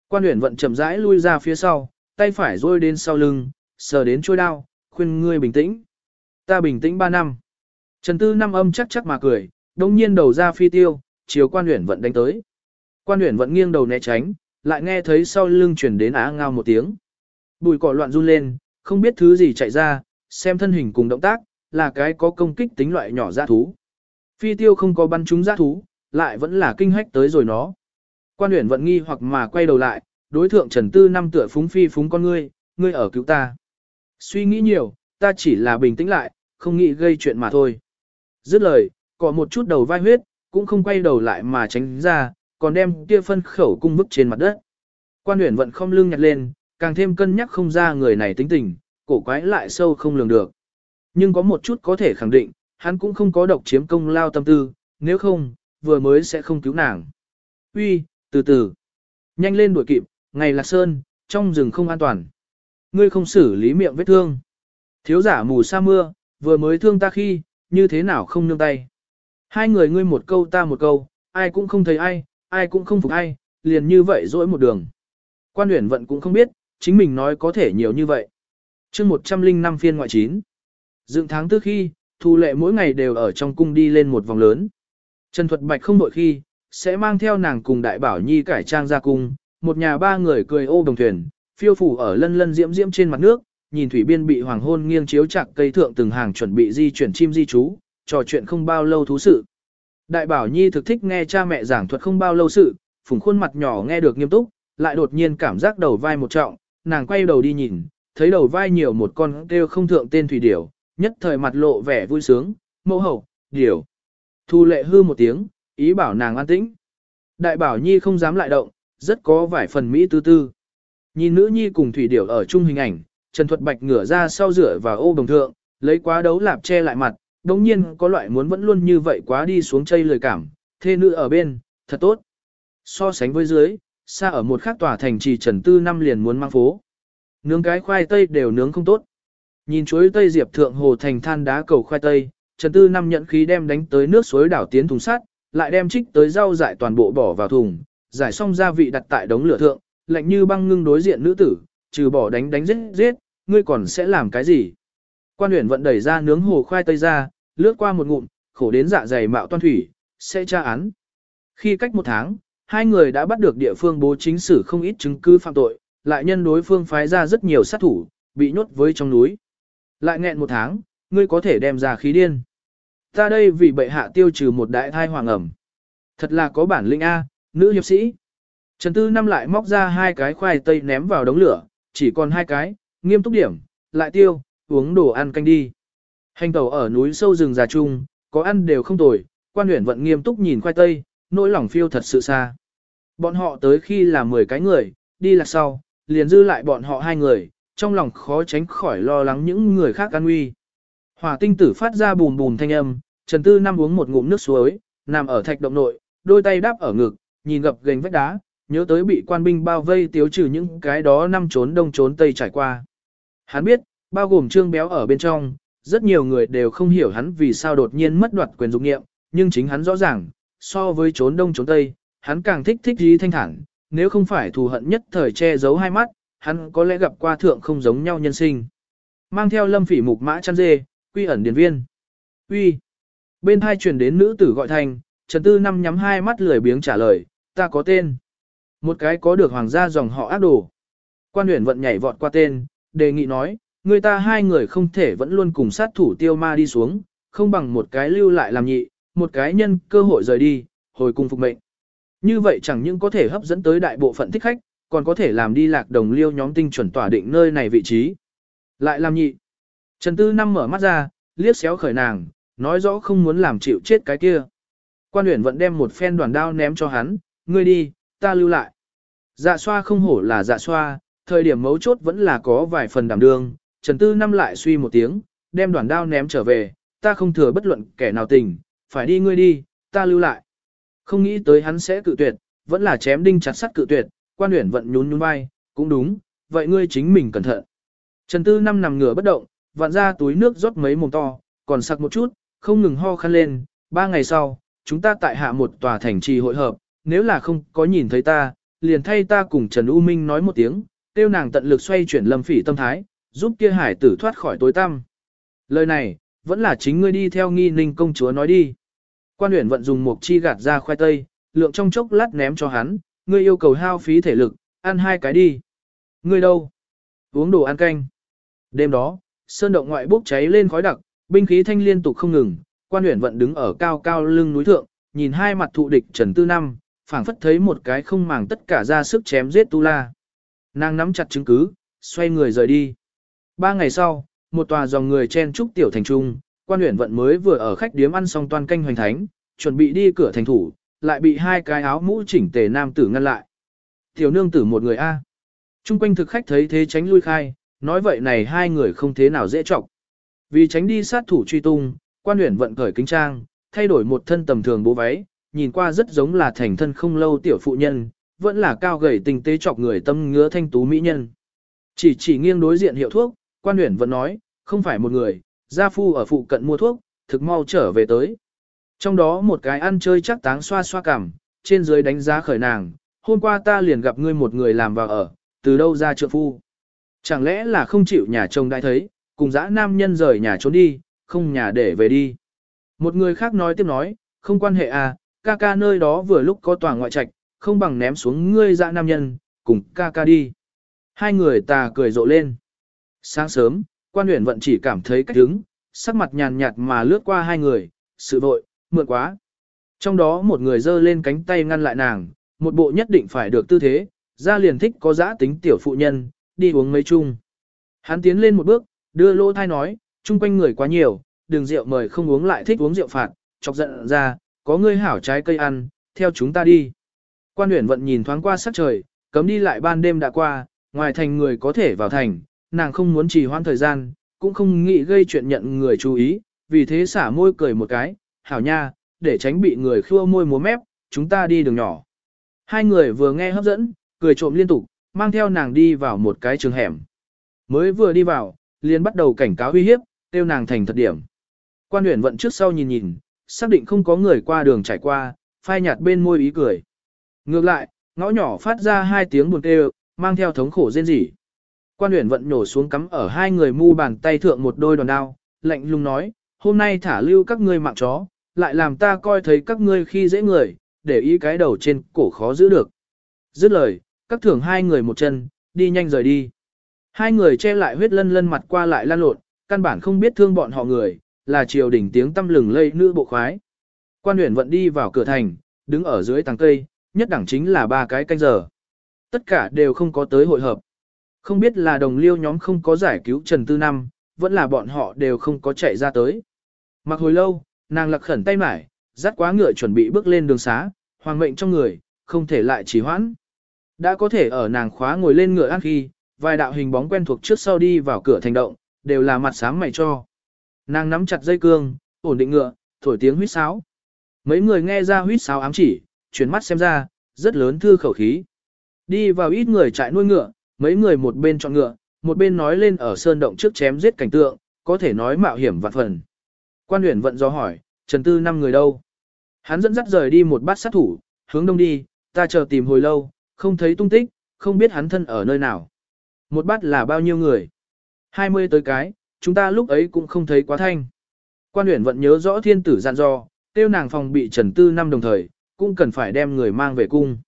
Quan huyền vận chậm rãi lui ra phía sau, tay phải rôi đến sau lưng, sờ đến trôi đao, khuyên ngươi bình tĩnh. Ta bình tĩnh ba năm. Trần Tư năm âm chắc chắc mà cười, đồng nhiên đầu ra phi tiêu, chiều quan huyền vận đánh tới. Quan huyền vận nghiêng đầu né tránh, lại nghe thấy sau lưng chuyển đến á ngao một tiếng. Bùi cỏ loạn run lên, không biết thứ gì chạy ra, xem thân hình cùng động tác, là cái có công kích tính loại nhỏ ra thú. Phi tiêu không có bắn trúng giã thú, lại vẫn là kinh hách tới rồi nó. Quan huyền vận nghi hoặc mà quay đầu lại, đối thượng Trần Tư năm tựa phúng phi phúng con ngươi, ngươi ở cứu ta. Suy nghĩ nhiều, ta chỉ là bình tĩnh lại, không nghĩ gây chuyện mà thôi. Dứt lời, có một chút đầu vai huyết, cũng không quay đầu lại mà tránh ra, còn đem kia phân khẩu cung vứt trên mặt đất. Quan huyền vận không lưng nhặt lên, càng thêm cân nhắc không ra người này tính tình, cổ quái lại sâu không lường được. Nhưng có một chút có thể khẳng định, hắn cũng không có độc chiếm công lao tâm tư, nếu không, vừa mới sẽ không cứu nàng. Uy, từ từ. Nhanh lên đuổi kịp, ngày lạc sơn, trong rừng không an toàn. Ngươi không xử lý miệng vết thương. Thiếu giả mù sa mưa, vừa mới thương ta khi, như thế nào không nương tay. Hai người ngươi một câu ta một câu, ai cũng không thấy ai, ai cũng không phục ai, liền như vậy dỗi một đường. Quan huyển vận cũng không biết, chính mình nói có thể nhiều như vậy. chương 105 phiên ngoại 9. Dựng tháng tư khi, thu lệ mỗi ngày đều ở trong cung đi lên một vòng lớn. Trần Thuật Bạch không đội khi, sẽ mang theo nàng cùng đại bảo nhi cải trang ra cung, một nhà ba người cười ô đồng thuyền, phiêu phủ ở lân lân diễm diễm trên mặt nước, nhìn thủy biên bị hoàng hôn nghiêng chiếu chặt cây thượng từng hàng chuẩn bị di chuyển chim di trú, trò chuyện không bao lâu thú sự. Đại bảo nhi thực thích nghe cha mẹ giảng thuật không bao lâu sự, phùng khuôn mặt nhỏ nghe được nghiêm túc, lại đột nhiên cảm giác đầu vai một trọng, nàng quay đầu đi nhìn, thấy đầu vai nhiều một con kêu không thượng tên thủy điểu, nhất thời mặt lộ vẻ vui sướng, mẫu hậu, điều, Thu lệ hư một tiếng, ý bảo nàng an tĩnh. Đại bảo nhi không dám lại động, rất có vài phần mỹ tư tư. Nhìn nữ nhi cùng thủy điểu ở chung hình ảnh, Trần Thuật Bạch ngửa ra sau rửa và ô đồng thượng, lấy quá đấu lạp che lại mặt, đồng nhiên có loại muốn vẫn luôn như vậy quá đi xuống chây lời cảm, thê nữ ở bên, thật tốt. So sánh với dưới, xa ở một khác tòa thành trì Trần Tư năm liền muốn mang phố. Nướng cái khoai tây đều nướng không tốt. Nhìn chuối tây diệp thượng hồ thành than đá cầu khoai tây, Trần Tư năm nhận khí đem đánh tới nước suối đảo tiến thùng sắt, lại đem trích tới rau dại toàn bộ bỏ vào thùng, giải xong gia vị đặt tại đống lửa thượng, lạnh như băng ngưng đối diện nữ tử, trừ bỏ đánh đánh giết giết, ngươi còn sẽ làm cái gì? Quan huyện vận đẩy ra nướng hồ khoai tây ra, lướt qua một ngụm, khổ đến dạ dày mạo toan thủy, sẽ tra án. Khi cách một tháng, hai người đã bắt được địa phương bố chính sử không ít chứng cứ phạm tội, lại nhân đối phương phái ra rất nhiều sát thủ, bị nhốt với trong núi. Lại nghẹn một tháng, ngươi có thể đem ra khí điên. Ta đây vì bệ hạ tiêu trừ một đại thai hoàng ẩm. Thật là có bản lĩnh A, nữ hiệp sĩ. Trần Tư Năm lại móc ra hai cái khoai tây ném vào đống lửa, chỉ còn hai cái, nghiêm túc điểm, lại tiêu, uống đồ ăn canh đi. Hành tàu ở núi sâu rừng già chung, có ăn đều không tồi, quan huyện vận nghiêm túc nhìn khoai tây, nỗi lòng phiêu thật sự xa. Bọn họ tới khi là 10 cái người, đi là sau, liền dư lại bọn họ hai người, trong lòng khó tránh khỏi lo lắng những người khác an nguy. Hỏa tinh tử phát ra bùm bùm thanh âm, Trần Tư Năm uống một ngụm nước suối, nằm ở thạch động nội, đôi tay đáp ở ngực, nhìn gập gành vách đá, nhớ tới bị quan binh bao vây tiếu trừ những cái đó năm trốn đông trốn tây trải qua. Hắn biết, bao gồm trương béo ở bên trong, rất nhiều người đều không hiểu hắn vì sao đột nhiên mất đoạt quyền dụng nghiệm, nhưng chính hắn rõ ràng, so với trốn đông trốn tây, hắn càng thích thích gì thanh thản, nếu không phải thù hận nhất thời che giấu hai mắt, hắn có lẽ gặp qua thượng không giống nhau nhân sinh. Mang theo lâm phỉ mục mã chăn dê, quy ẩn điền viên. Uy. Bên hai truyền đến nữ tử gọi thành, Trần Tư Năm nhắm hai mắt lười biếng trả lời, ta có tên. Một cái có được hoàng gia dòng họ ác đồ. Quan huyền vận nhảy vọt qua tên, đề nghị nói, người ta hai người không thể vẫn luôn cùng sát thủ tiêu ma đi xuống, không bằng một cái lưu lại làm nhị, một cái nhân cơ hội rời đi, hồi cung phục mệnh. Như vậy chẳng những có thể hấp dẫn tới đại bộ phận thích khách, còn có thể làm đi lạc đồng liêu nhóm tinh chuẩn tỏa định nơi này vị trí. Lại làm nhị. Trần Tư Năm mở mắt ra, liếc xéo khởi nàng, nói rõ không muốn làm chịu chết cái kia. Quan uyển vẫn đem một phen đoàn đao ném cho hắn, ngươi đi, ta lưu lại. Dạ xoa không hổ là dạ xoa, thời điểm mấu chốt vẫn là có vài phần đảm đương, Trần Tư Năm lại suy một tiếng, đem đoàn đao ném trở về, ta không thừa bất luận kẻ nào tình, phải đi ngươi đi, ta lưu lại. Không nghĩ tới hắn sẽ cự tuyệt, vẫn là chém đinh chặt sắt cự tuyệt, quan Uyển vận nhún nhún vai, cũng đúng, vậy ngươi chính mình cẩn thận. Trần Tư Năm nằm ngửa bất động, vặn ra túi nước rót mấy mồm to, còn sặc một chút, không ngừng ho khăn lên, ba ngày sau, chúng ta tại hạ một tòa thành trì hội hợp, nếu là không có nhìn thấy ta, liền thay ta cùng Trần U Minh nói một tiếng, tiêu nàng tận lực xoay chuyển lâm phỉ tâm thái, giúp kia hải tử thoát khỏi tối tăm. Lời này, vẫn là chính ngươi đi theo nghi ninh công chúa nói đi. Quan huyện vận dùng một chi gạt ra khoai tây, lượng trong chốc lát ném cho hắn, ngươi yêu cầu hao phí thể lực, ăn hai cái đi. Ngươi đâu? Uống đồ ăn canh. Đêm đó, sơn động ngoại bốc cháy lên khói đặc, binh khí thanh liên tục không ngừng, quan huyện vận đứng ở cao cao lưng núi thượng, nhìn hai mặt thụ địch Trần Tư Năm, phảng phất thấy một cái không màng tất cả ra sức chém giết Tu La. Nàng nắm chặt chứng cứ, xoay người rời đi. Ba ngày sau, một tòa dòng người chen trúc tiểu thành trung, quan huyện vận mới vừa ở khách điếm ăn xong toàn canh hoành thánh, chuẩn bị đi cửa thành thủ, lại bị hai cái áo mũ chỉnh tề nam tử ngăn lại. Tiểu nương tử một người A. Trung quanh thực khách thấy thế tránh lui khai, nói vậy này hai người không thế nào dễ trọng. Vì tránh đi sát thủ truy tung, quan huyện vận cởi kính trang, thay đổi một thân tầm thường bố váy, nhìn qua rất giống là thành thân không lâu tiểu phụ nhân, vẫn là cao gầy tinh tế chọc người tâm ngứa thanh tú mỹ nhân. Chỉ chỉ nghiêng đối diện hiệu thuốc, quan huyện vẫn nói, không phải một người, gia phu ở phụ cận mua thuốc, thực mau trở về tới. Trong đó một cái ăn chơi chắc táng xoa xoa cằm, trên dưới đánh giá khởi nàng, hôm qua ta liền gặp ngươi một người làm vào ở, từ đâu ra trượng phu. Chẳng lẽ là không chịu nhà chồng đại thấy, cùng dã nam nhân rời nhà trốn đi, không nhà để về đi. Một người khác nói tiếp nói, không quan hệ à, ca ca nơi đó vừa lúc có tòa ngoại trạch, không bằng ném xuống ngươi dã nam nhân, cùng ca ca đi. Hai người ta cười rộ lên. Sáng sớm, quan huyện vận chỉ cảm thấy cách đứng, sắc mặt nhàn nhạt mà lướt qua hai người, sự vội, mượn quá. Trong đó một người giơ lên cánh tay ngăn lại nàng, một bộ nhất định phải được tư thế, ra liền thích có giã tính tiểu phụ nhân, đi uống mấy chung. Hắn tiến lên một bước, đưa lỗ thai nói, chung quanh người quá nhiều, đường rượu mời không uống lại thích uống rượu phạt, chọc giận ra, có ngươi hảo trái cây ăn, theo chúng ta đi. Quan huyện vận nhìn thoáng qua sắc trời, cấm đi lại ban đêm đã qua, ngoài thành người có thể vào thành, nàng không muốn trì hoãn thời gian, cũng không nghĩ gây chuyện nhận người chú ý, vì thế xả môi cười một cái, hảo nha, để tránh bị người khua môi múa mép, chúng ta đi đường nhỏ. Hai người vừa nghe hấp dẫn, cười trộm liên tục, mang theo nàng đi vào một cái trường hẻm. Mới vừa đi vào, liền bắt đầu cảnh cáo uy hiếp, tiêu nàng thành thật điểm. Quan huyện vận trước sau nhìn nhìn, xác định không có người qua đường trải qua, phai nhạt bên môi ý cười. Ngược lại, ngõ nhỏ phát ra hai tiếng buồn kêu, mang theo thống khổ rên rỉ. Quan huyện vận nhổ xuống cắm ở hai người mu bàn tay thượng một đôi đòn đao, lạnh lùng nói, hôm nay thả lưu các ngươi mạng chó, lại làm ta coi thấy các ngươi khi dễ người, để ý cái đầu trên cổ khó giữ được. Dứt lời, các thưởng hai người một chân, đi nhanh rời đi. Hai người che lại huyết lân lân mặt qua lại lan lộn, căn bản không biết thương bọn họ người, là triều đỉnh tiếng tâm lừng lây nữ bộ khoái. Quan huyền vận đi vào cửa thành, đứng ở dưới tàng cây, nhất đẳng chính là ba cái canh giờ. Tất cả đều không có tới hội hợp. Không biết là đồng liêu nhóm không có giải cứu Trần Tư Năm, vẫn là bọn họ đều không có chạy ra tới. Mặc hồi lâu, nàng lặc khẩn tay mải, dắt quá ngựa chuẩn bị bước lên đường xá, hoàng mệnh trong người, không thể lại trì hoãn. Đã có thể ở nàng khóa ngồi lên ngựa ăn khi, vài đạo hình bóng quen thuộc trước sau đi vào cửa thành động, đều là mặt sáng mày cho. Nàng nắm chặt dây cương, ổn định ngựa, thổi tiếng huýt sáo. Mấy người nghe ra huýt sáo ám chỉ, chuyển mắt xem ra, rất lớn thư khẩu khí. Đi vào ít người chạy nuôi ngựa, mấy người một bên chọn ngựa, một bên nói lên ở sơn động trước chém giết cảnh tượng, có thể nói mạo hiểm vạn phần. Quan huyện vận do hỏi, Trần Tư năm người đâu? Hắn dẫn dắt rời đi một bát sát thủ, hướng đông đi, ta chờ tìm hồi lâu, không thấy tung tích, không biết hắn thân ở nơi nào. Một bát là bao nhiêu người? 20 tới cái, chúng ta lúc ấy cũng không thấy quá thanh. Quan huyện vận nhớ rõ thiên tử gian do, tiêu nàng phòng bị Trần Tư năm đồng thời, cũng cần phải đem người mang về cung.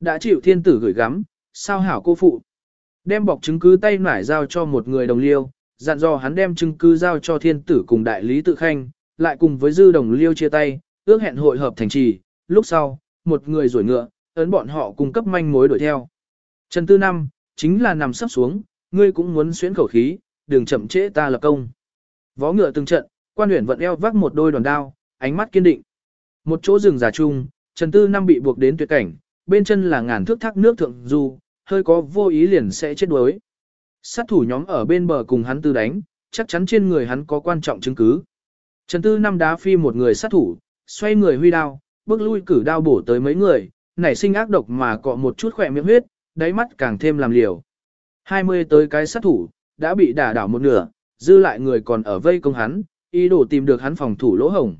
Đã chịu thiên tử gửi gắm, sao hảo cô phụ. Đem bọc chứng cứ tay nải giao cho một người đồng liêu, dặn dò hắn đem chứng cứ giao cho thiên tử cùng đại lý tự khanh, lại cùng với dư đồng liêu chia tay, ước hẹn hội hợp thành trì, lúc sau, một người rủi ngựa, ấn bọn họ cung cấp manh mối đuổi theo. Trần Tư Năm, chính là nằm sắp xuống, ngươi cũng muốn xuyến khẩu khí, đừng chậm trễ ta lập công. Vó ngựa từng trận, quan huyền vận eo vác một đôi đòn đao, ánh mắt kiên định. Một chỗ rừng già chung, Trần Tư Năm bị buộc đến tuyệt cảnh, bên chân là ngàn thước thác nước thượng du, hơi có vô ý liền sẽ chết đuối. Sát thủ nhóm ở bên bờ cùng hắn tư đánh, chắc chắn trên người hắn có quan trọng chứng cứ. Trần Tư năm đá phi một người sát thủ, xoay người huy đao, bước lui cử đao bổ tới mấy người, nảy sinh ác độc mà cọ một chút khỏe miệng huyết, đáy mắt càng thêm làm liều. 20 tới cái sát thủ, đã bị đả đảo một nửa, dư lại người còn ở vây công hắn, ý đồ tìm được hắn phòng thủ lỗ hổng.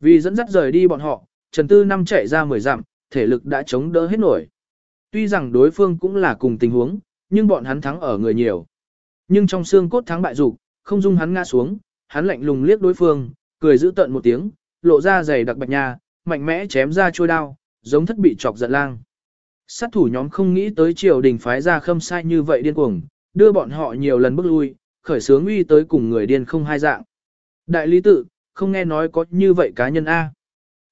Vì dẫn dắt rời đi bọn họ, Trần Tư năm chạy ra 10 dặm, thể lực đã chống đỡ hết nổi. Tuy rằng đối phương cũng là cùng tình huống, nhưng bọn hắn thắng ở người nhiều. Nhưng trong xương cốt thắng bại dục, không dung hắn ngã xuống, hắn lạnh lùng liếc đối phương, cười giữ tận một tiếng, lộ ra giày đặc bạch nha, mạnh mẽ chém ra chôi đao, giống thất bị chọc giận lang. Sát thủ nhóm không nghĩ tới triều đình phái ra khâm sai như vậy điên cuồng, đưa bọn họ nhiều lần bước lui, khởi sướng uy tới cùng người điên không hai dạng. Đại lý tự, không nghe nói có như vậy cá nhân A.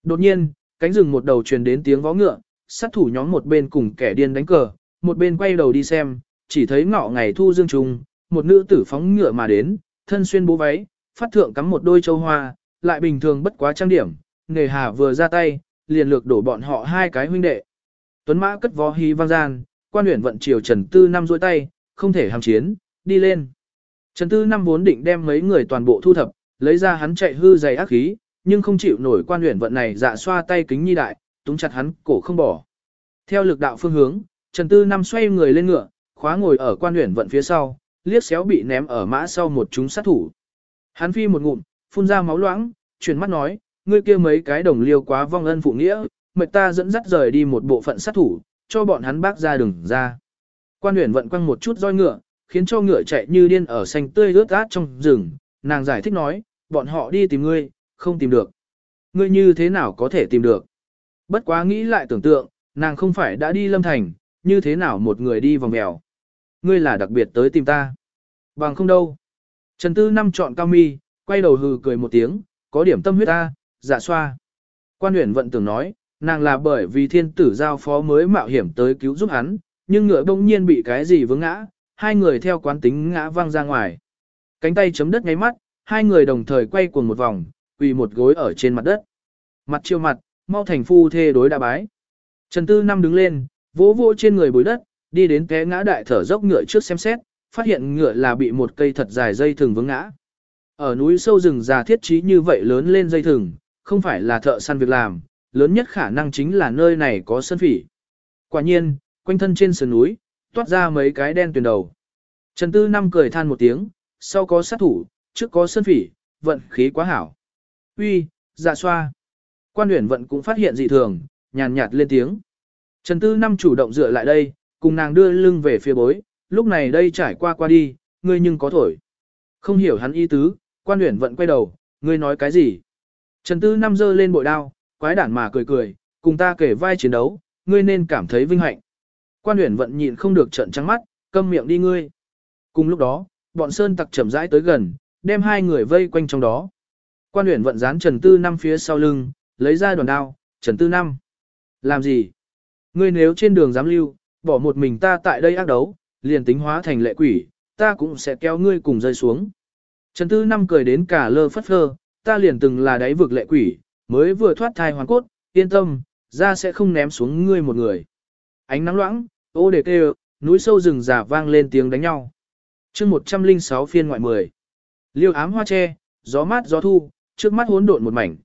Đột nhiên, cánh rừng một đầu truyền đến tiếng vó ngựa, sát thủ nhóm một bên cùng kẻ điên đánh cờ, một bên quay đầu đi xem, chỉ thấy ngọ ngày thu dương trùng, một nữ tử phóng ngựa mà đến, thân xuyên bố váy, phát thượng cắm một đôi châu hoa, lại bình thường bất quá trang điểm, nghề hà vừa ra tay, liền lược đổ bọn họ hai cái huynh đệ. Tuấn mã cất vó hí vang gian, quan huyện vận triều Trần Tư Năm duỗi tay, không thể hàm chiến, đi lên. Trần Tư Năm vốn định đem mấy người toàn bộ thu thập, lấy ra hắn chạy hư dày ác khí, nhưng không chịu nổi quan huyện vận này dạ xoa tay kính nhi đại, túng chặt hắn cổ không bỏ. Theo lực đạo phương hướng, Trần Tư Năm xoay người lên ngựa, khóa ngồi ở quan huyện vận phía sau, liếc xéo bị ném ở mã sau một chúng sát thủ. Hắn phi một ngụm, phun ra máu loãng, chuyển mắt nói, ngươi kia mấy cái đồng liêu quá vong ân phụ nghĩa, mệt ta dẫn dắt rời đi một bộ phận sát thủ, cho bọn hắn bác ra đường ra. Quan huyện vận quăng một chút roi ngựa, khiến cho ngựa chạy như điên ở xanh tươi rớt át trong rừng, nàng giải thích nói, bọn họ đi tìm ngươi, không tìm được. Ngươi như thế nào có thể tìm được? Bất quá nghĩ lại tưởng tượng, nàng không phải đã đi lâm thành, như thế nào một người đi vòng mèo. Ngươi là đặc biệt tới tìm ta. Bằng không đâu. Trần Tư Năm chọn cao mi, quay đầu hừ cười một tiếng, có điểm tâm huyết ta, dạ xoa. Quan huyện vận tưởng nói, nàng là bởi vì thiên tử giao phó mới mạo hiểm tới cứu giúp hắn, nhưng ngựa bỗng nhiên bị cái gì vướng ngã, hai người theo quán tính ngã văng ra ngoài. Cánh tay chấm đất ngay mắt, hai người đồng thời quay cuồng một vòng, quỳ một gối ở trên mặt đất. Mặt chiêu mặt, mau thành phu thê đối đa bái. Trần Tư Năm đứng lên, vỗ vỗ trên người bối đất, đi đến té ngã đại thở dốc ngựa trước xem xét, phát hiện ngựa là bị một cây thật dài dây thừng vướng ngã. Ở núi sâu rừng già thiết trí như vậy lớn lên dây thừng, không phải là thợ săn việc làm, lớn nhất khả năng chính là nơi này có sân phỉ. Quả nhiên, quanh thân trên sườn núi, toát ra mấy cái đen tuyền đầu. Trần Tư Năm cười than một tiếng, sau có sát thủ, trước có sân phỉ, vận khí quá hảo. Uy, dạ xoa. Quan huyền vận cũng phát hiện dị thường, nhàn nhạt lên tiếng. Trần Tư Năm chủ động dựa lại đây, cùng nàng đưa lưng về phía bối, lúc này đây trải qua qua đi, ngươi nhưng có thổi. Không hiểu hắn ý tứ, quan huyển vận quay đầu, ngươi nói cái gì? Trần Tư Năm giơ lên bội đao, quái đản mà cười cười, Cùng ta kể vai chiến đấu, ngươi nên cảm thấy vinh hạnh. Quan huyển vận nhịn không được trận trắng mắt, câm miệng đi ngươi. Cùng lúc đó, bọn sơn tặc chậm rãi tới gần, đem hai người vây quanh trong đó. Quan huyển vận dán Trần Tư Năm phía sau lưng, lấy ra đoàn đao, Trần Tư Năm. Làm gì? Ngươi nếu trên đường dám lưu, bỏ một mình ta tại đây ác đấu, liền tính hóa thành lệ quỷ, ta cũng sẽ kéo ngươi cùng rơi xuống. Trần Tư Năm cười đến cả lơ phất phơ, ta liền từng là đáy vực lệ quỷ, mới vừa thoát thai hoàn cốt, yên tâm, ra sẽ không ném xuống ngươi một người. Ánh nắng loãng, ô đề kêu, núi sâu rừng già vang lên tiếng đánh nhau. chương 106 phiên ngoại 10. Liêu ám hoa tre, gió mát gió thu, trước mắt hỗn độn một mảnh.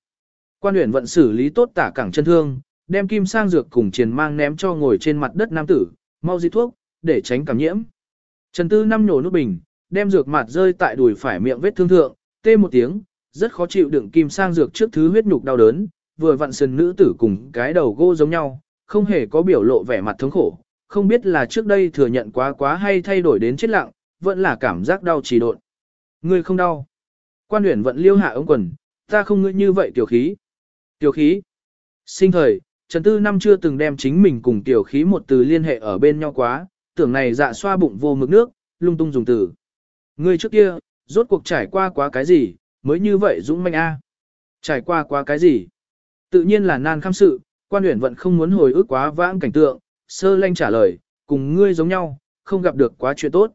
Quan huyện vận xử lý tốt tả cảng chân thương, đem kim sang dược cùng triền mang ném cho ngồi trên mặt đất nam tử, mau di thuốc, để tránh cảm nhiễm. Trần Tư năm nhổ nút bình, đem dược mặt rơi tại đùi phải miệng vết thương thượng, tê một tiếng, rất khó chịu đựng kim sang dược trước thứ huyết nhục đau đớn, vừa vặn sườn nữ tử cùng cái đầu gô giống nhau, không hề có biểu lộ vẻ mặt thống khổ, không biết là trước đây thừa nhận quá quá hay thay đổi đến chết lặng, vẫn là cảm giác đau trì độn. Ngươi không đau. Quan huyền vận liêu hạ ống quần, ta không ngươi như vậy tiểu khí. Tiểu khí. Sinh thời, Trần Tư năm chưa từng đem chính mình cùng tiểu khí một từ liên hệ ở bên nhau quá, tưởng này dạ xoa bụng vô mực nước, lung tung dùng từ. Ngươi trước kia, rốt cuộc trải qua quá cái gì, mới như vậy dũng manh a. Trải qua quá cái gì? Tự nhiên là nan kham sự, quan huyền vận không muốn hồi ức quá vãng cảnh tượng, sơ lanh trả lời, cùng ngươi giống nhau, không gặp được quá chuyện tốt.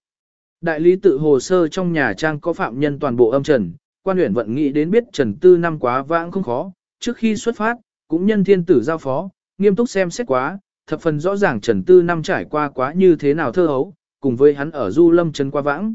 Đại lý tự hồ sơ trong nhà trang có phạm nhân toàn bộ âm trần, quan huyền vận nghĩ đến biết trần tư năm quá vãng không khó, trước khi xuất phát, cũng nhân thiên tử giao phó, nghiêm túc xem xét quá, thập phần rõ ràng trần tư năm trải qua quá như thế nào thơ hấu, cùng với hắn ở du lâm trần qua vãng.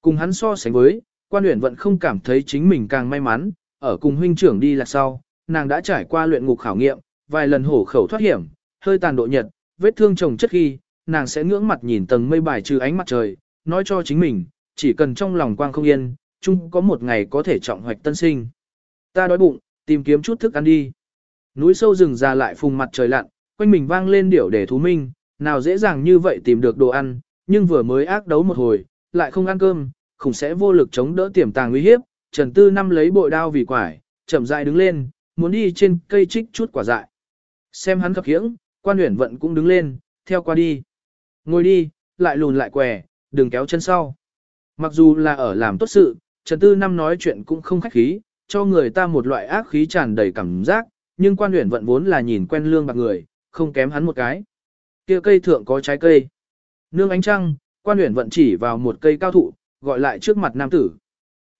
Cùng hắn so sánh với, quan luyện vẫn không cảm thấy chính mình càng may mắn, ở cùng huynh trưởng đi là sau, nàng đã trải qua luyện ngục khảo nghiệm, vài lần hổ khẩu thoát hiểm, hơi tàn độ nhật, vết thương chồng chất khi, nàng sẽ ngưỡng mặt nhìn tầng mây bài trừ ánh mặt trời, nói cho chính mình, chỉ cần trong lòng quang không yên, chung có một ngày có thể trọng hoạch tân sinh. Ta đói bụng, tìm kiếm chút thức ăn đi. Núi sâu rừng già lại phùng mặt trời lặn, quanh mình vang lên điểu để thú minh, nào dễ dàng như vậy tìm được đồ ăn, nhưng vừa mới ác đấu một hồi, lại không ăn cơm, khủng sẽ vô lực chống đỡ tiềm tàng nguy hiếp. Trần Tư năm lấy bội đao vì quải, chậm rãi đứng lên, muốn đi trên cây trích chút quả dại. Xem hắn khập khiễng, quan huyển vận cũng đứng lên, theo qua đi. Ngồi đi, lại lùn lại quẻ, đừng kéo chân sau. Mặc dù là ở làm tốt sự, Trần Tư Năm nói chuyện cũng không khách khí, cho người ta một loại ác khí tràn đầy cảm giác, nhưng quan luyện vận vốn là nhìn quen lương bạc người, không kém hắn một cái. kia cây thượng có trái cây. Nương ánh trăng, quan luyện vận chỉ vào một cây cao thụ, gọi lại trước mặt nam tử.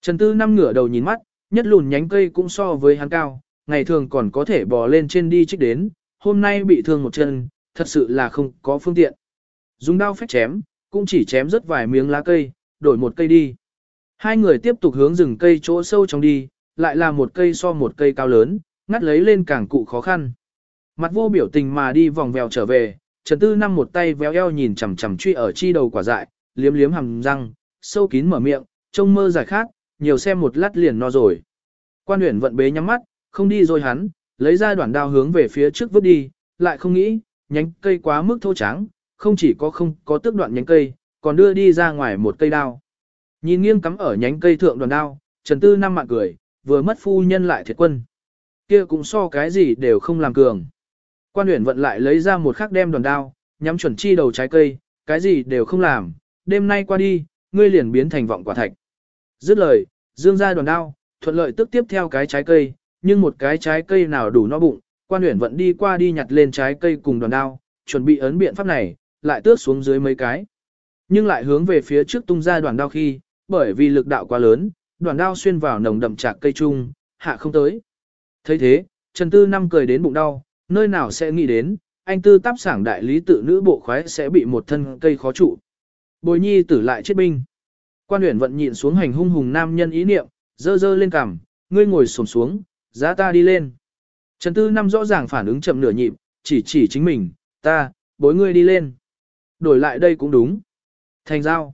Trần Tư Năm ngửa đầu nhìn mắt, nhất lùn nhánh cây cũng so với hắn cao, ngày thường còn có thể bò lên trên đi trích đến, hôm nay bị thương một chân, thật sự là không có phương tiện. Dùng đao phép chém, cũng chỉ chém rất vài miếng lá cây, đổi một cây đi. Hai người tiếp tục hướng rừng cây chỗ sâu trong đi, lại là một cây so một cây cao lớn, ngắt lấy lên càng cụ khó khăn. Mặt vô biểu tình mà đi vòng vèo trở về, Trần Tư năm một tay véo eo nhìn chằm chằm truy ở chi đầu quả dại, liếm liếm hàm răng, sâu kín mở miệng, trông mơ giải khát, nhiều xem một lát liền no rồi. Quan Uyển vận bế nhắm mắt, không đi rồi hắn, lấy ra đoạn đao hướng về phía trước vứt đi, lại không nghĩ, nhánh cây quá mức thô trắng, không chỉ có không có tước đoạn nhánh cây, còn đưa đi ra ngoài một cây đao. Nhìn nghiêng cắm ở nhánh cây thượng đoạn đao, Trần Tư năm mạng cười, vừa mất phu nhân lại thiệt quân. Kia cũng so cái gì đều không làm cường. Quan huyền vận lại lấy ra một khắc đem đoàn đao, nhắm chuẩn chi đầu trái cây, cái gì đều không làm, đêm nay qua đi, ngươi liền biến thành vọng quả thạch. Dứt lời, dương ra đoàn đao, thuận lợi tức tiếp theo cái trái cây, nhưng một cái trái cây nào đủ no bụng, quan huyền vận đi qua đi nhặt lên trái cây cùng đoàn đao, chuẩn bị ấn biện pháp này, lại tước xuống dưới mấy cái. Nhưng lại hướng về phía trước tung ra đoàn đao khi, bởi vì lực đạo quá lớn, đoàn đao xuyên vào nồng đậm chạc cây trung, hạ không tới thấy thế, Trần Tư Năm cười đến bụng đau, nơi nào sẽ nghĩ đến, anh tư táp sảng đại lý tự nữ bộ khoái sẽ bị một thân cây khó trụ. Bồi nhi tử lại chết binh. Quan huyền vận nhịn xuống hành hung hùng nam nhân ý niệm, dơ dơ lên cằm, ngươi ngồi xổm xuống, giá ta đi lên. Trần Tư Năm rõ ràng phản ứng chậm nửa nhịp, chỉ chỉ chính mình, ta, bối ngươi đi lên. Đổi lại đây cũng đúng. Thành giao.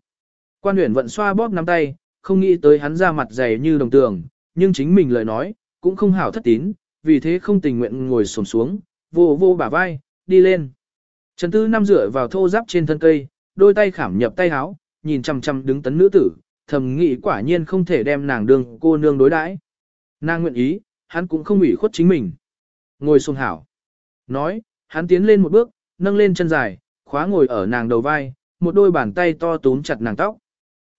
Quan huyền vận xoa bóp nắm tay, không nghĩ tới hắn ra mặt dày như đồng tường, nhưng chính mình lời nói, cũng không hảo thất tín, vì thế không tình nguyện ngồi xổm xuống, vô vô bả vai, đi lên. Trần Tư Năm dựa vào thô giáp trên thân cây, đôi tay khảm nhập tay áo, nhìn chằm chằm đứng tấn nữ tử, thầm nghĩ quả nhiên không thể đem nàng đường cô nương đối đãi. Nàng nguyện ý, hắn cũng không ủy khuất chính mình. Ngồi xuống hảo. Nói, hắn tiến lên một bước, nâng lên chân dài, khóa ngồi ở nàng đầu vai, một đôi bàn tay to túm chặt nàng tóc.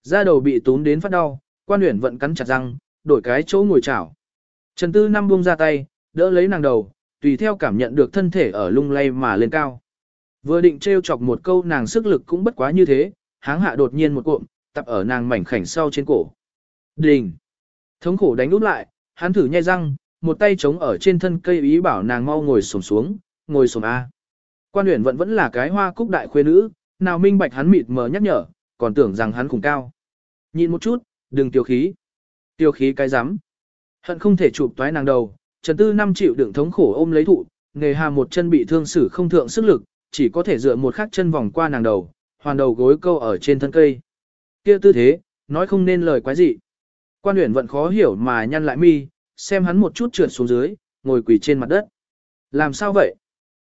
Da đầu bị túm đến phát đau, quan huyển vận cắn chặt răng, đổi cái chỗ ngồi chảo. Trần Tư Năm buông ra tay, đỡ lấy nàng đầu, tùy theo cảm nhận được thân thể ở lung lay mà lên cao. Vừa định trêu chọc một câu nàng sức lực cũng bất quá như thế, háng hạ đột nhiên một cuộn, tập ở nàng mảnh khảnh sau trên cổ. Đình! Thống khổ đánh úp lại, hắn thử nhai răng, một tay chống ở trên thân cây ý bảo nàng mau ngồi sổm xuống, ngồi sổm A. Quan huyền vẫn vẫn là cái hoa cúc đại khuê nữ, nào minh bạch hắn mịt mờ nhắc nhở, còn tưởng rằng hắn cùng cao. Nhìn một chút, đừng tiêu khí. Tiêu khí cái rắm Hận không thể chụp toái nàng đầu, Trần Tư năm chịu đựng thống khổ ôm lấy thụ, nghề hà một chân bị thương sử không thượng sức lực, chỉ có thể dựa một khắc chân vòng qua nàng đầu, hoàn đầu gối câu ở trên thân cây. Kia tư thế, nói không nên lời quái gì. Quan huyền vẫn khó hiểu mà nhăn lại mi, xem hắn một chút trượt xuống dưới, ngồi quỳ trên mặt đất. Làm sao vậy?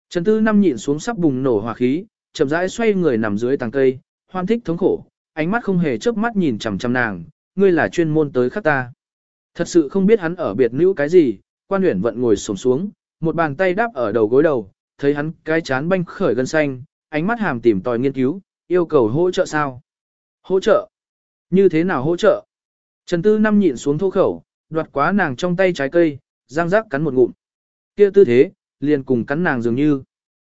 Trần Tư Năm nhịn xuống sắp bùng nổ hỏa khí, chậm rãi xoay người nằm dưới tàng cây, hoan thích thống khổ, ánh mắt không hề chớp mắt nhìn chằm chằm nàng, ngươi là chuyên môn tới khắc ta. Thật sự không biết hắn ở biệt nữ cái gì, quan huyển vận ngồi xổm xuống, một bàn tay đáp ở đầu gối đầu, thấy hắn cái chán banh khởi gân xanh, ánh mắt hàm tìm tòi nghiên cứu, yêu cầu hỗ trợ sao? Hỗ trợ? Như thế nào hỗ trợ? Trần Tư Năm nhịn xuống thô khẩu, đoạt quá nàng trong tay trái cây, răng rác cắn một ngụm. Kia tư thế, liền cùng cắn nàng dường như.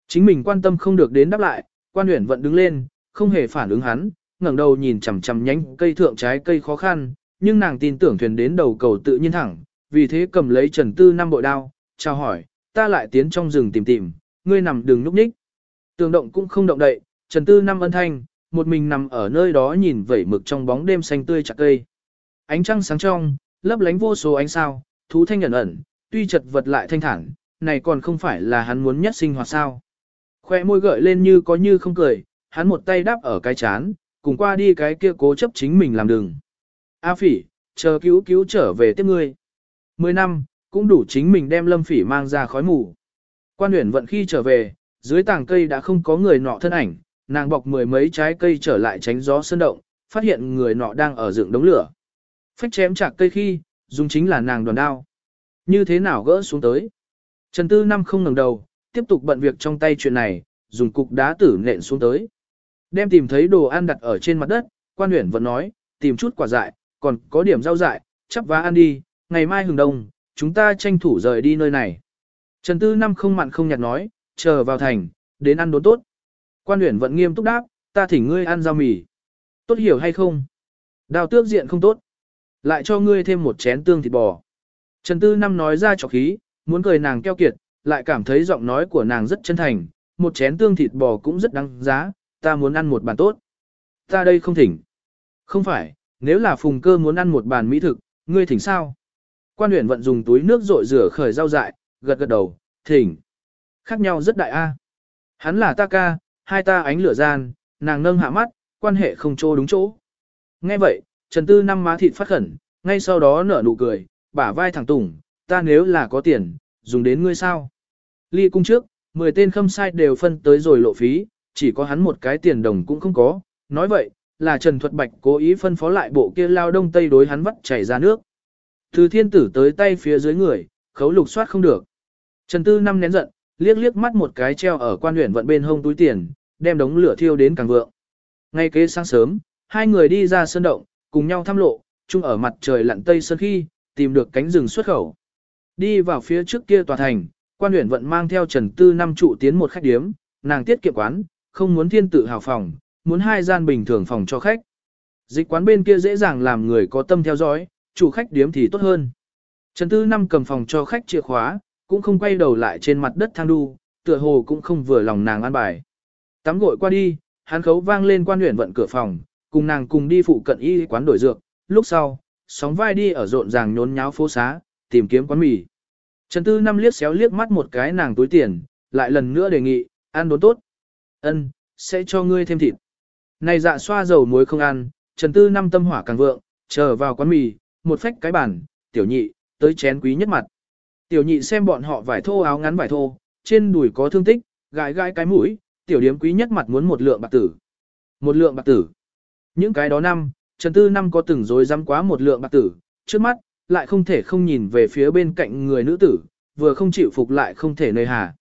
Chính mình quan tâm không được đến đáp lại, quan huyển vận đứng lên, không hề phản ứng hắn, ngẩng đầu nhìn chằm chằm nhánh cây thượng trái cây khó khăn, nhưng nàng tin tưởng thuyền đến đầu cầu tự nhiên thẳng, vì thế cầm lấy Trần Tư năm bội đao, chào hỏi, ta lại tiến trong rừng tìm tìm, ngươi nằm đừng núp ních. Tường động cũng không động đậy, Trần Tư năm ân thanh, một mình nằm ở nơi đó nhìn vẩy mực trong bóng đêm xanh tươi chặt cây. Ánh trăng sáng trong, lấp lánh vô số ánh sao, thú thanh ẩn ẩn, tuy chật vật lại thanh thản, này còn không phải là hắn muốn nhất sinh hoạt sao. Khoe môi gợi lên như có như không cười, hắn một tay đáp ở cái chán, cùng qua đi cái kia cố chấp chính mình làm đường. A phỉ, chờ cứu cứu trở về tiếp ngươi. Mười năm, cũng đủ chính mình đem lâm phỉ mang ra khói mù. Quan huyền vận khi trở về, dưới tàng cây đã không có người nọ thân ảnh, nàng bọc mười mấy trái cây trở lại tránh gió sơn động, phát hiện người nọ đang ở dựng đống lửa. Phách chém chạc cây khi, dùng chính là nàng đoàn đao. Như thế nào gỡ xuống tới? Trần Tư Năm không ngẩng đầu, tiếp tục bận việc trong tay chuyện này, dùng cục đá tử nện xuống tới. Đem tìm thấy đồ ăn đặt ở trên mặt đất, quan huyển vẫn nói, tìm chút quả dại, còn có điểm rau dại, chắp vá ăn đi, ngày mai hừng đông, chúng ta tranh thủ rời đi nơi này. Trần Tư Năm không mặn không nhạt nói, chờ vào thành, đến ăn đốn tốt. Quan huyển vẫn nghiêm túc đáp, ta thỉnh ngươi ăn rau mì. Tốt hiểu hay không? Đào tước diện không tốt. Lại cho ngươi thêm một chén tương thịt bò. Trần Tư Năm nói ra trọc khí, muốn cười nàng keo kiệt, lại cảm thấy giọng nói của nàng rất chân thành, một chén tương thịt bò cũng rất đáng giá, ta muốn ăn một bàn tốt. Ta đây không thỉnh. Không phải, nếu là phùng cơ muốn ăn một bàn mỹ thực, ngươi thỉnh sao? Quan huyện vận dùng túi nước rội rửa khởi rau dại, gật gật đầu, thỉnh. Khác nhau rất đại a. Hắn là ta ca, hai ta ánh lửa gian, nàng nâng hạ mắt, quan hệ không trô đúng chỗ. Nghe vậy, Trần Tư năm má thịt phát khẩn, ngay sau đó nở nụ cười, bả vai thẳng tủng, ta nếu là có tiền, dùng đến ngươi sao? Ly cung trước, 10 tên khâm sai đều phân tới rồi lộ phí, chỉ có hắn một cái tiền đồng cũng không có. Nói vậy, là Trần Thuật Bạch cố ý phân phó lại bộ kia lao đông tây đối hắn vắt chảy ra nước. Từ thiên tử tới tay phía dưới người, khấu lục soát không được. Trần Tư năm nén giận, liếc liếc mắt một cái treo ở quan huyện vận bên hông túi tiền, đem đống lửa thiêu đến càng vượng. Ngay kế sáng sớm, hai người đi ra sơn động, cùng nhau thăm lộ, chung ở mặt trời lặn tây sơn khi, tìm được cánh rừng xuất khẩu. Đi vào phía trước kia tòa thành, quan huyện vận mang theo Trần Tư năm trụ tiến một khách điếm, nàng tiết kiệm quán, không muốn thiên Tử hào phòng, muốn hai gian bình thường phòng cho khách. Dịch quán bên kia dễ dàng làm người có tâm theo dõi, chủ khách điếm thì tốt hơn. Trần Tư năm cầm phòng cho khách chìa khóa, cũng không quay đầu lại trên mặt đất thang đu, tựa hồ cũng không vừa lòng nàng an bài. Tắm gội qua đi, hắn khấu vang lên quan huyện vận cửa phòng, cùng nàng cùng đi phụ cận y quán đổi dược, lúc sau, sóng vai đi ở rộn ràng nhốn nháo phố xá, tìm kiếm quán mì. Trần Tư Năm liếc xéo liếc mắt một cái nàng túi tiền, lại lần nữa đề nghị, ăn đốn tốt. Ân, sẽ cho ngươi thêm thịt. Này dạ xoa dầu muối không ăn, Trần Tư Năm tâm hỏa càng vượng, chờ vào quán mì, một phách cái bản, tiểu nhị, tới chén quý nhất mặt. Tiểu nhị xem bọn họ vải thô áo ngắn vải thô, trên đùi có thương tích, gãi gãi cái mũi, tiểu điếm quý nhất mặt muốn một lượng bạc tử. Một lượng bạc tử. Những cái đó năm, Trần Tư năm có từng dối dám quá một lượng bạc tử, trước mắt, lại không thể không nhìn về phía bên cạnh người nữ tử, vừa không chịu phục lại không thể nơi hà.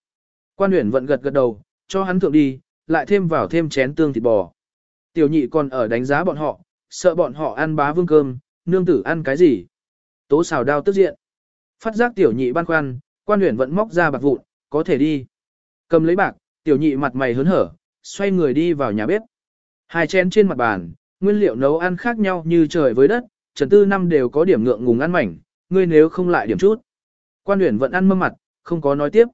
Quan huyền vận gật gật đầu, cho hắn thượng đi, lại thêm vào thêm chén tương thịt bò. Tiểu nhị còn ở đánh giá bọn họ, sợ bọn họ ăn bá vương cơm, nương tử ăn cái gì. Tố xào đao tức diện. Phát giác tiểu nhị băn khoăn, quan huyền vẫn móc ra bạc vụn, có thể đi. Cầm lấy bạc, tiểu nhị mặt mày hớn hở, xoay người đi vào nhà bếp. Hai chén trên mặt bàn, nguyên liệu nấu ăn khác nhau như trời với đất, Trần Tư Năm đều có điểm ngượng ngùng ăn mảnh, ngươi nếu không lại điểm chút. Quan huyền vẫn ăn mâm mặt, không có nói tiếp.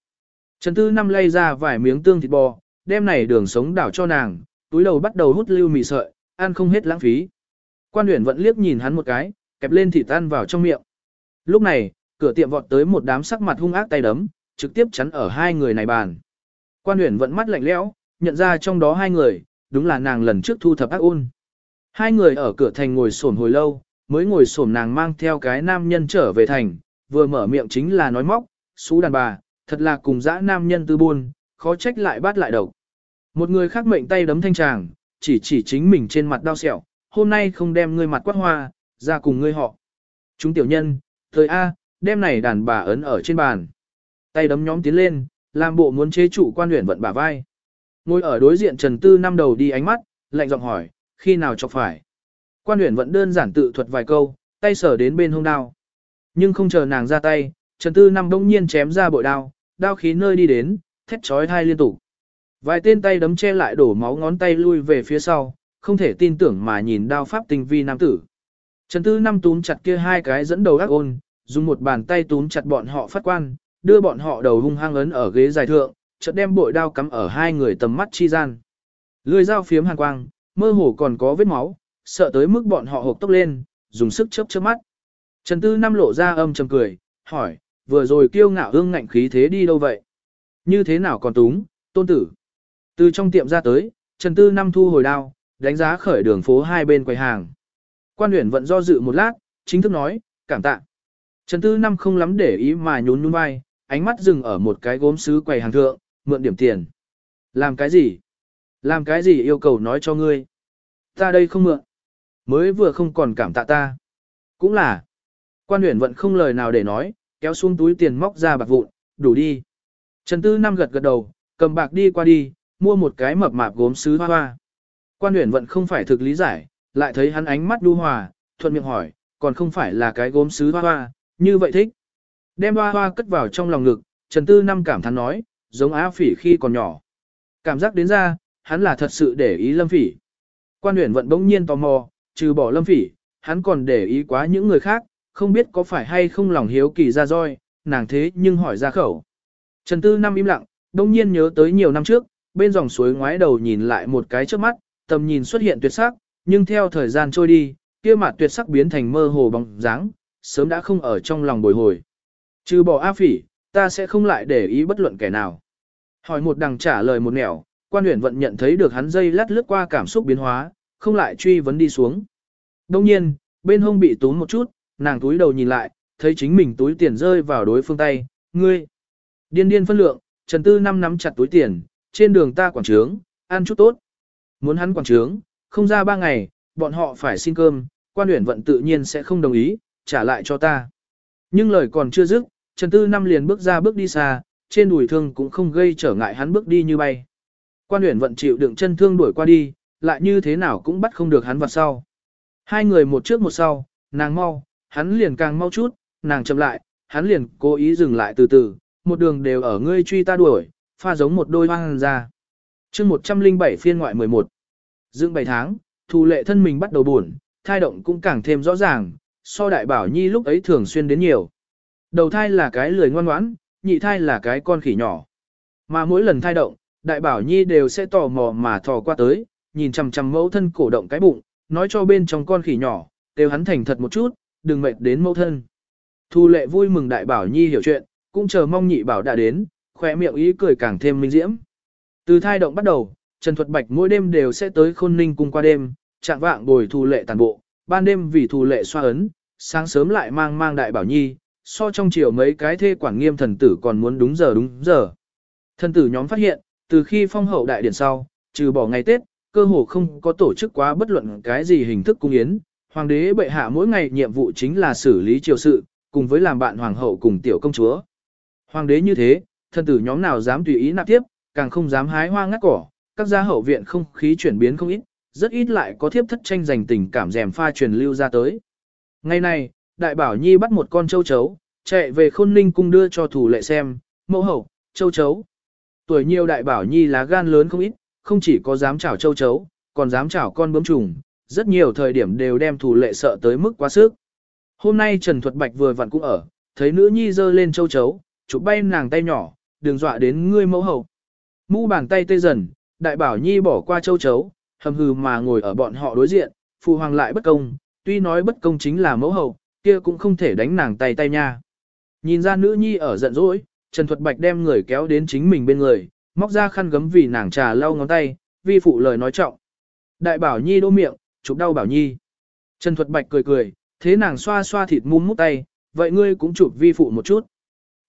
Trần Tư Năm lay ra vài miếng tương thịt bò, đem này đường sống đảo cho nàng, túi đầu bắt đầu hút lưu mì sợi, ăn không hết lãng phí. Quan Uyển vẫn liếc nhìn hắn một cái, kẹp lên thịt tan vào trong miệng. Lúc này, cửa tiệm vọt tới một đám sắc mặt hung ác tay đấm, trực tiếp chắn ở hai người này bàn. Quan Uyển vẫn mắt lạnh lẽo, nhận ra trong đó hai người, đúng là nàng lần trước thu thập ác ôn. Hai người ở cửa thành ngồi xổm hồi lâu, mới ngồi xổm nàng mang theo cái nam nhân trở về thành, vừa mở miệng chính là nói móc, xú đàn bà, thật là cùng dã nam nhân tư buôn, khó trách lại bắt lại đầu. Một người khác mệnh tay đấm thanh tràng, chỉ chỉ chính mình trên mặt đau sẹo, hôm nay không đem ngươi mặt quát hoa, ra cùng ngươi họ. Chúng tiểu nhân, thời A, đem này đàn bà ấn ở trên bàn. Tay đấm nhóm tiến lên, làm bộ muốn chế chủ quan luyện vận bả vai. Ngồi ở đối diện Trần Tư năm đầu đi ánh mắt, lạnh giọng hỏi, khi nào chọc phải. Quan luyện vận đơn giản tự thuật vài câu, tay sở đến bên hông đao. Nhưng không chờ nàng ra tay, Trần Tư năm đông nhiên chém ra bội đao, đao khí nơi đi đến, thét chói thai liên tục. Vài tên tay đấm che lại đổ máu ngón tay lui về phía sau, không thể tin tưởng mà nhìn đao pháp tinh vi nam tử. Trần Tư năm túm chặt kia hai cái dẫn đầu ác ôn, dùng một bàn tay túm chặt bọn họ phát quan, đưa bọn họ đầu hung hăng ấn ở ghế dài thượng, chợt đem bội đao cắm ở hai người tầm mắt chi gian. Lưỡi dao phiếm hàn quang, mơ hồ còn có vết máu, sợ tới mức bọn họ hộc tốc lên, dùng sức chớp chớp mắt. Trần Tư năm lộ ra âm trầm cười, hỏi, vừa rồi kiêu ngạo hương ngạnh khí thế đi đâu vậy? Như thế nào còn túng, tôn tử? Từ trong tiệm ra tới, Trần Tư năm thu hồi đao, đánh giá khởi đường phố hai bên quầy hàng. Quan huyền vận do dự một lát, chính thức nói, cảm tạ. Trần Tư năm không lắm để ý mà nhún nhún vai, ánh mắt dừng ở một cái gốm sứ quầy hàng thượng, mượn điểm tiền. Làm cái gì? Làm cái gì yêu cầu nói cho ngươi? Ta đây không mượn. Mới vừa không còn cảm tạ ta. Cũng là. Quan huyền vận không lời nào để nói, kéo xuống túi tiền móc ra bạc vụn, đủ đi. Trần Tư năm gật gật đầu, cầm bạc đi qua đi, mua một cái mập mạp gốm sứ hoa hoa. Quan huyền vận không phải thực lý giải, lại thấy hắn ánh mắt đu hòa, thuận miệng hỏi, còn không phải là cái gốm sứ hoa hoa, như vậy thích. Đem hoa hoa cất vào trong lòng ngực, Trần Tư năm cảm thán nói, giống á phỉ khi còn nhỏ. Cảm giác đến ra, hắn là thật sự để ý lâm phỉ. Quan huyền vận bỗng nhiên tò mò, trừ bỏ lâm phỉ, hắn còn để ý quá những người khác, không biết có phải hay không lòng hiếu kỳ ra roi, nàng thế nhưng hỏi ra khẩu. Trần Tư năm im lặng, đông nhiên nhớ tới nhiều năm trước, bên dòng suối ngoái đầu nhìn lại một cái trước mắt, tầm nhìn xuất hiện tuyệt sắc, nhưng theo thời gian trôi đi, kia mặt tuyệt sắc biến thành mơ hồ bóng dáng, sớm đã không ở trong lòng bồi hồi. Trừ bỏ A Phỉ, ta sẽ không lại để ý bất luận kẻ nào. Hỏi một đằng trả lời một nẻo, quan huyền vận nhận thấy được hắn dây lát lướt qua cảm xúc biến hóa, không lại truy vấn đi xuống. Đông nhiên, bên hông bị túm một chút, nàng túi đầu nhìn lại, thấy chính mình túi tiền rơi vào đối phương tay, ngươi. Điên điên phân lượng, Trần Tư năm nắm chặt túi tiền, trên đường ta quảng trướng, ăn chút tốt. Muốn hắn quảng trướng, không ra ba ngày, bọn họ phải xin cơm, quan huyền vận tự nhiên sẽ không đồng ý, trả lại cho ta. Nhưng lời còn chưa dứt, Trần Tư năm liền bước ra bước đi xa, trên đùi thương cũng không gây trở ngại hắn bước đi như bay. Quan huyền vận chịu đựng chân thương đuổi qua đi, lại như thế nào cũng bắt không được hắn vặt sau. Hai người một trước một sau, nàng mau, hắn liền càng mau chút, nàng chậm lại, hắn liền cố ý dừng lại từ từ, một đường đều ở ngươi truy ta đuổi, pha giống một đôi hoang ra. chương 107 phiên ngoại 11. dưỡng 7 tháng, thù lệ thân mình bắt đầu buồn, thai động cũng càng thêm rõ ràng, so đại bảo nhi lúc ấy thường xuyên đến nhiều. Đầu thai là cái lười ngoan ngoãn, nhị thai là cái con khỉ nhỏ. Mà mỗi lần thai động, đại bảo nhi đều sẽ tò mò mà thò qua tới, nhìn chằm chằm mẫu thân cổ động cái bụng, nói cho bên trong con khỉ nhỏ, đều hắn thành thật một chút, đừng mệt đến mẫu thân. Thu lệ vui mừng đại bảo nhi hiểu chuyện, cũng chờ mong nhị bảo đã đến, khỏe miệng ý cười càng thêm minh diễm. Từ thai động bắt đầu, Trần Thuật Bạch mỗi đêm đều sẽ tới khôn ninh cung qua đêm, trạng vạng bồi thu lệ tàn bộ, ban đêm vì thu lệ xoa ấn, sáng sớm lại mang mang đại bảo nhi, so trong chiều mấy cái thê quản nghiêm thần tử còn muốn đúng giờ đúng giờ. Thần tử nhóm phát hiện, từ khi phong hậu đại điển sau, trừ bỏ ngày Tết, cơ hồ không có tổ chức quá bất luận cái gì hình thức cung yến. Hoàng đế bệ hạ mỗi ngày nhiệm vụ chính là xử lý triều sự, cùng với làm bạn hoàng hậu cùng tiểu công chúa. Hoàng đế như thế, thân tử nhóm nào dám tùy ý nạp tiếp, càng không dám hái hoa ngắt cỏ, các gia hậu viện không khí chuyển biến không ít, rất ít lại có thiếp thất tranh giành tình cảm rèm pha truyền lưu ra tới. Ngày này, đại bảo nhi bắt một con châu chấu, chạy về khôn ninh cung đưa cho thủ lệ xem, mẫu hậu, châu chấu. Tuổi nhiều đại bảo nhi lá gan lớn không ít, không chỉ có dám chảo châu chấu, còn dám chảo con bướm trùng, rất nhiều thời điểm đều đem thủ lệ sợ tới mức quá sức. Hôm nay Trần Thuật Bạch vừa vặn cũng ở, thấy nữ nhi dơ lên châu chấu, chụp bay nàng tay nhỏ, đừng dọa đến ngươi mẫu hậu. Mu bàn tay tê dần, đại bảo nhi bỏ qua châu chấu, hầm hừ mà ngồi ở bọn họ đối diện, phụ hoàng lại bất công, tuy nói bất công chính là mẫu hậu, kia cũng không thể đánh nàng tay tay nha. Nhìn ra nữ nhi ở giận dỗi, Trần Thuật Bạch đem người kéo đến chính mình bên người, móc ra khăn gấm vì nàng trà lau ngón tay, vi phụ lời nói trọng. Đại bảo nhi đô miệng, chụp đau bảo nhi. Trần Thuật Bạch cười cười, thế nàng xoa xoa thịt mum mút tay, vậy ngươi cũng chụp vi phụ một chút.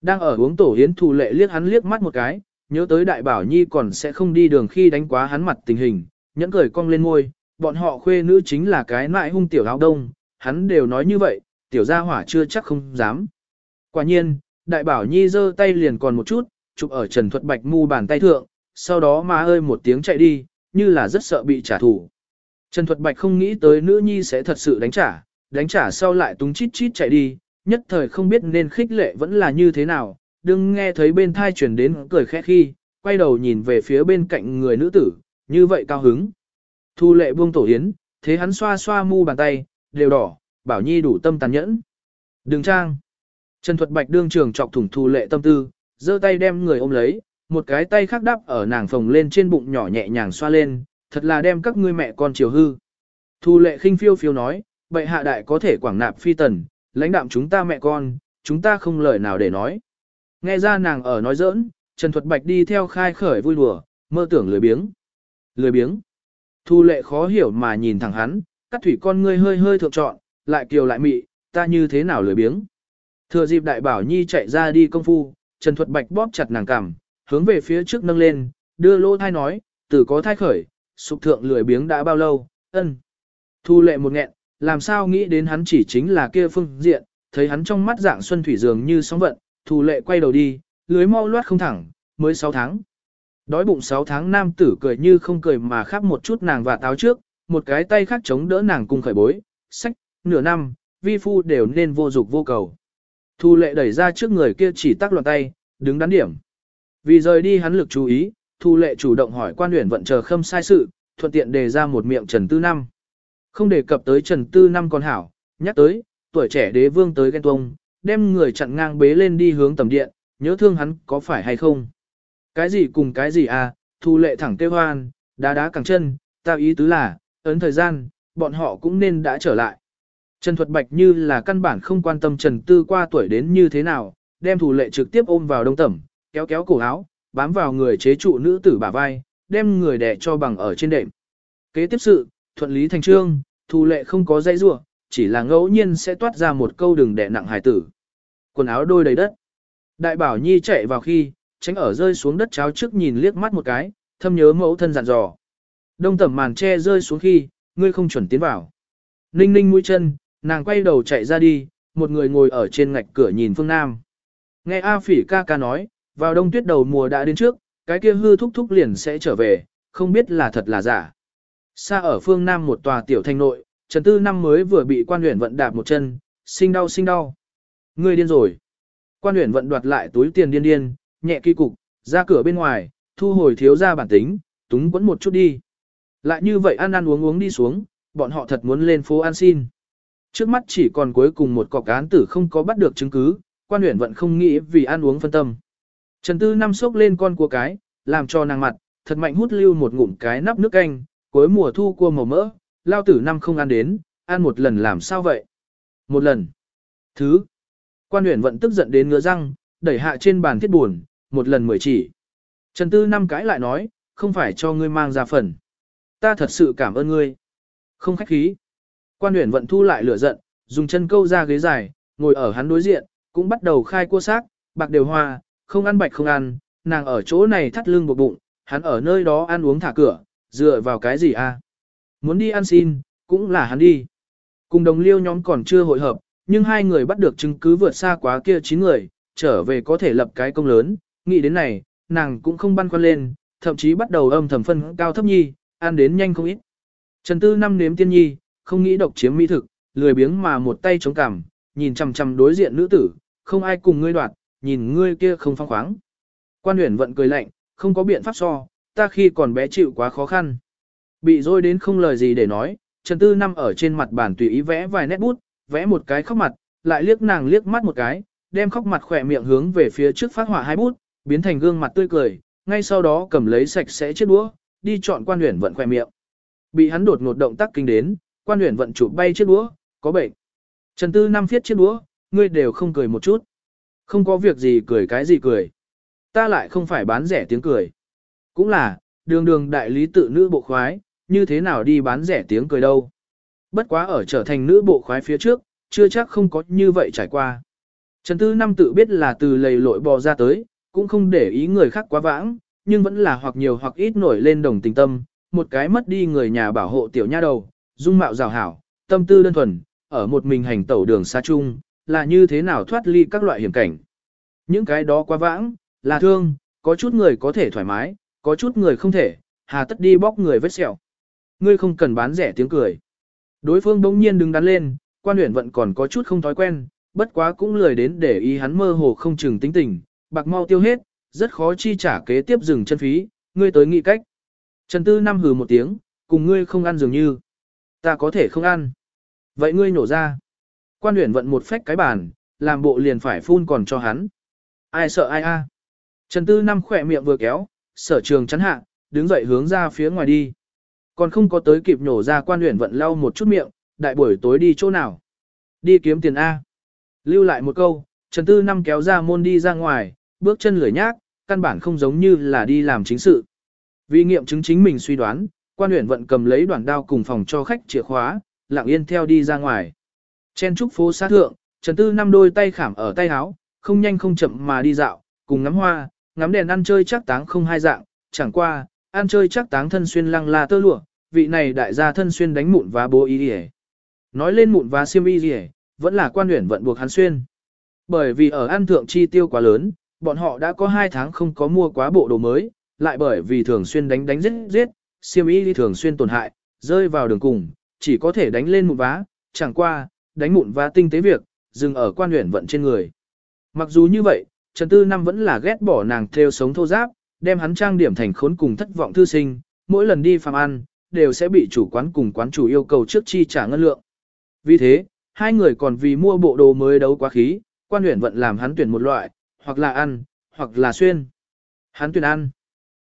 Đang ở uống tổ hiến thù lệ liếc hắn liếc mắt một cái, nhớ tới đại bảo nhi còn sẽ không đi đường khi đánh quá hắn mặt tình hình, nhẫn cười cong lên môi, bọn họ khuê nữ chính là cái nại hung tiểu áo đông, hắn đều nói như vậy, tiểu gia hỏa chưa chắc không dám. Quả nhiên, đại bảo nhi giơ tay liền còn một chút, chụp ở Trần Thuật Bạch mu bàn tay thượng, sau đó má ơi một tiếng chạy đi, như là rất sợ bị trả thù. Trần Thuật Bạch không nghĩ tới nữ nhi sẽ thật sự đánh trả, đánh trả sau lại túng chít chít chạy đi, nhất thời không biết nên khích lệ vẫn là như thế nào, đừng nghe thấy bên thai chuyển đến cười khẽ khi, quay đầu nhìn về phía bên cạnh người nữ tử, như vậy cao hứng. Thu lệ buông tổ yến, thế hắn xoa xoa mu bàn tay, đều đỏ, bảo nhi đủ tâm tàn nhẫn. Đừng trang. Trần Thuật Bạch đương trường chọc thủng thu lệ tâm tư, giơ tay đem người ôm lấy, một cái tay khác đắp ở nàng phồng lên trên bụng nhỏ nhẹ nhàng xoa lên, thật là đem các ngươi mẹ con chiều hư. Thu lệ khinh phiêu phiêu nói, bệ hạ đại có thể quảng nạp phi tần, lãnh đạm chúng ta mẹ con, chúng ta không lời nào để nói. Nghe ra nàng ở nói giỡn, Trần Thuật Bạch đi theo khai khởi vui đùa, mơ tưởng lười biếng. Lười biếng. Thu lệ khó hiểu mà nhìn thẳng hắn, cắt thủy con ngươi hơi hơi thượng trọn, lại kiều lại mị, ta như thế nào lười biếng. Thừa dịp đại bảo nhi chạy ra đi công phu, Trần Thuật Bạch bóp chặt nàng cằm, hướng về phía trước nâng lên, đưa lô thai nói, từ có thai khởi, sụp thượng lười biếng đã bao lâu, ân. Thu lệ một nghẹn, làm sao nghĩ đến hắn chỉ chính là kia phương diện, thấy hắn trong mắt dạng xuân thủy dường như sóng vận, thu lệ quay đầu đi, lưới mau loát không thẳng, mới 6 tháng. Đói bụng 6 tháng nam tử cười như không cười mà khắp một chút nàng và táo trước, một cái tay khác chống đỡ nàng cùng khởi bối, sách, nửa năm, vi phu đều nên vô dục vô cầu. Thu lệ đẩy ra trước người kia chỉ tắc loạn tay, đứng đắn điểm. Vì rời đi hắn lực chú ý, thu lệ chủ động hỏi quan huyện vận chờ khâm sai sự, thuận tiện đề ra một miệng Trần Tư Năm. Không đề cập tới Trần Tư Năm con hảo, nhắc tới, tuổi trẻ đế vương tới ghen tuông, đem người chặn ngang bế lên đi hướng tầm điện, nhớ thương hắn có phải hay không. Cái gì cùng cái gì à, thu lệ thẳng tê hoan, đá đá cẳng chân, ta ý tứ là, ấn thời gian, bọn họ cũng nên đã trở lại. Trần Thuật Bạch như là căn bản không quan tâm Trần Tư qua tuổi đến như thế nào, đem thủ lệ trực tiếp ôm vào đông tẩm, kéo kéo cổ áo, bám vào người chế trụ nữ tử bả vai, đem người đè cho bằng ở trên đệm. Kế tiếp sự, thuận lý thành trương, thủ lệ không có dây rủa, chỉ là ngẫu nhiên sẽ toát ra một câu đừng đè nặng hài tử. Quần áo đôi đầy đất. Đại bảo nhi chạy vào khi, tránh ở rơi xuống đất cháo trước nhìn liếc mắt một cái, thâm nhớ mẫu thân dặn dò. Đông tẩm màn che rơi xuống khi, ngươi không chuẩn tiến vào. Ninh ninh mũi chân, nàng quay đầu chạy ra đi, một người ngồi ở trên ngạch cửa nhìn phương Nam. Nghe A phỉ ca ca nói, vào đông tuyết đầu mùa đã đến trước, cái kia hư thúc thúc liền sẽ trở về, không biết là thật là giả. Xa ở phương Nam một tòa tiểu thành nội, Trần Tư năm mới vừa bị quan huyện vận đạp một chân, sinh đau sinh đau. Người điên rồi. Quan huyện vận đoạt lại túi tiền điên điên, nhẹ kỳ cục, ra cửa bên ngoài, thu hồi thiếu ra bản tính, túng quẫn một chút đi. Lại như vậy ăn ăn uống uống đi xuống, bọn họ thật muốn lên phố ăn xin. Trước mắt chỉ còn cuối cùng một cọc án tử không có bắt được chứng cứ, quan huyện vẫn không nghĩ vì ăn uống phân tâm. Trần Tư năm sốc lên con cua cái, làm cho nàng mặt, thật mạnh hút lưu một ngụm cái nắp nước canh, cuối mùa thu cua màu mỡ, lao tử năm không ăn đến, ăn một lần làm sao vậy? Một lần. Thứ. Quan huyện vẫn tức giận đến ngứa răng, đẩy hạ trên bàn thiết buồn, một lần mười chỉ. Trần Tư năm cái lại nói, không phải cho ngươi mang ra phần. Ta thật sự cảm ơn ngươi. Không khách khí. Quan huyện vận thu lại lửa giận, dùng chân câu ra ghế dài, ngồi ở hắn đối diện, cũng bắt đầu khai cua xác, bạc đều hoa, không ăn bạch không ăn, nàng ở chỗ này thắt lưng buộc bụng, hắn ở nơi đó ăn uống thả cửa, dựa vào cái gì a? Muốn đi ăn xin, cũng là hắn đi. Cùng đồng liêu nhóm còn chưa hội hợp, nhưng hai người bắt được chứng cứ vượt xa quá kia chín người, trở về có thể lập cái công lớn, nghĩ đến này, nàng cũng không băn khoăn lên, thậm chí bắt đầu âm thầm phân cao thấp nhi, ăn đến nhanh không ít. Trần Tư năm nếm tiên nhi, không nghĩ độc chiếm mỹ thực, lười biếng mà một tay chống cằm, nhìn chằm chằm đối diện nữ tử, không ai cùng ngươi đoạt, nhìn ngươi kia không phong khoáng. Quan Uyển vận cười lạnh, không có biện pháp so, ta khi còn bé chịu quá khó khăn. Bị dôi đến không lời gì để nói, Trần Tư năm ở trên mặt bàn tùy ý vẽ vài nét bút, vẽ một cái khóc mặt, lại liếc nàng liếc mắt một cái, đem khóc mặt khỏe miệng hướng về phía trước phát hỏa hai bút, biến thành gương mặt tươi cười, ngay sau đó cầm lấy sạch sẽ chiếc đũa, đi chọn quan huyền vận khỏe miệng. Bị hắn đột ngột động tác kinh đến, quan huyền vận chụp bay chiếc đũa, có bệnh. Trần Tư năm viết chiếc đũa, ngươi đều không cười một chút. Không có việc gì cười cái gì cười. Ta lại không phải bán rẻ tiếng cười. Cũng là, đường đường đại lý tự nữ bộ khoái, như thế nào đi bán rẻ tiếng cười đâu. Bất quá ở trở thành nữ bộ khoái phía trước, chưa chắc không có như vậy trải qua. Trần Tư Năm tự biết là từ lầy lội bò ra tới, cũng không để ý người khác quá vãng, nhưng vẫn là hoặc nhiều hoặc ít nổi lên đồng tình tâm, một cái mất đi người nhà bảo hộ tiểu nha đầu, dung mạo rào hảo, tâm tư đơn thuần, ở một mình hành tẩu đường xa chung, là như thế nào thoát ly các loại hiểm cảnh. Những cái đó quá vãng, là thương, có chút người có thể thoải mái, có chút người không thể, hà tất đi bóc người vết sẹo. Ngươi không cần bán rẻ tiếng cười. Đối phương bỗng nhiên đứng đắn lên, quan huyện vận còn có chút không thói quen, bất quá cũng lười đến để ý hắn mơ hồ không chừng tính tình, bạc mau tiêu hết, rất khó chi trả kế tiếp dừng chân phí, ngươi tới nghị cách. Trần Tư năm hừ một tiếng, cùng ngươi không ăn dường như. Ta có thể không ăn. Vậy ngươi nổ ra. Quan huyện vận một phách cái bàn, làm bộ liền phải phun còn cho hắn. Ai sợ ai a? Trần Tư năm khỏe miệng vừa kéo, sở trường chắn hạ, đứng dậy hướng ra phía ngoài đi. Còn không có tới kịp nhổ ra quan luyện vận lau một chút miệng, đại buổi tối đi chỗ nào. Đi kiếm tiền A. Lưu lại một câu, Trần Tư năm kéo ra môn đi ra ngoài, bước chân lười nhác, căn bản không giống như là đi làm chính sự. Vì nghiệm chứng chính mình suy đoán, quan luyện vận cầm lấy đoạn đao cùng phòng cho khách chìa khóa, lặng yên theo đi ra ngoài. trên trúc phố sát thượng, Trần Tư năm đôi tay khảm ở tay áo, không nhanh không chậm mà đi dạo, cùng ngắm hoa, ngắm đèn ăn chơi chắc táng không hai dạng, chẳng qua, ăn chơi chắc táng thân xuyên lăng la tơ lụa, vị này đại gia thân xuyên đánh mụn và bố y đi Nói lên mụn và xiêm y đi vẫn là quan huyển vận buộc hắn xuyên. Bởi vì ở ăn thượng chi tiêu quá lớn, bọn họ đã có hai tháng không có mua quá bộ đồ mới, lại bởi vì thường xuyên đánh đánh giết giết, xiêm y đi thường xuyên tổn hại, rơi vào đường cùng, chỉ có thể đánh lên mụn vá, chẳng qua, đánh mụn vá tinh tế việc, dừng ở quan huyển vận trên người. Mặc dù như vậy, Trần Tư Năm vẫn là ghét bỏ nàng theo sống thô giáp, đem hắn trang điểm thành khốn cùng thất vọng thư sinh, mỗi lần đi phạm ăn, đều sẽ bị chủ quán cùng quán chủ yêu cầu trước chi trả ngân lượng. Vì thế, hai người còn vì mua bộ đồ mới đấu quá khí, quan huyện vận làm hắn tuyển một loại, hoặc là ăn, hoặc là xuyên. Hắn tuyển ăn.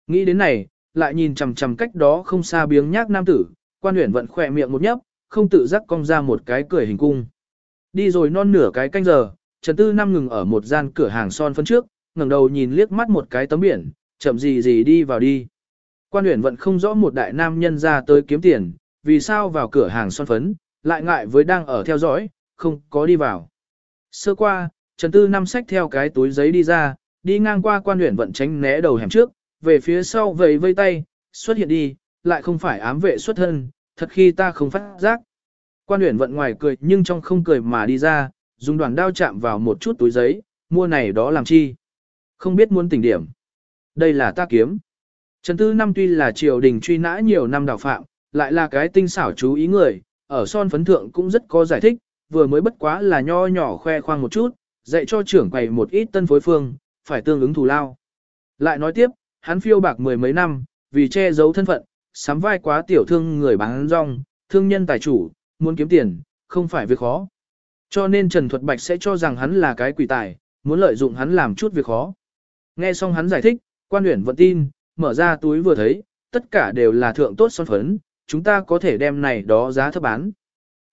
Nghĩ đến này, lại nhìn chằm chằm cách đó không xa biếng nhác nam tử, quan huyện vận khỏe miệng một nhấp, không tự giác cong ra một cái cười hình cung. Đi rồi non nửa cái canh giờ, Trần Tư Năm ngừng ở một gian cửa hàng son phấn trước, ngẩng đầu nhìn liếc mắt một cái tấm biển, chậm gì gì đi vào đi. Quan Uyển vẫn không rõ một đại nam nhân ra tới kiếm tiền, vì sao vào cửa hàng son phấn, lại ngại với đang ở theo dõi, không có đi vào. Sơ qua, Trần Tư Năm xách theo cái túi giấy đi ra, đi ngang qua quan Uyển vận tránh né đầu hẻm trước, về phía sau vầy vây tay, xuất hiện đi, lại không phải ám vệ xuất thân, thật khi ta không phát giác. Quan Uyển vận ngoài cười nhưng trong không cười mà đi ra, dùng đoàn đao chạm vào một chút túi giấy, mua này đó làm chi. Không biết muốn tỉnh điểm. Đây là ta kiếm. Trần Tư Năm tuy là triều đình truy nã nhiều năm đào phạm, lại là cái tinh xảo chú ý người, ở son phấn thượng cũng rất có giải thích, vừa mới bất quá là nho nhỏ khoe khoang một chút, dạy cho trưởng quầy một ít tân phối phương, phải tương ứng thù lao. Lại nói tiếp, hắn phiêu bạc mười mấy năm, vì che giấu thân phận, sắm vai quá tiểu thương người bán rong, thương nhân tài chủ, muốn kiếm tiền, không phải việc khó. Cho nên Trần Thuật Bạch sẽ cho rằng hắn là cái quỷ tài, muốn lợi dụng hắn làm chút việc khó. Nghe xong hắn giải thích, quan huyển vẫn tin, mở ra túi vừa thấy, tất cả đều là thượng tốt son phấn, chúng ta có thể đem này đó giá thấp bán.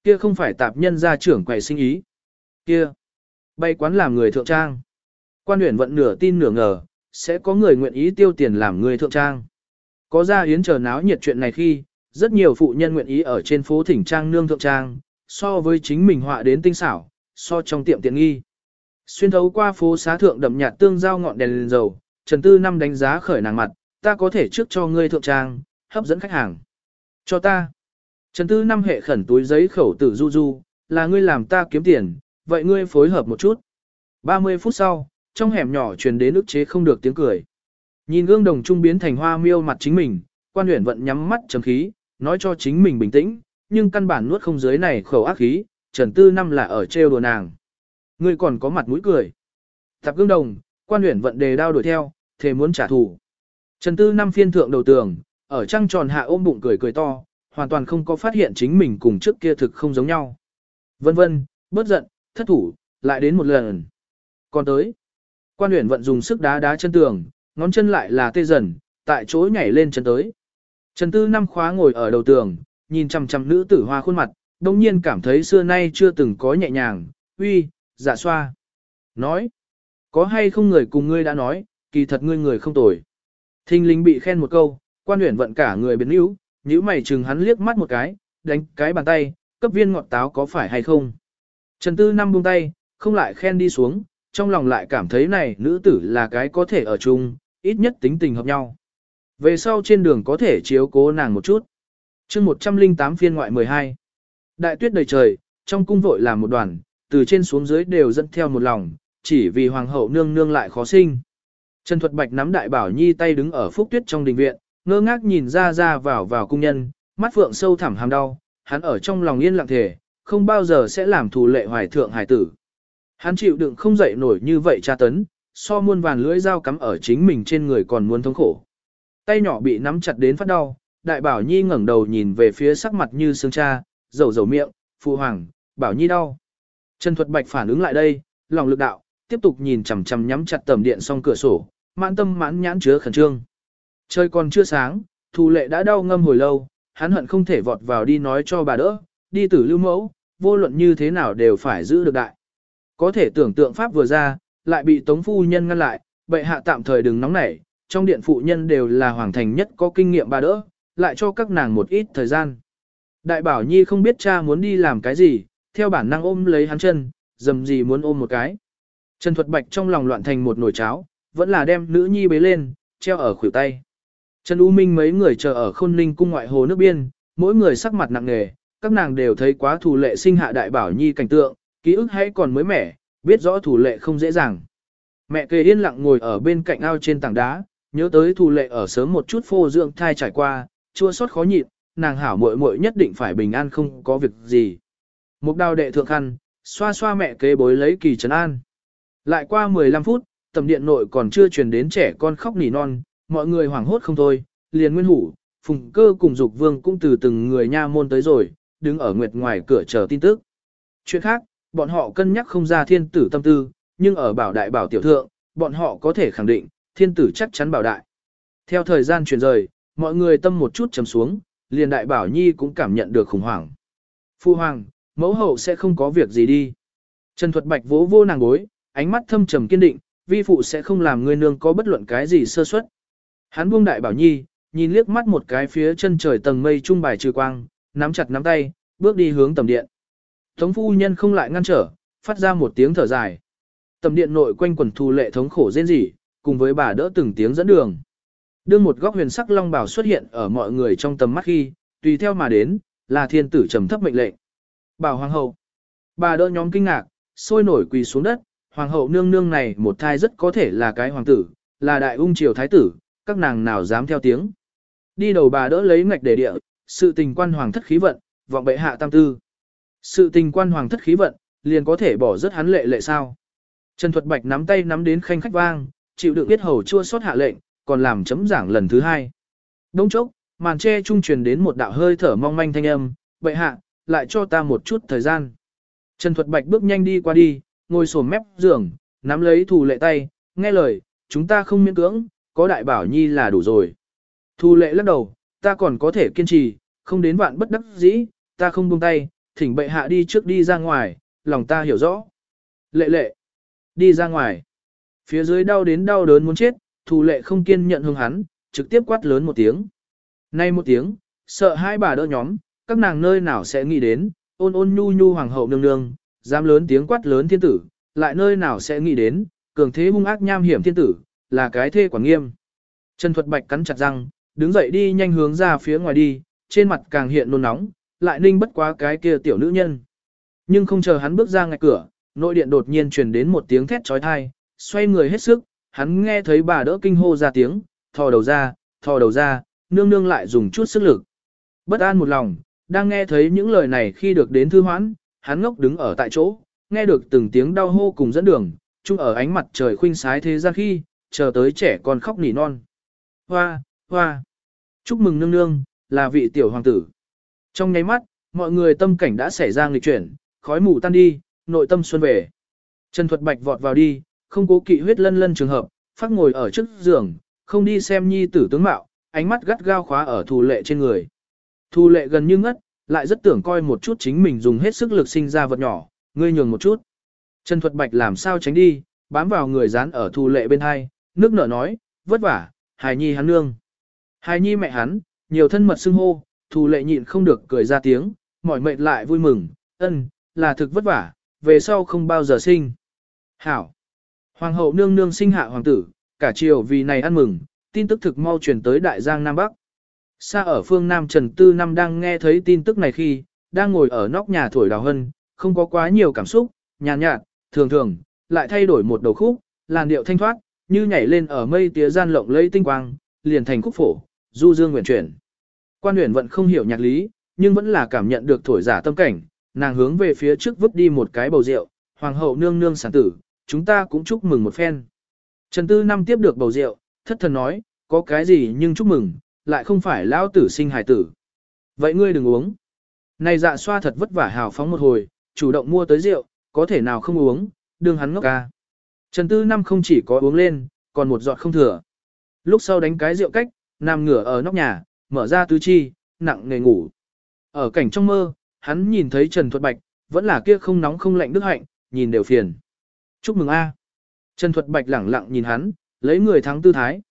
Kia không phải tạp nhân gia trưởng quầy sinh ý. Kia, bay quán làm người thượng trang. Quan huyển vẫn nửa tin nửa ngờ, sẽ có người nguyện ý tiêu tiền làm người thượng trang. Có ra yến chờ náo nhiệt chuyện này khi, rất nhiều phụ nhân nguyện ý ở trên phố thỉnh trang nương thượng trang, so với chính mình họa đến tinh xảo, so trong tiệm tiện nghi. Xuyên thấu qua phố xá thượng đậm nhạt tương giao ngọn đèn lên dầu, Trần Tư năm đánh giá khởi nàng mặt, ta có thể trước cho ngươi thượng trang, hấp dẫn khách hàng. Cho ta. Trần Tư năm hệ khẩn túi giấy khẩu tử du du, là ngươi làm ta kiếm tiền, vậy ngươi phối hợp một chút. 30 phút sau, trong hẻm nhỏ truyền đến ức chế không được tiếng cười. Nhìn gương đồng trung biến thành hoa miêu mặt chính mình, quan huyền vận nhắm mắt trầm khí, nói cho chính mình bình tĩnh, nhưng căn bản nuốt không dưới này khẩu ác khí, Trần Tư Năm là ở trêu đùa nàng. Ngươi còn có mặt mũi cười. Tập gương đồng, quan huyền vận đề đao đuổi theo, thề muốn trả thù. Trần Tư Năm phiên thượng đầu tường, ở trăng tròn hạ ôm bụng cười cười to, hoàn toàn không có phát hiện chính mình cùng trước kia thực không giống nhau. Vân vân, bớt giận, thất thủ, lại đến một lần. Còn tới, quan huyền vận dùng sức đá đá chân tường, ngón chân lại là tê dần, tại chỗ nhảy lên chân tới. Trần Tư Năm khóa ngồi ở đầu tường, nhìn chằm chằm nữ tử hoa khuôn mặt, đồng nhiên cảm thấy xưa nay chưa từng có nhẹ nhàng, uy, dạ xoa. Nói, có hay không người cùng ngươi đã nói, kỳ thật ngươi người không tồi. Thinh linh bị khen một câu, quan huyển vận cả người biến yếu, nhíu mày chừng hắn liếc mắt một cái, đánh cái bàn tay, cấp viên ngọt táo có phải hay không. Trần Tư Năm buông tay, không lại khen đi xuống, trong lòng lại cảm thấy này nữ tử là cái có thể ở chung, ít nhất tính tình hợp nhau. Về sau trên đường có thể chiếu cố nàng một chút chương 108 phiên ngoại 12. Đại tuyết đầy trời, trong cung vội làm một đoàn, từ trên xuống dưới đều dẫn theo một lòng, chỉ vì hoàng hậu nương nương lại khó sinh. Trần Thuật Bạch nắm đại bảo nhi tay đứng ở phúc tuyết trong đình viện, ngơ ngác nhìn ra ra vào vào cung nhân, mắt phượng sâu thẳm hàm đau, hắn ở trong lòng yên lặng thể, không bao giờ sẽ làm thù lệ hoài thượng hải tử. Hắn chịu đựng không dậy nổi như vậy tra tấn, so muôn vàn lưỡi dao cắm ở chính mình trên người còn muốn thống khổ. Tay nhỏ bị nắm chặt đến phát đau, đại bảo nhi ngẩng đầu nhìn về phía sắc mặt như xương cha, dầu dầu miệng, phụ hoàng, bảo nhi đau. Trần Thuật Bạch phản ứng lại đây, lòng lực đạo, tiếp tục nhìn chằm chằm nhắm chặt tầm điện song cửa sổ, mãn tâm mãn nhãn chứa khẩn trương. Trời còn chưa sáng, thù lệ đã đau ngâm hồi lâu, hắn hận không thể vọt vào đi nói cho bà đỡ, đi tử lưu mẫu, vô luận như thế nào đều phải giữ được đại. Có thể tưởng tượng pháp vừa ra, lại bị tống phu nhân ngăn lại, bệ hạ tạm thời đừng nóng nảy, trong điện phụ nhân đều là hoàng thành nhất có kinh nghiệm bà đỡ, lại cho các nàng một ít thời gian. Đại bảo nhi không biết cha muốn đi làm cái gì, theo bản năng ôm lấy hắn chân, dầm gì muốn ôm một cái. Trần Thuật Bạch trong lòng loạn thành một nồi cháo, vẫn là đem nữ nhi bế lên, treo ở khuỷu tay. Trần U Minh mấy người chờ ở khôn ninh cung ngoại hồ nước biên, mỗi người sắc mặt nặng nề, các nàng đều thấy quá thủ lệ sinh hạ đại bảo nhi cảnh tượng, ký ức hay còn mới mẻ, biết rõ thủ lệ không dễ dàng. Mẹ kề yên lặng ngồi ở bên cạnh ao trên tảng đá, nhớ tới thủ lệ ở sớm một chút phô dưỡng thai trải qua, chua xót khó nhịn, nàng hảo muội muội nhất định phải bình an không có việc gì. Một đào đệ thượng khăn, xoa xoa mẹ kế bối lấy kỳ trấn an. Lại qua 15 phút, tầm điện nội còn chưa truyền đến trẻ con khóc nỉ non, mọi người hoảng hốt không thôi, liền nguyên hủ, phùng cơ cùng dục vương cũng từ từng người nha môn tới rồi, đứng ở nguyệt ngoài cửa chờ tin tức. Chuyện khác, bọn họ cân nhắc không ra thiên tử tâm tư, nhưng ở bảo đại bảo tiểu thượng, bọn họ có thể khẳng định, thiên tử chắc chắn bảo đại. Theo thời gian chuyển rời, mọi người tâm một chút trầm xuống, liền đại bảo nhi cũng cảm nhận được khủng hoảng. Phu hoàng, mẫu hậu sẽ không có việc gì đi. Trần Thuật Bạch vỗ vô nàng gối, ánh mắt thâm trầm kiên định, vi phụ sẽ không làm người nương có bất luận cái gì sơ suất. Hắn buông đại bảo nhi, nhìn liếc mắt một cái phía chân trời tầng mây trung bài trừ quang, nắm chặt nắm tay, bước đi hướng tầm điện. Tống phu nhân không lại ngăn trở, phát ra một tiếng thở dài. Tầm điện nội quanh quần thù lệ thống khổ rên rỉ, cùng với bà đỡ từng tiếng dẫn đường. Đương một góc huyền sắc long bảo xuất hiện ở mọi người trong tầm mắt khi, tùy theo mà đến, là thiên tử trầm thấp mệnh lệnh. Bảo hoàng hậu. Bà đỡ nhóm kinh ngạc, sôi nổi quỳ xuống đất, hoàng hậu nương nương này một thai rất có thể là cái hoàng tử, là đại ung triều thái tử, các nàng nào dám theo tiếng. Đi đầu bà đỡ lấy ngạch để địa, sự tình quan hoàng thất khí vận, vọng bệ hạ tam tư. Sự tình quan hoàng thất khí vận, liền có thể bỏ rất hắn lệ lệ sao. Trần Thuật Bạch nắm tay nắm đến khanh khách vang, chịu đựng biết hầu chua xót hạ lệnh, còn làm chấm giảng lần thứ hai. Đông chốc, màn che trung truyền đến một đạo hơi thở mong manh thanh âm, bệ hạ, lại cho ta một chút thời gian. Trần Thuật Bạch bước nhanh đi qua đi, ngồi sổm mép giường, nắm lấy thù lệ tay, nghe lời, chúng ta không miễn cưỡng, có đại bảo nhi là đủ rồi. Thu lệ lắc đầu, ta còn có thể kiên trì, không đến vạn bất đắc dĩ, ta không buông tay, thỉnh bệ hạ đi trước đi ra ngoài, lòng ta hiểu rõ. Lệ lệ, đi ra ngoài. Phía dưới đau đến đau đớn muốn chết, thù lệ không kiên nhận hương hắn, trực tiếp quát lớn một tiếng. Nay một tiếng, sợ hai bà đỡ nhóm, các nàng nơi nào sẽ nghĩ đến, ôn ôn nhu nhu hoàng hậu nương nương, dám lớn tiếng quát lớn thiên tử, lại nơi nào sẽ nghĩ đến, cường thế hung ác nham hiểm thiên tử, là cái thê quản nghiêm. Trần Thuật Bạch cắn chặt răng, đứng dậy đi nhanh hướng ra phía ngoài đi, trên mặt càng hiện nôn nóng, lại ninh bất quá cái kia tiểu nữ nhân. Nhưng không chờ hắn bước ra ngay cửa, nội điện đột nhiên truyền đến một tiếng thét trói thai, xoay người hết sức, hắn nghe thấy bà đỡ kinh hô ra tiếng, thò đầu ra, thò đầu ra, nương nương lại dùng chút sức lực. Bất an một lòng, đang nghe thấy những lời này khi được đến thư hoãn, hắn ngốc đứng ở tại chỗ, nghe được từng tiếng đau hô cùng dẫn đường, chung ở ánh mặt trời khuynh sái thế gian khi, chờ tới trẻ con khóc nỉ non. Hoa, hoa, chúc mừng nương nương, là vị tiểu hoàng tử. Trong nháy mắt, mọi người tâm cảnh đã xảy ra nghịch chuyển, khói mù tan đi, nội tâm xuân về. Trần Thuật Bạch vọt vào đi, không cố kỵ huyết lân lân trường hợp, phát ngồi ở trước giường, không đi xem nhi tử tướng mạo, ánh mắt gắt gao khóa ở thù lệ trên người. Thù lệ gần như ngất, lại rất tưởng coi một chút chính mình dùng hết sức lực sinh ra vật nhỏ, ngươi nhường một chút. Trần Thuật Bạch làm sao tránh đi, bám vào người dán ở thù lệ bên hai, nước nở nói, vất vả, hài nhi hắn nương. Hài nhi mẹ hắn, nhiều thân mật xưng hô, thù lệ nhịn không được cười ra tiếng, mỏi mệt lại vui mừng, ân, là thực vất vả, về sau không bao giờ sinh. Hảo. Hoàng hậu nương nương sinh hạ hoàng tử, cả triều vì này ăn mừng, tin tức thực mau truyền tới Đại Giang Nam Bắc. Xa ở phương Nam Trần Tư Năm đang nghe thấy tin tức này khi, đang ngồi ở nóc nhà thổi đào hân, không có quá nhiều cảm xúc, nhàn nhạt, thường thường, lại thay đổi một đầu khúc, làn điệu thanh thoát, như nhảy lên ở mây tía gian lộng lẫy tinh quang, liền thành khúc phổ, du dương nguyện chuyển. Quan huyền vẫn không hiểu nhạc lý, nhưng vẫn là cảm nhận được thổi giả tâm cảnh, nàng hướng về phía trước vứt đi một cái bầu rượu, hoàng hậu nương nương sản tử, chúng ta cũng chúc mừng một phen. Trần Tư Năm tiếp được bầu rượu, thất thần nói, có cái gì nhưng chúc mừng, lại không phải lão tử sinh hài tử. Vậy ngươi đừng uống. Này dạ xoa thật vất vả hào phóng một hồi, chủ động mua tới rượu, có thể nào không uống, đương hắn ngốc ca. Trần Tư Năm không chỉ có uống lên, còn một giọt không thừa. Lúc sau đánh cái rượu cách, nằm ngửa ở nóc nhà, mở ra tứ chi, nặng nề ngủ. Ở cảnh trong mơ, hắn nhìn thấy Trần Thuật Bạch, vẫn là kia không nóng không lạnh đức hạnh, nhìn đều phiền. Chúc mừng a. Trần Thuật Bạch lẳng lặng nhìn hắn, lấy người thắng tư thái.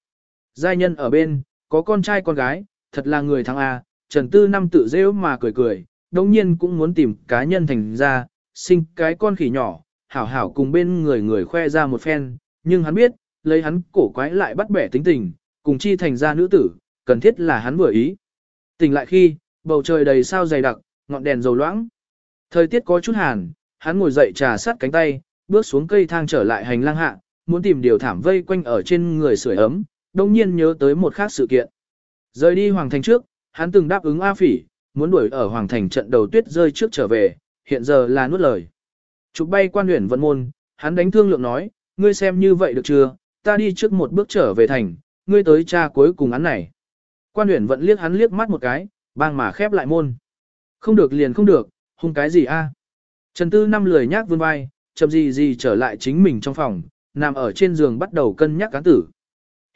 Giai nhân ở bên, có con trai con gái, thật là người thắng a. Trần Tư Năm tự rêu mà cười cười, đồng nhiên cũng muốn tìm cá nhân thành ra, sinh cái con khỉ nhỏ, hảo hảo cùng bên người người khoe ra một phen, nhưng hắn biết, lấy hắn cổ quái lại bắt bẻ tính tình, cùng chi thành ra nữ tử, cần thiết là hắn vừa ý. Tỉnh lại khi, bầu trời đầy sao dày đặc, ngọn đèn dầu loãng. Thời tiết có chút hàn, hắn ngồi dậy trà sát cánh tay, bước xuống cây thang trở lại hành lang hạ, muốn tìm điều thảm vây quanh ở trên người sưởi ấm, đồng nhiên nhớ tới một khác sự kiện. Rời đi Hoàng Thành trước, hắn từng đáp ứng A Phỉ, muốn đuổi ở Hoàng Thành trận đầu tuyết rơi trước trở về, hiện giờ là nuốt lời. Chụp bay quan huyền vận môn, hắn đánh thương lượng nói, ngươi xem như vậy được chưa, ta đi trước một bước trở về thành, ngươi tới cha cuối cùng án này. Quan huyền vận liếc hắn liếc mắt một cái, bang mà khép lại môn. Không được liền không được, hung cái gì a? Trần Tư năm lười nhác vươn vai, chậm gì gì trở lại chính mình trong phòng, nằm ở trên giường bắt đầu cân nhắc cán tử.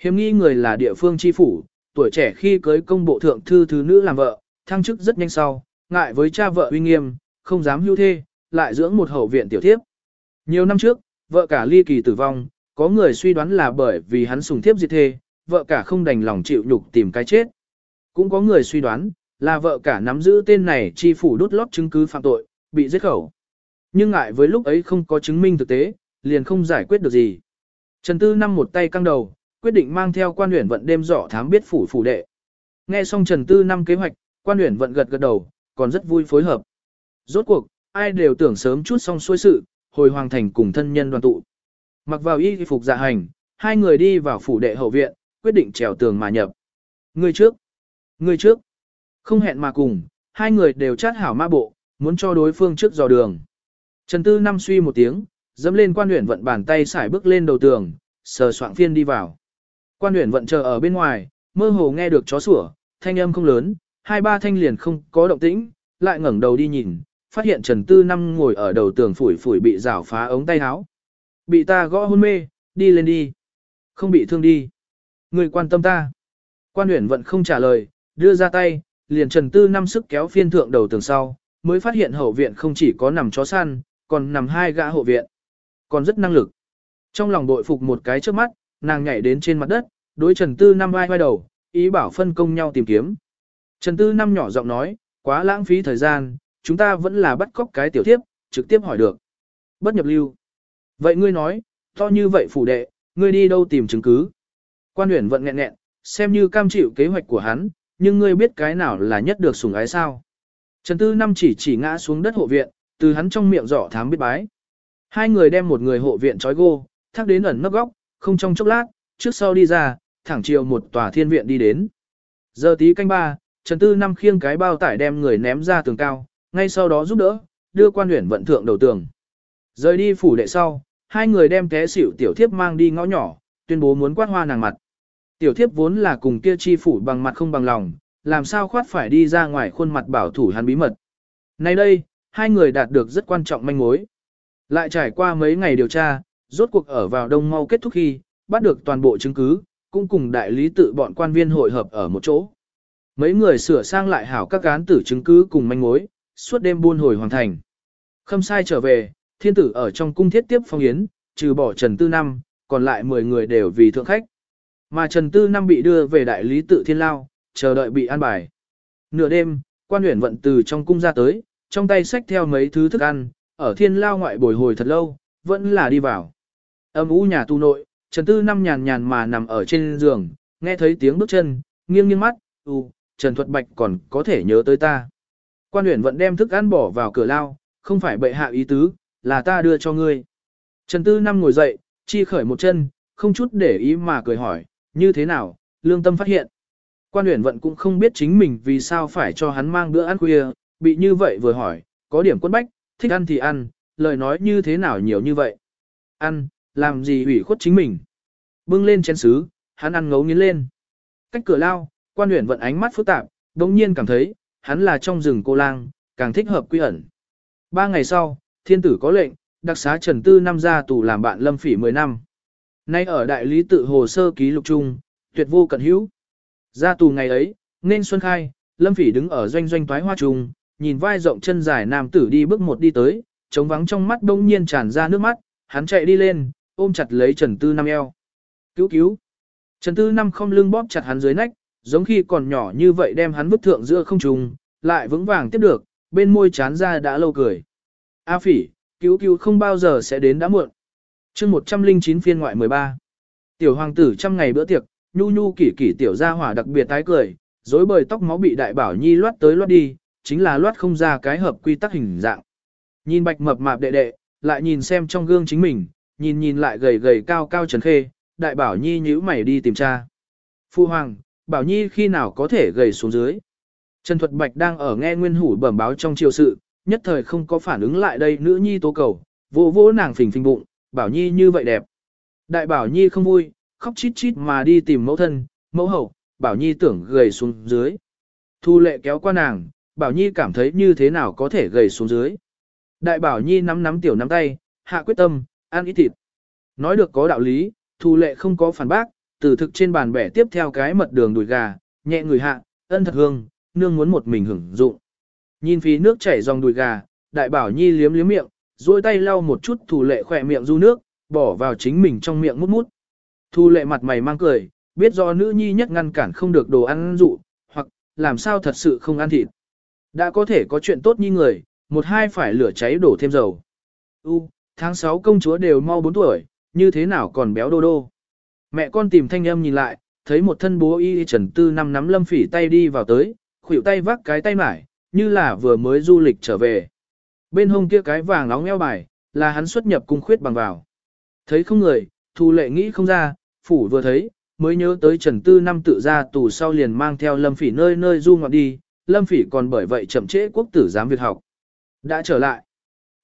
Hiếm nghi người là địa phương chi phủ, tuổi trẻ khi cưới công bộ thượng thư thứ nữ làm vợ, thăng chức rất nhanh sau, ngại với cha vợ uy nghiêm, không dám hưu thê, lại dưỡng một hậu viện tiểu thiếp. Nhiều năm trước, vợ cả ly kỳ tử vong, có người suy đoán là bởi vì hắn sùng thiếp diệt thê, vợ cả không đành lòng chịu nhục tìm cái chết. Cũng có người suy đoán, là vợ cả nắm giữ tên này chi phủ đút lót chứng cứ phạm tội, bị giết khẩu. Nhưng ngại với lúc ấy không có chứng minh thực tế, liền không giải quyết được gì. Trần Tư năm một tay căng đầu, quyết định mang theo quan huyền vận đêm dọ thám biết phủ phủ đệ. Nghe xong Trần Tư năm kế hoạch, quan huyền vận gật gật đầu, còn rất vui phối hợp. Rốt cuộc, ai đều tưởng sớm chút xong xuôi sự, hồi hoàng thành cùng thân nhân đoàn tụ. Mặc vào y phục dạ hành, hai người đi vào phủ đệ hậu viện, quyết định trèo tường mà nhập. Người trước, người trước. Không hẹn mà cùng, hai người đều chát hảo ma bộ, muốn cho đối phương trước dò đường. Trần Tư năm suy một tiếng, dẫm lên quan huyện vận bàn tay xải bước lên đầu tường, sờ soạn phiên đi vào. Quan huyện vận chờ ở bên ngoài, mơ hồ nghe được chó sủa, thanh âm không lớn, hai ba thanh liền không có động tĩnh, lại ngẩng đầu đi nhìn, phát hiện Trần Tư năm ngồi ở đầu tường phủi phủi bị rào phá ống tay áo. Bị ta gõ hôn mê, đi lên đi. Không bị thương đi. Người quan tâm ta. Quan huyện vận không trả lời, đưa ra tay, liền Trần Tư năm sức kéo phiên thượng đầu tường sau, mới phát hiện hậu viện không chỉ có nằm chó săn, còn nằm hai gã hộ viện. Còn rất năng lực. Trong lòng bội phục một cái trước mắt, nàng nhảy đến trên mặt đất, đối Trần Tư năm vai vai đầu, ý bảo phân công nhau tìm kiếm. Trần Tư năm nhỏ giọng nói, quá lãng phí thời gian, chúng ta vẫn là bắt cóc cái tiểu tiếp, trực tiếp hỏi được. Bất nhập lưu. Vậy ngươi nói, to như vậy phủ đệ, ngươi đi đâu tìm chứng cứ? Quan huyền vận nghẹn nghẹn, xem như cam chịu kế hoạch của hắn, nhưng ngươi biết cái nào là nhất được sủng ái sao? Trần Tư Năm chỉ chỉ ngã xuống đất hộ viện, từ hắn trong miệng dọ thám biết bái. Hai người đem một người hộ viện trói gô, thác đến ẩn nấp góc, không trong chốc lát, trước sau đi ra, thẳng chiều một tòa thiên viện đi đến. Giờ tí canh ba, Trần Tư Năm khiêng cái bao tải đem người ném ra tường cao, ngay sau đó giúp đỡ, đưa quan huyển vận thượng đầu tường. Rời đi phủ đệ sau, hai người đem té xỉu tiểu thiếp mang đi ngõ nhỏ, tuyên bố muốn quát hoa nàng mặt. Tiểu thiếp vốn là cùng kia chi phủ bằng mặt không bằng lòng, làm sao khoát phải đi ra ngoài khuôn mặt bảo thủ hắn bí mật. Nay đây, hai người đạt được rất quan trọng manh mối. Lại trải qua mấy ngày điều tra, rốt cuộc ở vào đông mau kết thúc khi, bắt được toàn bộ chứng cứ, cũng cùng đại lý tự bọn quan viên hội hợp ở một chỗ. Mấy người sửa sang lại hảo các án tử chứng cứ cùng manh mối, suốt đêm buôn hồi hoàn thành. Khâm sai trở về, thiên tử ở trong cung thiết tiếp phong yến, trừ bỏ Trần Tư Năm, còn lại 10 người đều vì thượng khách. Mà Trần Tư Năm bị đưa về đại lý tự thiên lao, chờ đợi bị an bài. Nửa đêm, quan huyện vận từ trong cung ra tới, trong tay xách theo mấy thứ thức ăn, ở thiên lao ngoại bồi hồi thật lâu, vẫn là đi vào. Âm u nhà tu nội, Trần Tư Năm nhàn nhàn mà nằm ở trên giường, nghe thấy tiếng bước chân, nghiêng nghiêng mắt, u, Trần Thuật Bạch còn có thể nhớ tới ta. Quan huyện vận đem thức ăn bỏ vào cửa lao, không phải bệ hạ ý tứ, là ta đưa cho ngươi. Trần Tư Năm ngồi dậy, chi khởi một chân, không chút để ý mà cười hỏi, như thế nào, lương tâm phát hiện. Quan huyện vận cũng không biết chính mình vì sao phải cho hắn mang bữa ăn khuya, bị như vậy vừa hỏi, có điểm quân bách, thích ăn thì ăn, lời nói như thế nào nhiều như vậy. Ăn, làm gì ủy khuất chính mình. Bưng lên chén sứ, hắn ăn ngấu nghiến lên. Cách cửa lao, quan huyện vận ánh mắt phức tạp, đồng nhiên cảm thấy, hắn là trong rừng cô lang, càng thích hợp quy ẩn. Ba ngày sau, thiên tử có lệnh, đặc xá Trần Tư năm ra tù làm bạn Lâm Phỉ 10 năm. Nay ở đại lý tự hồ sơ ký lục trung, tuyệt vô cận hữu. Ra tù ngày ấy, nên xuân khai, Lâm Phỉ đứng ở doanh doanh toái hoa trùng, nhìn vai rộng chân dài nam tử đi bước một đi tới, trống vắng trong mắt đông nhiên tràn ra nước mắt, hắn chạy đi lên, ôm chặt lấy Trần Tư Năm eo. Cứu cứu. Trần Tư Năm không lưng bóp chặt hắn dưới nách, giống khi còn nhỏ như vậy đem hắn vứt thượng giữa không trùng, lại vững vàng tiếp được, bên môi chán ra đã lâu cười. A phỉ, cứu cứu không bao giờ sẽ đến đã muộn. chương 109 phiên ngoại 13. Tiểu hoàng tử trăm ngày bữa tiệc, nhu nhu kỷ kỷ tiểu gia hỏa đặc biệt tái cười, dối bời tóc máu bị đại bảo nhi loát tới loát đi, chính là loát không ra cái hợp quy tắc hình dạng. Nhìn bạch mập mạp đệ đệ, lại nhìn xem trong gương chính mình, nhìn nhìn lại gầy gầy cao cao trần khê, đại bảo nhi nhíu mày đi tìm cha. Phu hoàng, bảo nhi khi nào có thể gầy xuống dưới. Trần Thuật Bạch đang ở nghe Nguyên Hủ bẩm báo trong triều sự, nhất thời không có phản ứng lại đây nữ nhi tố cầu, vô vô nàng phình phình bụng, bảo nhi như vậy đẹp. Đại bảo nhi không vui, khóc chít chít mà đi tìm mẫu thân, mẫu hậu, bảo nhi tưởng gầy xuống dưới. Thu lệ kéo qua nàng, bảo nhi cảm thấy như thế nào có thể gầy xuống dưới. Đại bảo nhi nắm nắm tiểu nắm tay, hạ quyết tâm, ăn ít thịt. Nói được có đạo lý, thu lệ không có phản bác, từ thực trên bàn bẻ tiếp theo cái mật đường đùi gà, nhẹ người hạ, ân thật hương, nương muốn một mình hưởng dụng. Nhìn phí nước chảy dòng đùi gà, đại bảo nhi liếm liếm miệng, duỗi tay lau một chút Thu lệ khỏe miệng du nước, bỏ vào chính mình trong miệng mút mút. Thu lệ mặt mày mang cười, biết do nữ nhi nhất ngăn cản không được đồ ăn dụ, hoặc làm sao thật sự không ăn thịt. Đã có thể có chuyện tốt như người, một hai phải lửa cháy đổ thêm dầu. U, tháng 6 công chúa đều mau 4 tuổi, như thế nào còn béo đô đô. Mẹ con tìm thanh âm nhìn lại, thấy một thân bố y trần tư năm nắm lâm phỉ tay đi vào tới, khuỷu tay vác cái tay mải, như là vừa mới du lịch trở về. Bên hông kia cái vàng nóng eo bài, là hắn xuất nhập cung khuyết bằng vào. Thấy không người, thu lệ nghĩ không ra, phủ vừa thấy, mới nhớ tới Trần Tư năm tự ra tù sau liền mang theo Lâm Phỉ nơi nơi du ngoạn đi, Lâm Phỉ còn bởi vậy chậm trễ quốc tử giám việc học. Đã trở lại.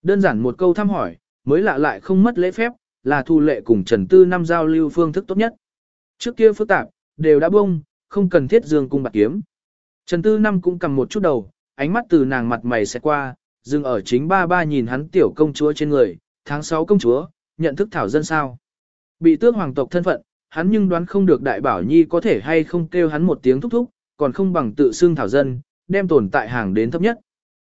Đơn giản một câu thăm hỏi, mới lạ lại không mất lễ phép, là thu lệ cùng Trần Tư năm giao lưu phương thức tốt nhất. Trước kia phức tạp, đều đã bông, không cần thiết dương cung bạc kiếm. Trần Tư năm cũng cầm một chút đầu, ánh mắt từ nàng mặt mày sẽ qua, dừng ở chính ba ba nhìn hắn tiểu công chúa trên người, tháng 6 công chúa, nhận thức thảo dân sao. Bị tước hoàng tộc thân phận, hắn nhưng đoán không được đại bảo nhi có thể hay không kêu hắn một tiếng thúc thúc, còn không bằng tự xưng thảo dân, đem tồn tại hàng đến thấp nhất.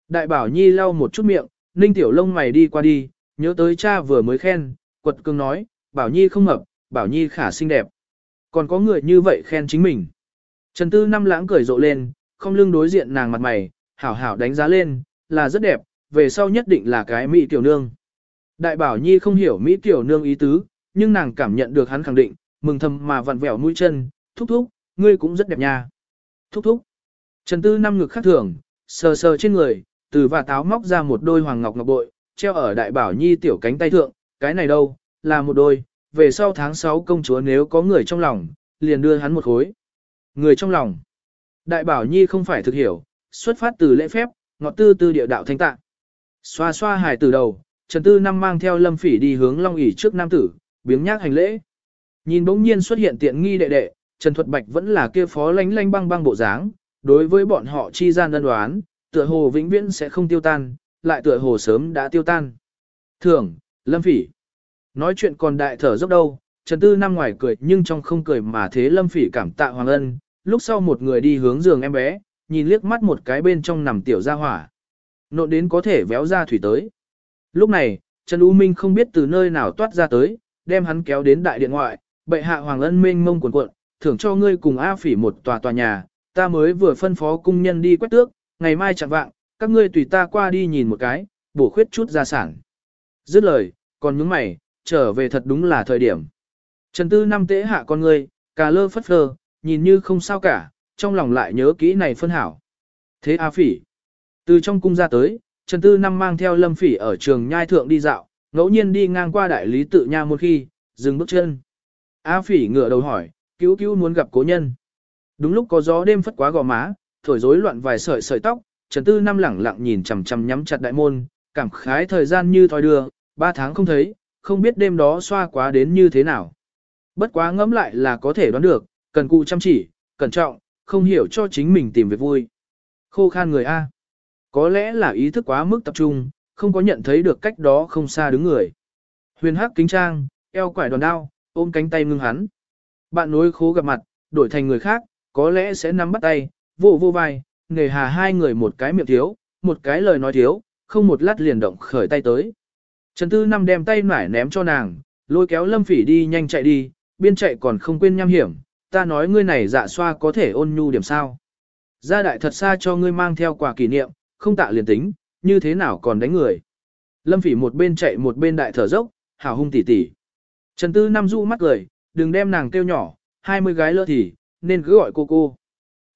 Đại bảo nhi lau một chút miệng, ninh tiểu lông mày đi qua đi, nhớ tới cha vừa mới khen, quật cường nói, bảo nhi không hợp, bảo nhi khả xinh đẹp. Còn có người như vậy khen chính mình. Trần Tư năm lãng cười rộ lên, không lưng đối diện nàng mặt mày, hảo hảo đánh giá lên, là rất đẹp, về sau nhất định là cái Mỹ tiểu nương. Đại bảo nhi không hiểu Mỹ tiểu nương ý tứ, nhưng nàng cảm nhận được hắn khẳng định, mừng thầm mà vặn vẹo mũi chân, thúc thúc, ngươi cũng rất đẹp nha. Thúc thúc. Trần Tư năm ngực khác thường, sờ sờ trên người, từ và táo móc ra một đôi hoàng ngọc ngọc bội, treo ở đại bảo nhi tiểu cánh tay thượng, cái này đâu, là một đôi, về sau tháng 6 công chúa nếu có người trong lòng, liền đưa hắn một khối. Người trong lòng. Đại bảo nhi không phải thực hiểu, xuất phát từ lễ phép, ngọt tư tư địa đạo thanh tạng. Xoa xoa hài từ đầu, Trần Tư Năm mang theo Lâm Phỉ đi hướng Long ỷ trước nam tử, biếng nhác hành lễ. Nhìn bỗng nhiên xuất hiện tiện nghi đệ đệ, Trần Thuật Bạch vẫn là kia phó lánh lánh băng băng bộ dáng, đối với bọn họ chi gian đơn đoán, tựa hồ vĩnh viễn sẽ không tiêu tan, lại tựa hồ sớm đã tiêu tan. Thường, Lâm Phỉ. Nói chuyện còn đại thở dốc đâu, Trần Tư Năm ngoài cười nhưng trong không cười mà thế Lâm Phỉ cảm tạ Hoàng Ân, lúc sau một người đi hướng giường em bé, nhìn liếc mắt một cái bên trong nằm tiểu gia hỏa. Nộn đến có thể véo ra thủy tới. Lúc này, Trần U Minh không biết từ nơi nào toát ra tới, đem hắn kéo đến đại điện ngoại, bệ hạ Hoàng Ân mênh mông cuộn cuộn, thưởng cho ngươi cùng A Phỉ một tòa tòa nhà, ta mới vừa phân phó cung nhân đi quét tước, ngày mai chẳng vạng, các ngươi tùy ta qua đi nhìn một cái, bổ khuyết chút gia sản. Dứt lời, còn những mày, trở về thật đúng là thời điểm. Trần Tư năm tế hạ con ngươi, cà lơ phất phơ, nhìn như không sao cả, trong lòng lại nhớ kỹ này phân hảo. Thế A Phỉ, từ trong cung ra tới, Trần Tư năm mang theo Lâm Phỉ ở trường nhai thượng đi dạo, ngẫu nhiên đi ngang qua đại lý tự nha một khi, dừng bước chân. A Phỉ ngửa đầu hỏi, cứu cứu muốn gặp cố nhân. Đúng lúc có gió đêm phất quá gò má, thổi rối loạn vài sợi sợi tóc, Trần Tư năm lẳng lặng nhìn chằm chằm nhắm chặt đại môn, cảm khái thời gian như thoi đưa, ba tháng không thấy, không biết đêm đó xoa quá đến như thế nào. Bất quá ngẫm lại là có thể đoán được, cần cụ chăm chỉ, cẩn trọng, không hiểu cho chính mình tìm việc vui. Khô khan người A. Có lẽ là ý thức quá mức tập trung, không có nhận thấy được cách đó không xa đứng người. Huyền hắc kính trang, eo quải đòn đao, ôm cánh tay ngưng hắn. Bạn nối khố gặp mặt, đổi thành người khác, có lẽ sẽ nắm bắt tay, vô vô vai, nghề hà hai người một cái miệng thiếu, một cái lời nói thiếu, không một lát liền động khởi tay tới. Trần Tư Năm đem tay nải ném cho nàng, lôi kéo Lâm Phỉ đi nhanh chạy đi, biên chạy còn không quên nham hiểm, ta nói ngươi này dạ xoa có thể ôn nhu điểm sao. Gia đại thật xa cho ngươi mang theo quà kỷ niệm, không tạ liền tính, như thế nào còn đánh người. Lâm Phỉ một bên chạy một bên đại thở dốc, hào hung tỉ tỉ. Trần Tư Năm du mắt cười, đừng đem nàng kêu nhỏ, 20 gái lỡ thì, nên cứ gọi cô cô.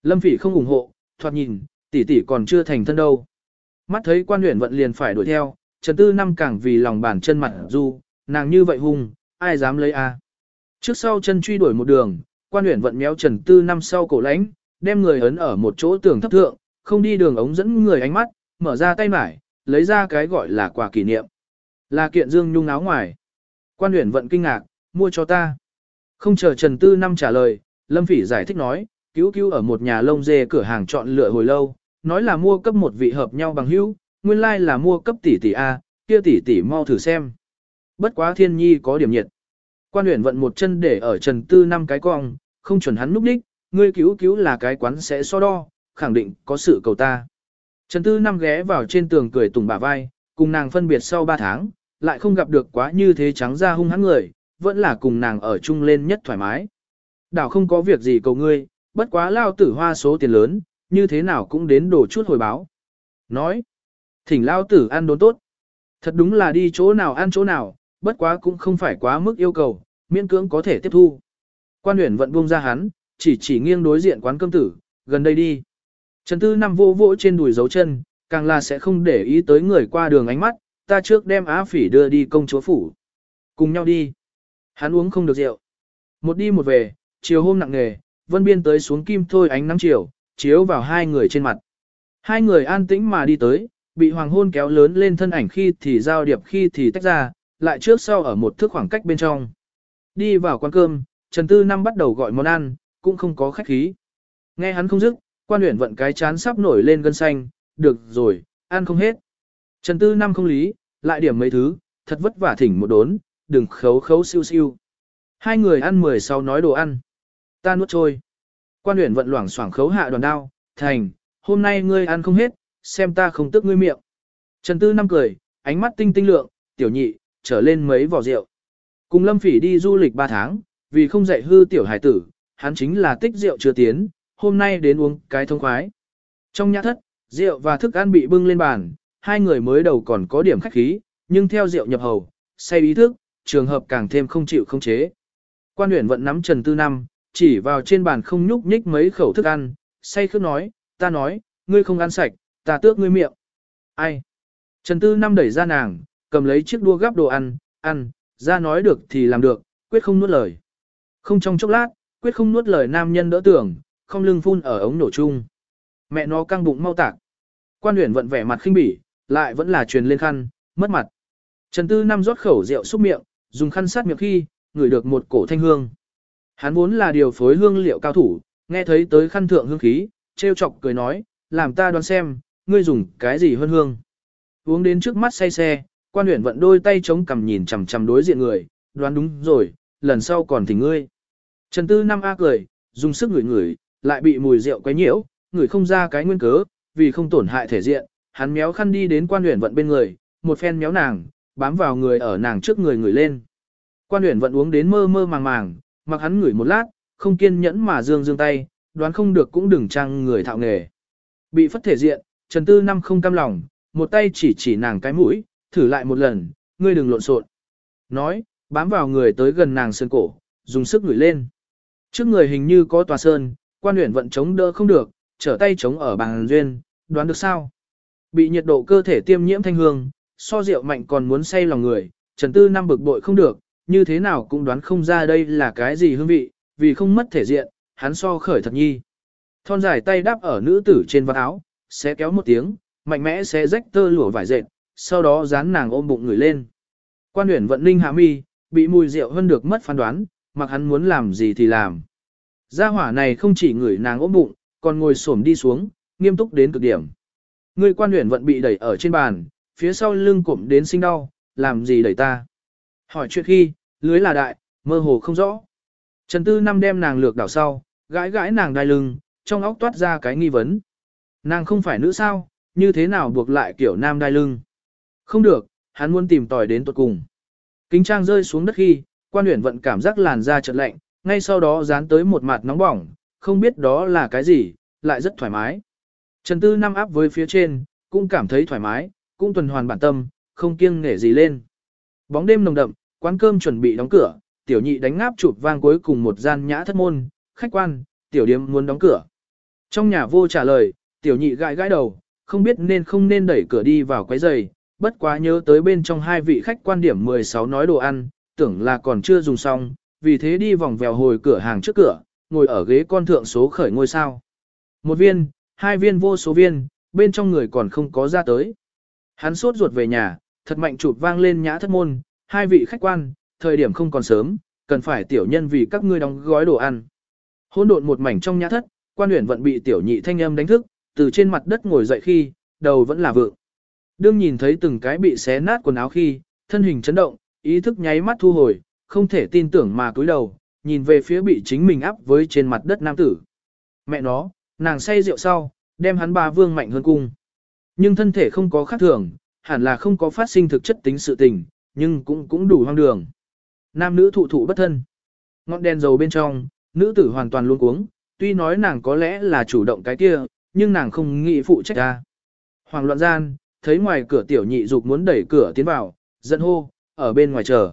Lâm Phỉ không ủng hộ, thoạt nhìn, tỷ tỷ còn chưa thành thân đâu. Mắt thấy quan huyện vận liền phải đuổi theo, Trần Tư Năm càng vì lòng bàn chân mặt du, nàng như vậy hung, ai dám lấy a? Trước sau chân truy đuổi một đường, quan huyện vận méo Trần Tư Năm sau cổ lãnh, đem người ấn ở một chỗ tường thấp thượng, không đi đường ống dẫn người ánh mắt, mở ra tay mải, lấy ra cái gọi là quà kỷ niệm. Là kiện dương nhung áo ngoài. Quan huyện vận kinh ngạc, mua cho ta. Không chờ Trần Tư Năm trả lời, Lâm Phỉ giải thích nói, cứu cứu ở một nhà lông dê cửa hàng chọn lựa hồi lâu, nói là mua cấp một vị hợp nhau bằng hữu, nguyên lai like là mua cấp tỷ tỷ A, kia tỷ tỷ mau thử xem. Bất quá thiên nhi có điểm nhiệt. Quan huyện vận một chân để ở Trần Tư năm cái cong, không chuẩn hắn núp đích, ngươi cứu cứu là cái quán sẽ so đo, khẳng định có sự cầu ta. Trần Tư năm ghé vào trên tường cười tùng bả vai, cùng nàng phân biệt sau 3 tháng, lại không gặp được quá như thế trắng ra hung hắn người, vẫn là cùng nàng ở chung lên nhất thoải mái. Đảo không có việc gì cầu ngươi, bất quá lao tử hoa số tiền lớn, như thế nào cũng đến đổ chút hồi báo. Nói, thỉnh lao tử ăn đốn tốt. Thật đúng là đi chỗ nào ăn chỗ nào, bất quá cũng không phải quá mức yêu cầu, miễn cưỡng có thể tiếp thu. Quan huyện vận buông ra hắn, chỉ chỉ nghiêng đối diện quán cơm tử, gần đây đi. Trần Tư năm vô vỗ trên đùi dấu chân, càng là sẽ không để ý tới người qua đường ánh mắt, ta trước đem á phỉ đưa đi công chúa phủ. Cùng nhau đi. Hắn uống không được rượu. Một đi một về, chiều hôm nặng nghề, vân biên tới xuống kim thôi ánh nắng chiều, chiếu vào hai người trên mặt. Hai người an tĩnh mà đi tới, bị hoàng hôn kéo lớn lên thân ảnh khi thì giao điệp khi thì tách ra, lại trước sau ở một thước khoảng cách bên trong. Đi vào quán cơm, Trần Tư Năm bắt đầu gọi món ăn, cũng không có khách khí. Nghe hắn không dứt, quan huyện vận cái chán sắp nổi lên gân xanh, được rồi, ăn không hết. Trần Tư Năm không lý, lại điểm mấy thứ, thật vất vả thỉnh một đốn, đừng khấu khấu siêu siêu. Hai người ăn mười sau nói đồ ăn. Ta nuốt trôi. Quan huyện vận loảng xoảng khấu hạ đoàn đao, thành, hôm nay ngươi ăn không hết, xem ta không tức ngươi miệng. Trần Tư năm cười, ánh mắt tinh tinh lượng, tiểu nhị, trở lên mấy vỏ rượu. Cùng Lâm Phỉ đi du lịch 3 tháng, vì không dạy hư tiểu hải tử, hắn chính là tích rượu chưa tiến, hôm nay đến uống cái thông khoái. Trong nhà thất, rượu và thức ăn bị bưng lên bàn, hai người mới đầu còn có điểm khách khí, nhưng theo rượu nhập hầu, say ý thức, trường hợp càng thêm không chịu không chế. Quan huyện vận nắm Trần Tư Năm, chỉ vào trên bàn không nhúc nhích mấy khẩu thức ăn, say khước nói, ta nói, ngươi không ăn sạch, ta tước ngươi miệng. Ai? Trần Tư Năm đẩy ra nàng, cầm lấy chiếc đua gắp đồ ăn, ăn, ra nói được thì làm được, quyết không nuốt lời. Không trong chốc lát, quyết không nuốt lời nam nhân đỡ tưởng, không lưng phun ở ống nổ chung. Mẹ nó căng bụng mau tạc. Quan huyền vận vẻ mặt khinh bỉ, lại vẫn là truyền lên khăn, mất mặt. Trần Tư Năm rót khẩu rượu xúc miệng, dùng khăn sát miệng khi, ngửi được một cổ thanh hương. Hắn vốn là điều phối hương liệu cao thủ, nghe thấy tới khăn thượng hương khí, trêu chọc cười nói, làm ta đoán xem, ngươi dùng cái gì hơn hương. Uống đến trước mắt say xe, quan huyện vận đôi tay chống cằm nhìn chằm chằm đối diện người, đoán đúng rồi, lần sau còn thì ngươi. Trần Tư Năm A cười, dùng sức ngửi ngửi, lại bị mùi rượu quấy nhiễu, ngửi không ra cái nguyên cớ, vì không tổn hại thể diện, hắn méo khăn đi đến quan huyện vận bên người, một phen méo nàng, bám vào người ở nàng trước người người lên. Quan huyện vận uống đến mơ mơ màng màng, mặc hắn ngửi một lát, không kiên nhẫn mà dương dương tay, đoán không được cũng đừng trang người thạo nghề. Bị phất thể diện, Trần Tư Năm không cam lòng, một tay chỉ chỉ nàng cái mũi, thử lại một lần, ngươi đừng lộn xộn. Nói, bám vào người tới gần nàng sơn cổ, dùng sức ngửi lên. Trước người hình như có tòa sơn, quan huyện vận chống đỡ không được, trở tay chống ở bàn duyên, đoán được sao? Bị nhiệt độ cơ thể tiêm nhiễm thanh hương, so rượu mạnh còn muốn say lòng người, Trần Tư Năm bực bội không được, như thế nào cũng đoán không ra đây là cái gì hương vị, vì không mất thể diện, hắn so khởi thật nhi. Thon dài tay đáp ở nữ tử trên vạt áo, sẽ kéo một tiếng, mạnh mẽ sẽ rách tơ lụa vải dệt, sau đó dán nàng ôm bụng người lên. Quan huyền vận ninh hạ mi, bị mùi rượu hơn được mất phán đoán, mặc hắn muốn làm gì thì làm. Gia hỏa này không chỉ ngửi nàng ôm bụng, còn ngồi xổm đi xuống, nghiêm túc đến cực điểm. Người quan huyền vận bị đẩy ở trên bàn, phía sau lưng cụm đến sinh đau, làm gì đẩy ta. Hỏi chuyện khi, lưới là đại, mơ hồ không rõ. Trần Tư Năm đem nàng lược đảo sau, gãi gãi nàng đai lưng, trong óc toát ra cái nghi vấn. Nàng không phải nữ sao, như thế nào buộc lại kiểu nam đai lưng. Không được, hắn muốn tìm tòi đến tuột cùng. Kính trang rơi xuống đất khi, quan huyển vận cảm giác làn da chợt lạnh, ngay sau đó dán tới một mặt nóng bỏng, không biết đó là cái gì, lại rất thoải mái. Trần Tư Năm áp với phía trên, cũng cảm thấy thoải mái, cũng tuần hoàn bản tâm, không kiêng nể gì lên. Bóng đêm nồng đậm, quán cơm chuẩn bị đóng cửa, tiểu nhị đánh ngáp chụp vang cuối cùng một gian nhã thất môn, khách quan, tiểu điếm muốn đóng cửa. Trong nhà vô trả lời, tiểu nhị gãi gãi đầu, không biết nên không nên đẩy cửa đi vào quấy giày, bất quá nhớ tới bên trong hai vị khách quan điểm 16 nói đồ ăn, tưởng là còn chưa dùng xong, vì thế đi vòng vèo hồi cửa hàng trước cửa, ngồi ở ghế con thượng số khởi ngôi sao. Một viên, hai viên vô số viên, bên trong người còn không có ra tới. Hắn sốt ruột về nhà, thật mạnh chụp vang lên nhã thất môn, hai vị khách quan, thời điểm không còn sớm, cần phải tiểu nhân vì các ngươi đóng gói đồ ăn. Hỗn độn một mảnh trong nhã thất, quan huyền vận bị tiểu nhị thanh âm đánh thức, từ trên mặt đất ngồi dậy khi, đầu vẫn là vượng. Đương nhìn thấy từng cái bị xé nát quần áo khi, thân hình chấn động, ý thức nháy mắt thu hồi, không thể tin tưởng mà cúi đầu, nhìn về phía bị chính mình áp với trên mặt đất nam tử. Mẹ nó, nàng say rượu sau, đem hắn ba vương mạnh hơn cung. Nhưng thân thể không có khác thường, hẳn là không có phát sinh thực chất tính sự tình, nhưng cũng cũng đủ hoang đường. Nam nữ thụ thụ bất thân. Ngọn đèn dầu bên trong, nữ tử hoàn toàn luôn cuống, tuy nói nàng có lẽ là chủ động cái kia, nhưng nàng không nghĩ phụ trách ra. Hoàng loạn gian, thấy ngoài cửa tiểu nhị dục muốn đẩy cửa tiến vào, giận hô, ở bên ngoài chờ.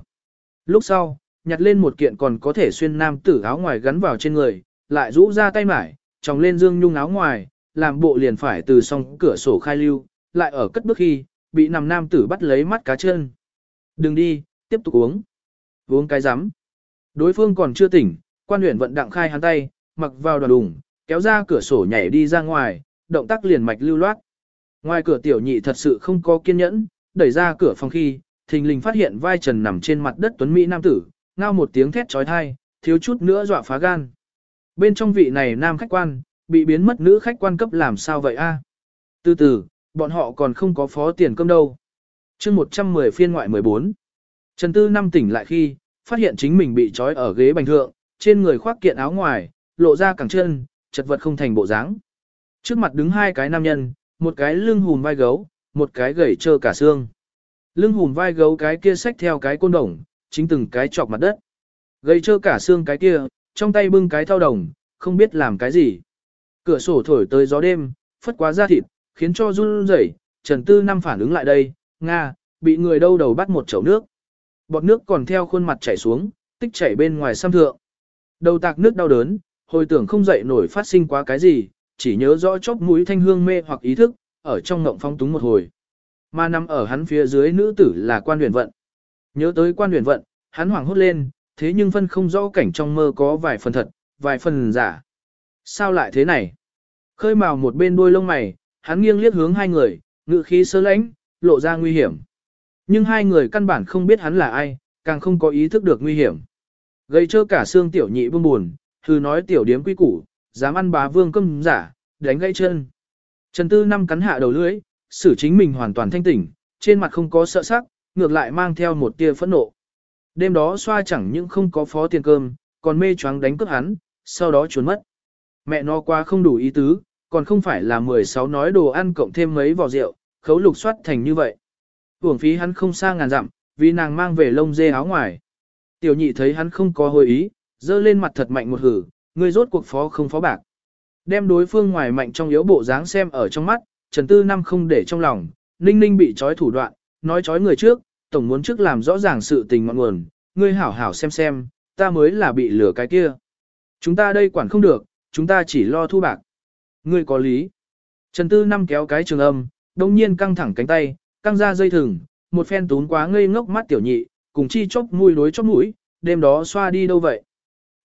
Lúc sau, nhặt lên một kiện còn có thể xuyên nam tử áo ngoài gắn vào trên người, lại rũ ra tay mải, tròng lên dương nhung áo ngoài, làm bộ liền phải từ song cửa sổ khai lưu, lại ở cất bước khi, bị nằm nam tử bắt lấy mắt cá chân. Đừng đi, tiếp tục uống. Uống cái rắm Đối phương còn chưa tỉnh, quan huyện vận đặng khai hắn tay, mặc vào đoàn đùng, kéo ra cửa sổ nhảy đi ra ngoài, động tác liền mạch lưu loát. Ngoài cửa tiểu nhị thật sự không có kiên nhẫn, đẩy ra cửa phòng khi, thình lình phát hiện vai trần nằm trên mặt đất tuấn Mỹ nam tử, ngao một tiếng thét trói thai, thiếu chút nữa dọa phá gan. Bên trong vị này nam khách quan, bị biến mất nữ khách quan cấp làm sao vậy a? Từ từ, bọn họ còn không có phó tiền cơm đâu chương 110 phiên ngoại 14. Trần Tư năm tỉnh lại khi, phát hiện chính mình bị trói ở ghế bành thượng, trên người khoác kiện áo ngoài, lộ ra cẳng chân, chật vật không thành bộ dáng. Trước mặt đứng hai cái nam nhân, một cái lưng hùm vai gấu, một cái gầy trơ cả xương. Lưng hùm vai gấu cái kia xách theo cái côn đồng, chính từng cái chọc mặt đất. Gầy trơ cả xương cái kia, trong tay bưng cái thao đồng, không biết làm cái gì. Cửa sổ thổi tới gió đêm, phất quá da thịt, khiến cho run rẩy. Trần Tư năm phản ứng lại đây, Nga, bị người đâu đầu bắt một chậu nước. Bọt nước còn theo khuôn mặt chảy xuống, tích chảy bên ngoài xăm thượng. Đầu tạc nước đau đớn, hồi tưởng không dậy nổi phát sinh quá cái gì, chỉ nhớ rõ chốc mũi thanh hương mê hoặc ý thức, ở trong ngộng phong túng một hồi. Mà nằm ở hắn phía dưới nữ tử là quan huyền vận. Nhớ tới quan huyền vận, hắn hoảng hốt lên, thế nhưng phân không rõ cảnh trong mơ có vài phần thật, vài phần giả. Sao lại thế này? Khơi mào một bên đuôi lông mày, hắn nghiêng liếc hướng hai người, ngự khí sơ lãnh, lộ ra nguy hiểm. Nhưng hai người căn bản không biết hắn là ai, càng không có ý thức được nguy hiểm. Gây trơ cả xương tiểu nhị vương buồn, thư nói tiểu điếm quy củ, dám ăn bá vương cơm giả, đánh gãy chân. Trần Tư năm cắn hạ đầu lưỡi, xử chính mình hoàn toàn thanh tỉnh, trên mặt không có sợ sắc, ngược lại mang theo một tia phẫn nộ. Đêm đó xoa chẳng những không có phó tiền cơm, còn mê choáng đánh cướp hắn, sau đó trốn mất. Mẹ nó quá không đủ ý tứ, còn không phải là 16 nói đồ ăn cộng thêm mấy vò rượu, khấu lục soát thành như vậy. Hưởng phí hắn không xa ngàn dặm, vì nàng mang về lông dê áo ngoài. Tiểu nhị thấy hắn không có hồi ý, dơ lên mặt thật mạnh một hử, người rốt cuộc phó không phó bạc. Đem đối phương ngoài mạnh trong yếu bộ dáng xem ở trong mắt, Trần Tư Năm không để trong lòng, Ninh Ninh bị trói thủ đoạn, nói trói người trước, tổng muốn trước làm rõ ràng sự tình ngọn nguồn, ngươi hảo hảo xem xem, ta mới là bị lừa cái kia. Chúng ta đây quản không được, chúng ta chỉ lo thu bạc. Ngươi có lý. Trần Tư Năm kéo cái trường âm, đồng nhiên căng thẳng cánh tay, căng ra dây thừng, một phen tún quá ngây ngốc mắt tiểu nhị, cùng chi chốc mũi đối chốc mũi, đêm đó xoa đi đâu vậy.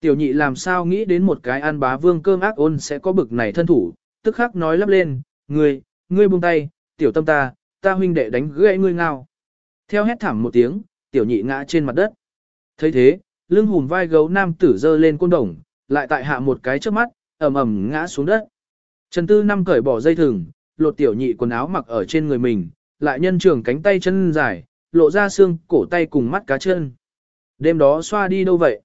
Tiểu nhị làm sao nghĩ đến một cái ăn bá vương cơm ác ôn sẽ có bực này thân thủ, tức khắc nói lắp lên, ngươi, ngươi buông tay, tiểu tâm ta, ta huynh đệ đánh gãy ngươi ngao. Theo hét thảm một tiếng, tiểu nhị ngã trên mặt đất. thấy thế, lưng hùn vai gấu nam tử dơ lên côn đồng, lại tại hạ một cái trước mắt, ầm ầm ngã xuống đất. Trần Tư Năm cởi bỏ dây thừng, lột tiểu nhị quần áo mặc ở trên người mình, lại nhân trường cánh tay chân dài, lộ ra xương, cổ tay cùng mắt cá chân. Đêm đó xoa đi đâu vậy?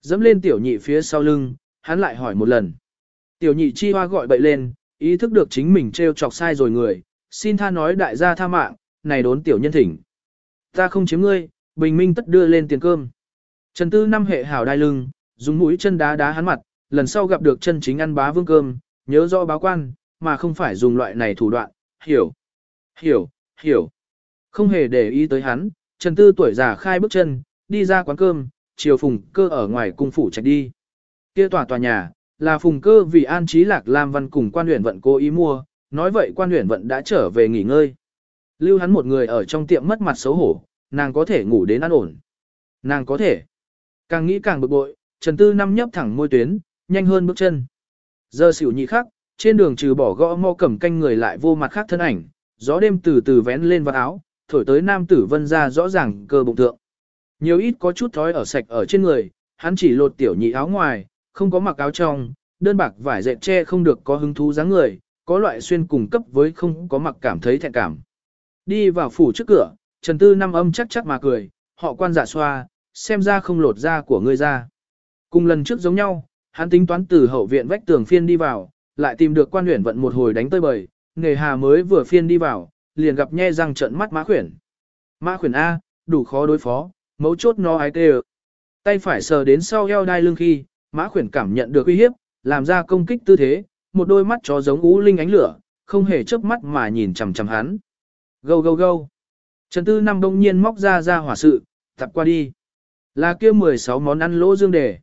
Dẫm lên tiểu nhị phía sau lưng, hắn lại hỏi một lần. Tiểu nhị chi hoa gọi bậy lên, ý thức được chính mình trêu chọc sai rồi người, xin tha nói đại gia tha mạng, này đốn tiểu nhân thỉnh. Ta không chiếm ngươi, bình minh tất đưa lên tiền cơm. Trần Tư năm hệ hảo đai lưng, dùng mũi chân đá đá hắn mặt, lần sau gặp được chân chính ăn bá vương cơm, nhớ rõ báo quan, mà không phải dùng loại này thủ đoạn, hiểu, hiểu, hiểu. Không hề để ý tới hắn, Trần Tư tuổi già khai bước chân, đi ra quán cơm, chiều phùng cơ ở ngoài cung phủ chạy đi. Kia tòa tòa nhà, là phùng cơ vì an trí lạc Lam Văn cùng quan huyện vận cố ý mua, nói vậy quan huyện vận đã trở về nghỉ ngơi. Lưu hắn một người ở trong tiệm mất mặt xấu hổ, nàng có thể ngủ đến an ổn. Nàng có thể. Càng nghĩ càng bực bội, Trần Tư năm nhấp thẳng môi tuyến, nhanh hơn bước chân. Giờ xỉu nhị khắc, trên đường trừ bỏ gõ mò cầm canh người lại vô mặt khác thân ảnh, gió đêm từ từ vén lên vào áo, thổi tới nam tử vân ra rõ ràng cơ bụng thượng. Nhiều ít có chút thói ở sạch ở trên người, hắn chỉ lột tiểu nhị áo ngoài, không có mặc áo trong, đơn bạc vải dệt che không được có hứng thú dáng người, có loại xuyên cùng cấp với không có mặc cảm thấy thẹn cảm. Đi vào phủ trước cửa, Trần Tư năm âm chắc chắc mà cười, họ quan giả xoa, xem ra không lột da của ngươi ra. Cùng lần trước giống nhau, hắn tính toán từ hậu viện vách tường phiên đi vào, lại tìm được quan huyện vận một hồi đánh tơi bời, nghề hà mới vừa phiên đi vào, liền gặp nhe răng trận mắt mã khuyển. Mã khuyển A, đủ khó đối phó, mấu chốt nó ái tê Tay phải sờ đến sau eo đai lưng khi, mã khuyển cảm nhận được uy hiếp, làm ra công kích tư thế, một đôi mắt chó giống ú linh ánh lửa, không hề chớp mắt mà nhìn chằm chằm hắn. Gâu gâu gâu. Trần Tư Năm đông nhiên móc ra ra hỏa sự, tập qua đi. Là kia 16 món ăn lỗ dương đề.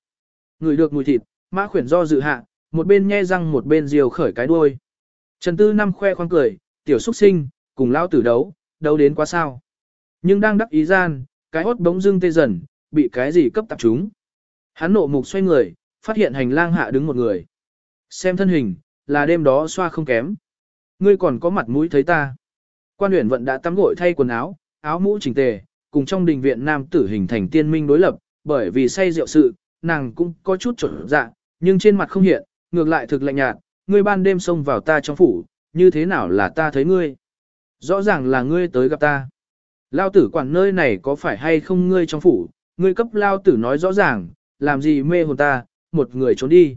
Người được mùi thịt, mã khuyển do dự hạ, một bên nhe răng một bên diều khởi cái đuôi. Trần Tư Năm khoe khoang cười, tiểu xuất sinh, cùng lao tử đấu, đấu đến quá sao. Nhưng đang đắc ý gian, cái hốt bỗng dưng tê dần, bị cái gì cấp tập chúng. Hắn nộ mục xoay người, phát hiện hành lang hạ đứng một người. Xem thân hình, là đêm đó xoa không kém. Ngươi còn có mặt mũi thấy ta. Quan huyện vận đã tắm gội thay quần áo, áo mũ chỉnh tề, cùng trong đình viện nam tử hình thành tiên minh đối lập, bởi vì say rượu sự, nàng cũng có chút trở dạ, nhưng trên mặt không hiện, ngược lại thực lạnh nhạt, ngươi ban đêm xông vào ta trong phủ, như thế nào là ta thấy ngươi? Rõ ràng là ngươi tới gặp ta. Lao tử quản nơi này có phải hay không ngươi trong phủ, ngươi cấp lao tử nói rõ ràng, làm gì mê hồn ta, một người trốn đi.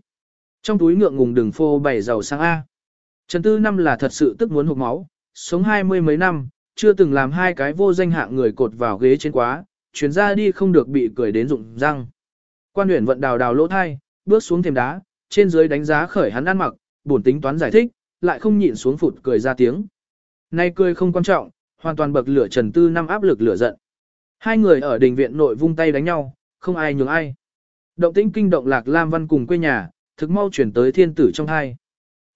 Trong túi ngượng ngùng đừng phô bày giàu sang A. Trần Tư Năm là thật sự tức muốn hụt máu, sống hai mươi mấy năm, chưa từng làm hai cái vô danh hạng người cột vào ghế trên quá, chuyến ra đi không được bị cười đến rụng răng. Quan huyện vận đào đào lỗ thai, bước xuống thềm đá, trên dưới đánh giá khởi hắn ăn mặc, buồn tính toán giải thích, lại không nhịn xuống phụt cười ra tiếng. Nay cười không quan trọng, hoàn toàn bậc lửa Trần Tư năm áp lực lửa giận. Hai người ở đình viện nội vung tay đánh nhau, không ai nhường ai. Động tĩnh kinh động Lạc Lam Văn cùng quê nhà, thực mau chuyển tới thiên tử trong hai.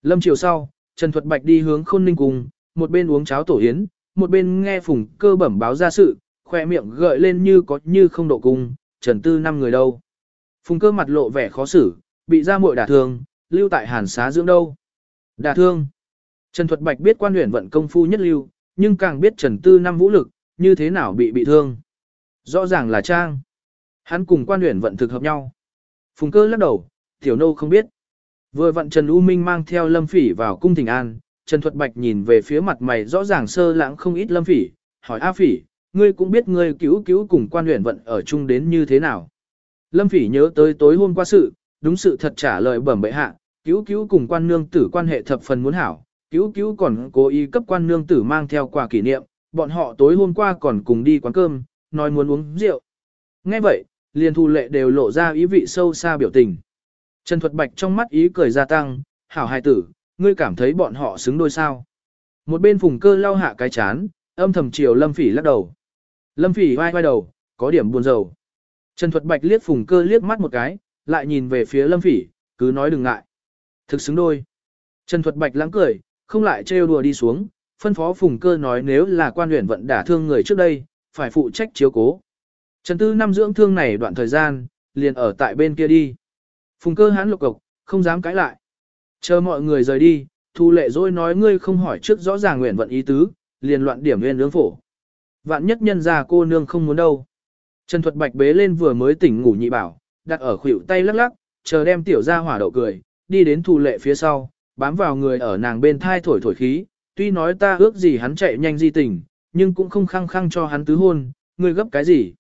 Lâm chiều sau, Trần Thuật Bạch đi hướng Khôn Ninh cùng, một bên uống cháo tổ yến, một bên nghe phùng cơ bẩm báo ra sự, khoe miệng gợi lên như có như không độ cung, Trần Tư năm người đâu. Phùng cơ mặt lộ vẻ khó xử, bị ra muội đả thương, lưu tại hàn xá dưỡng đâu. Đả thương. Trần Thuật Bạch biết quan huyện vận công phu nhất lưu, nhưng càng biết Trần Tư năm vũ lực, như thế nào bị bị thương. Rõ ràng là Trang. Hắn cùng quan huyện vận thực hợp nhau. Phùng cơ lắc đầu, tiểu nô không biết. Vừa vận Trần U Minh mang theo Lâm Phỉ vào cung thỉnh an, Trần Thuật Bạch nhìn về phía mặt mày rõ ràng sơ lãng không ít Lâm Phỉ, hỏi A Phỉ, ngươi cũng biết ngươi cứu cứu cùng quan huyện vận ở chung đến như thế nào. Lâm Phỉ nhớ tới tối hôm qua sự, đúng sự thật trả lời bẩm bệ hạ, cứu cứu cùng quan nương tử quan hệ thập phần muốn hảo, cứu cứu còn cố ý cấp quan nương tử mang theo quà kỷ niệm, bọn họ tối hôm qua còn cùng đi quán cơm, nói muốn uống rượu. Nghe vậy, liền thu lệ đều lộ ra ý vị sâu xa biểu tình. Trần Thuật Bạch trong mắt ý cười gia tăng, hảo hài tử, ngươi cảm thấy bọn họ xứng đôi sao. Một bên phùng cơ lau hạ cái chán, âm thầm chiều Lâm Phỉ lắc đầu. Lâm Phỉ vai vai đầu, có điểm buồn rầu. Trần Thuật Bạch liếc phùng cơ liếc mắt một cái, lại nhìn về phía Lâm Phỉ, cứ nói đừng ngại. Thực xứng đôi. Trần Thuật Bạch lãng cười, không lại trêu đùa đi xuống, phân phó phùng cơ nói nếu là quan huyện vận đả thương người trước đây, phải phụ trách chiếu cố. Trần Tư năm dưỡng thương này đoạn thời gian, liền ở tại bên kia đi. Phùng cơ hán lục cộc, không dám cãi lại. Chờ mọi người rời đi, thu lệ rồi nói ngươi không hỏi trước rõ ràng nguyện vận ý tứ, liền loạn điểm nguyên lương phổ. Vạn nhất nhân ra cô nương không muốn đâu. Trần Thuật Bạch bế lên vừa mới tỉnh ngủ nhị bảo, đặt ở khuỷu tay lắc lắc, chờ đem tiểu ra hỏa đậu cười, đi đến thu lệ phía sau, bám vào người ở nàng bên thai thổi thổi khí, tuy nói ta ước gì hắn chạy nhanh di tình, nhưng cũng không khăng khăng cho hắn tứ hôn, ngươi gấp cái gì.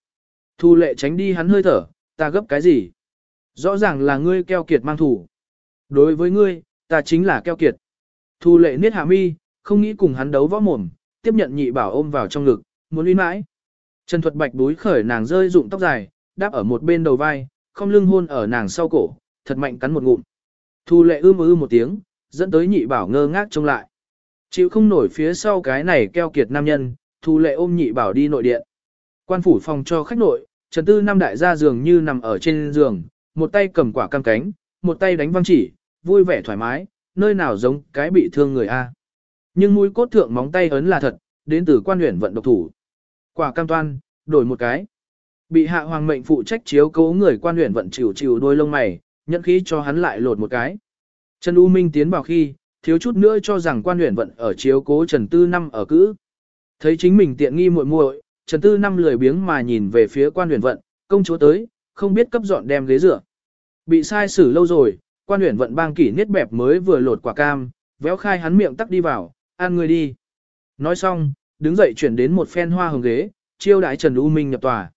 Thu lệ tránh đi hắn hơi thở, ta gấp cái gì. Rõ ràng là ngươi keo kiệt mang thủ. Đối với ngươi, ta chính là keo kiệt. Thu lệ niết hạ mi, không nghĩ cùng hắn đấu võ mồm, tiếp nhận nhị bảo ôm vào trong ngực, muốn uy mãi. Trần Thuật Bạch búi khởi nàng rơi rụng tóc dài, đáp ở một bên đầu vai, không lưng hôn ở nàng sau cổ, thật mạnh cắn một ngụm. Thu lệ ưm ư một tiếng, dẫn tới nhị bảo ngơ ngác trông lại. Chịu không nổi phía sau cái này keo kiệt nam nhân, thu lệ ôm nhị bảo đi nội điện. Quan phủ phòng cho khách nội, Trần Tư Nam đại gia giường như nằm ở trên giường, một tay cầm quả cam cánh, một tay đánh văng chỉ, vui vẻ thoải mái, nơi nào giống cái bị thương người A. Nhưng mũi cốt thượng móng tay ấn là thật, đến từ quan huyện vận độc thủ. Quả cam toan, đổi một cái. Bị hạ hoàng mệnh phụ trách chiếu cố người quan huyện vận chịu chịu đôi lông mày, nhận khí cho hắn lại lột một cái. Trần U Minh tiến vào khi, thiếu chút nữa cho rằng quan huyện vận ở chiếu cố Trần Tư Năm ở cữ. Thấy chính mình tiện nghi muội muội, Trần Tư Năm lười biếng mà nhìn về phía quan huyện vận, công chúa tới, không biết cấp dọn đem ghế dựa. Bị sai xử lâu rồi, quan huyện vận bang kỷ niết bẹp mới vừa lột quả cam, véo khai hắn miệng tắc đi vào, ăn người đi. Nói xong, đứng dậy chuyển đến một phen hoa hồng ghế, chiêu đãi Trần U Minh nhập tòa.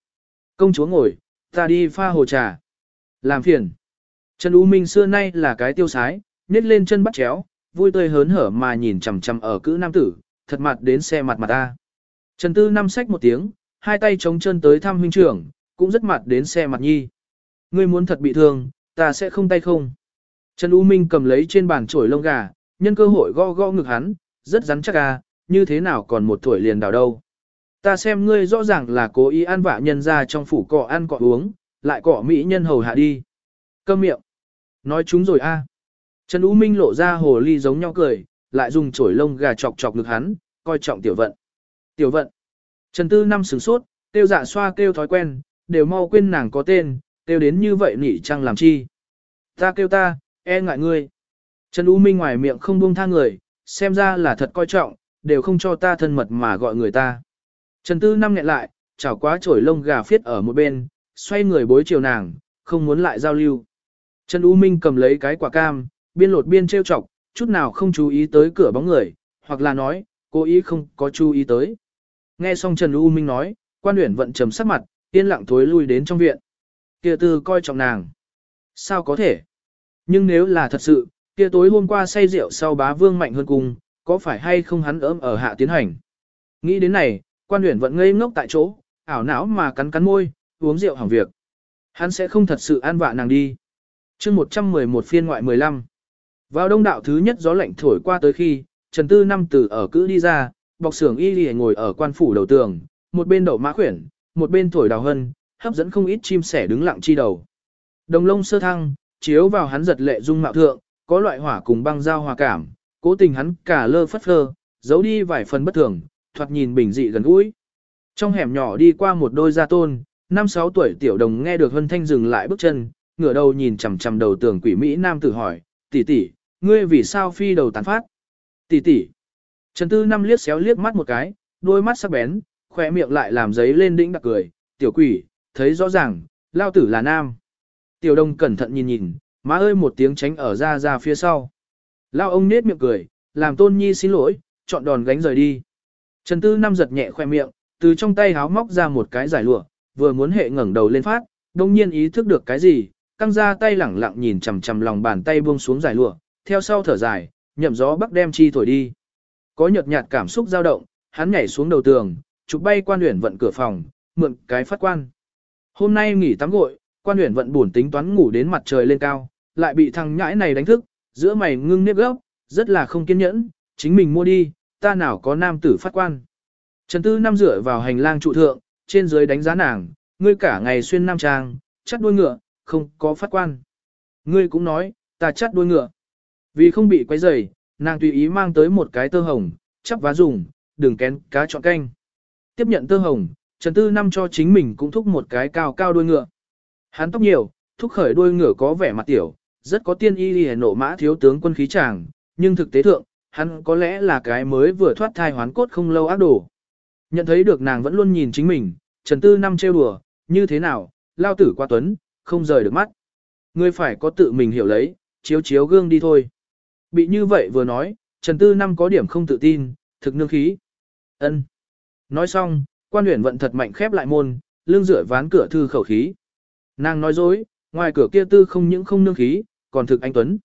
Công chúa ngồi, ta đi pha hồ trà. Làm phiền. Trần U Minh xưa nay là cái tiêu sái, nết lên chân bắt chéo, vui tươi hớn hở mà nhìn chằm chằm ở cữ nam tử, thật mặt đến xe mặt mặt ta. Trần Tư năm sách một tiếng, hai tay chống chân tới thăm huynh trưởng, cũng rất mặt đến xe mặt nhi. Ngươi muốn thật bị thương, ta sẽ không tay không. Trần U Minh cầm lấy trên bàn chổi lông gà, nhân cơ hội gõ gõ ngực hắn, rất rắn chắc à, như thế nào còn một tuổi liền đào đâu. Ta xem ngươi rõ ràng là cố ý ăn vạ nhân ra trong phủ cọ ăn cọ uống, lại cọ mỹ nhân hầu hạ đi. Câm miệng. Nói chúng rồi a. Trần Ú Minh lộ ra hồ ly giống nhau cười, lại dùng chổi lông gà chọc chọc ngực hắn, coi trọng tiểu vận. Tiểu vận. Trần Tư năm sửng sốt, tiêu dạ xoa kêu thói quen, đều mau quên nàng có tên, kêu đến như vậy nỉ chăng làm chi. Ta kêu ta, e ngại ngươi. Trần U Minh ngoài miệng không buông tha người, xem ra là thật coi trọng, đều không cho ta thân mật mà gọi người ta. Trần Tư năm nghẹn lại, chảo quá chổi lông gà phiết ở một bên, xoay người bối chiều nàng, không muốn lại giao lưu. Trần U Minh cầm lấy cái quả cam, biên lột biên trêu chọc, chút nào không chú ý tới cửa bóng người, hoặc là nói, cố ý không có chú ý tới. Nghe xong Trần U Minh nói, quan luyện vận trầm sắc mặt, yên lặng thối lui đến trong viện. Kia tư coi trọng nàng. Sao có thể? Nhưng nếu là thật sự, kia tối hôm qua say rượu sau bá vương mạnh hơn cùng, có phải hay không hắn ấm ở hạ tiến hành? Nghĩ đến này, quan luyện vẫn ngây ngốc tại chỗ, ảo não mà cắn cắn môi, uống rượu hỏng việc. Hắn sẽ không thật sự an vạ nàng đi. chương 111 phiên ngoại 15. Vào đông đạo thứ nhất gió lạnh thổi qua tới khi, Trần Tư năm từ ở cữ đi ra, bọc xưởng y lì ngồi ở quan phủ đầu tường, một bên đậu mã khuyển, một bên thổi đào hân, hấp dẫn không ít chim sẻ đứng lặng chi đầu. Đồng lông sơ thăng, chiếu vào hắn giật lệ dung mạo thượng, có loại hỏa cùng băng giao hòa cảm, cố tình hắn cả lơ phất phơ, giấu đi vài phần bất thường, thoạt nhìn bình dị gần gũi. Trong hẻm nhỏ đi qua một đôi gia tôn, năm sáu tuổi tiểu đồng nghe được Hân Thanh dừng lại bước chân, ngửa đầu nhìn chằm chằm đầu tường quỷ Mỹ Nam tử hỏi, tỷ tỷ, ngươi vì sao phi đầu tán phát? Tỷ tỷ. Trần Tư năm liếc xéo liếc mắt một cái, đôi mắt sắc bén, khỏe miệng lại làm giấy lên đĩnh đặc cười, tiểu quỷ, thấy rõ ràng, lao tử là nam. Tiểu đồng cẩn thận nhìn nhìn, má ơi một tiếng tránh ở ra ra phía sau. Lao ông nết miệng cười, làm tôn nhi xin lỗi, chọn đòn gánh rời đi. Trần Tư năm giật nhẹ khoe miệng, từ trong tay háo móc ra một cái giải lụa, vừa muốn hệ ngẩng đầu lên phát, đồng nhiên ý thức được cái gì, căng ra tay lẳng lặng nhìn chằm chằm lòng bàn tay buông xuống giải lụa, theo sau thở dài, nhậm gió bắc đem chi thổi đi. Có nhợt nhạt cảm xúc dao động, hắn nhảy xuống đầu tường, chụp bay quan huyền vận cửa phòng, mượn cái phát quan. Hôm nay nghỉ tắm gội, quan huyền vận buồn tính toán ngủ đến mặt trời lên cao, lại bị thằng nhãi này đánh thức, giữa mày ngưng nếp gốc, rất là không kiên nhẫn, chính mình mua đi, ta nào có nam tử phát quan. Trần Tư năm dựa vào hành lang trụ thượng, trên dưới đánh giá nàng, ngươi cả ngày xuyên nam trang, chắt đuôi ngựa, không có phát quan. Ngươi cũng nói, ta chắt đuôi ngựa. Vì không bị quấy rầy, nàng tùy ý mang tới một cái tơ hồng, chắp vá dùng, đừng kén cá chọn canh. Tiếp nhận tơ hồng, Trần Tư năm cho chính mình cũng thúc một cái cao cao đuôi ngựa. Hắn tóc nhiều, thúc khởi đuôi ngựa có vẻ mặt tiểu, rất có tiên y lìa nộ mã thiếu tướng quân khí chàng, nhưng thực tế thượng, hắn có lẽ là cái mới vừa thoát thai hoán cốt không lâu ác đồ. Nhận thấy được nàng vẫn luôn nhìn chính mình, Trần Tư năm trêu đùa, như thế nào, lao tử qua tuấn, không rời được mắt. Ngươi phải có tự mình hiểu lấy, chiếu chiếu gương đi thôi. Bị như vậy vừa nói, Trần Tư năm có điểm không tự tin, thực nương khí. ân Nói xong, quan huyền vận thật mạnh khép lại môn, lưng rửa ván cửa thư khẩu khí. Nàng nói dối, ngoài cửa kia tư không những không nương khí, còn thực anh Tuấn.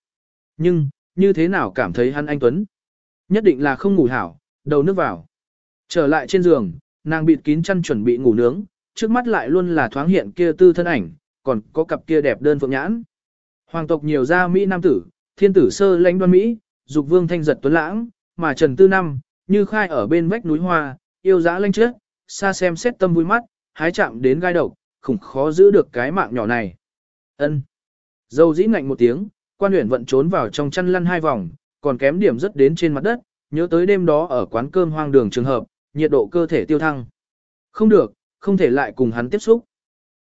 Nhưng, như thế nào cảm thấy hắn anh Tuấn? Nhất định là không ngủ hảo, đầu nước vào. Trở lại trên giường, nàng bịt kín chăn chuẩn bị ngủ nướng, trước mắt lại luôn là thoáng hiện kia tư thân ảnh, còn có cặp kia đẹp đơn phượng nhãn. Hoàng tộc nhiều gia Mỹ nam tử, thiên tử sơ lãnh đoan Mỹ, dục vương thanh giật tuấn lãng, mà Trần Tư Năm, như khai ở bên vách núi hoa, yêu dã lanh trước, xa xem xét tâm vui mắt, hái chạm đến gai độc, khủng khó giữ được cái mạng nhỏ này. Ân. Dâu dĩ ngạnh một tiếng, quan huyển vận trốn vào trong chăn lăn hai vòng, còn kém điểm rất đến trên mặt đất, nhớ tới đêm đó ở quán cơm hoang đường trường hợp, nhiệt độ cơ thể tiêu thăng. Không được, không thể lại cùng hắn tiếp xúc.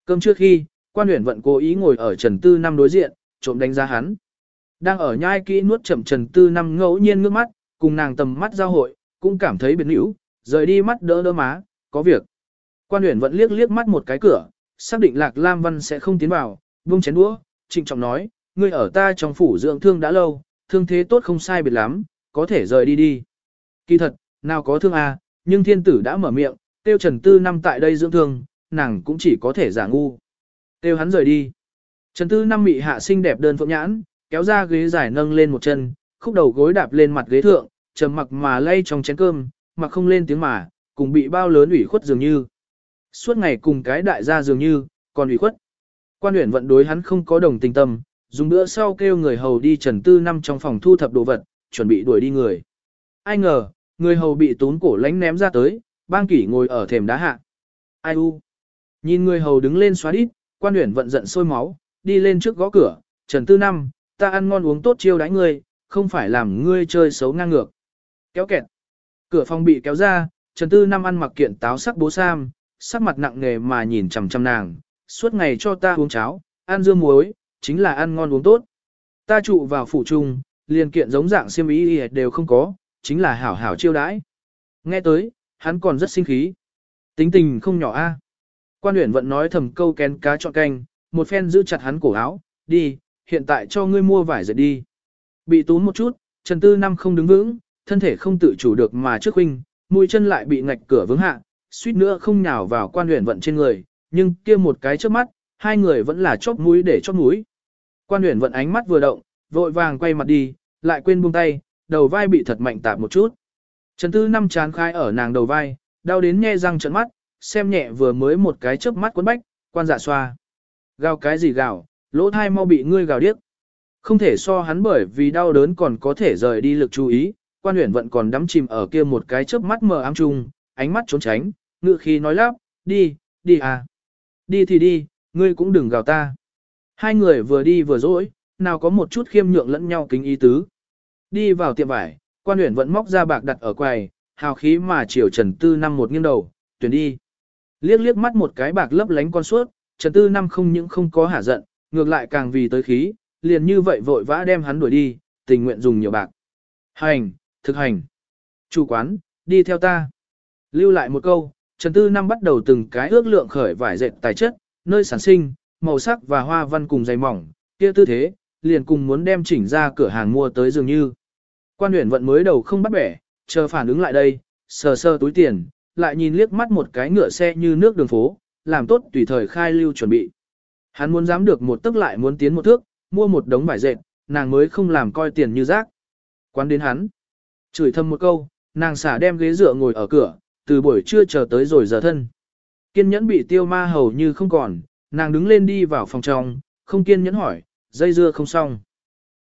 Cơm trước khi, quan huyền vận cố ý ngồi ở Trần Tư Năm đối diện, trộm đánh giá hắn. Đang ở nhai kỹ nuốt chậm Trần Tư Năm ngẫu nhiên ngước mắt, cùng nàng tầm mắt giao hội, cũng cảm thấy biến hữu, rời đi mắt đỡ đỡ má, có việc. Quan huyền vận liếc liếc mắt một cái cửa, xác định Lạc Lam Văn sẽ không tiến vào, buông chén đũa, trịnh trọng nói, ngươi ở ta trong phủ dưỡng thương đã lâu, thương thế tốt không sai biệt lắm, có thể rời đi đi. Kỳ thật, nào có thương à, nhưng thiên tử đã mở miệng, tiêu Trần Tư năm tại đây dưỡng thương, nàng cũng chỉ có thể giả ngu. Tiêu hắn rời đi. Trần Tư năm mị hạ xinh đẹp đơn phượng nhãn, kéo ra ghế dài nâng lên một chân, khúc đầu gối đạp lên mặt ghế thượng, trầm mặc mà lay trong chén cơm, mà không lên tiếng mà, cùng bị bao lớn ủy khuất dường như. Suốt ngày cùng cái đại gia dường như, còn ủy khuất. Quan huyện vận đối hắn không có đồng tình tâm, dùng bữa sau kêu người hầu đi trần tư năm trong phòng thu thập đồ vật, chuẩn bị đuổi đi người. Ai ngờ, người hầu bị tún cổ lánh ném ra tới, bang kỷ ngồi ở thềm đá hạ. Ai u? Nhìn người hầu đứng lên xóa đít, quan huyển vận giận sôi máu, đi lên trước gõ cửa, trần tư năm, ta ăn ngon uống tốt chiêu đãi ngươi, không phải làm ngươi chơi xấu ngang ngược. Kéo kẹt. Cửa phòng bị kéo ra, trần tư năm ăn mặc kiện táo sắc bố sam, sắc mặt nặng nề mà nhìn chằm chằm nàng, suốt ngày cho ta uống cháo, ăn dưa muối, chính là ăn ngon uống tốt. Ta trụ vào phủ trung, liền kiện giống dạng xiêm ý đều không có, chính là hảo hảo chiêu đãi. Nghe tới, hắn còn rất sinh khí. Tính tình không nhỏ a. Quan huyện vẫn nói thầm câu kén cá chọn canh, một phen giữ chặt hắn cổ áo, đi, hiện tại cho ngươi mua vải dệt đi. Bị tún một chút, Trần Tư Năm không đứng vững, thân thể không tự chủ được mà trước huynh, mũi chân lại bị ngạch cửa vướng hạ, suýt nữa không nhào vào quan huyện vận trên người, nhưng kia một cái trước mắt, hai người vẫn là chóp mũi để chóp mũi. Quan huyện vận ánh mắt vừa động, vội vàng quay mặt đi, lại quên buông tay, đầu vai bị thật mạnh tạp một chút. Trần Tư năm chán khai ở nàng đầu vai, đau đến nhe răng trợn mắt, xem nhẹ vừa mới một cái chớp mắt cuốn bách, quan dạ xoa. Gào cái gì gào, lỗ thai mau bị ngươi gào điếc. Không thể so hắn bởi vì đau đớn còn có thể rời đi lực chú ý, quan huyện vận còn đắm chìm ở kia một cái chớp mắt mờ ám chung, ánh mắt trốn tránh, ngự khi nói lắp, đi, đi à. Đi thì đi, ngươi cũng đừng gào ta. Hai người vừa đi vừa dỗi, nào có một chút khiêm nhượng lẫn nhau kính ý tứ. Đi vào tiệm vải, quan huyện vẫn móc ra bạc đặt ở quầy, hào khí mà chiều trần tư năm một nghiêng đầu, tuyển đi. Liếc liếc mắt một cái bạc lấp lánh con suốt, Trần Tư Năm không những không có hả giận, ngược lại càng vì tới khí, liền như vậy vội vã đem hắn đuổi đi, tình nguyện dùng nhiều bạc. Hành, thực hành. Chủ quán, đi theo ta. Lưu lại một câu, Trần Tư Năm bắt đầu từng cái ước lượng khởi vải dệt tài chất, nơi sản sinh, màu sắc và hoa văn cùng dày mỏng, kia tư thế, liền cùng muốn đem chỉnh ra cửa hàng mua tới dường như. Quan huyện vận mới đầu không bắt bẻ, chờ phản ứng lại đây, sờ sơ túi tiền, lại nhìn liếc mắt một cái ngựa xe như nước đường phố, làm tốt tùy thời khai lưu chuẩn bị. Hắn muốn dám được một tức lại muốn tiến một thước, mua một đống vải dệt, nàng mới không làm coi tiền như rác. Quán đến hắn, chửi thầm một câu, nàng xả đem ghế dựa ngồi ở cửa, từ buổi trưa chờ tới rồi giờ thân. Kiên nhẫn bị tiêu ma hầu như không còn, nàng đứng lên đi vào phòng trong, không kiên nhẫn hỏi, dây dưa không xong.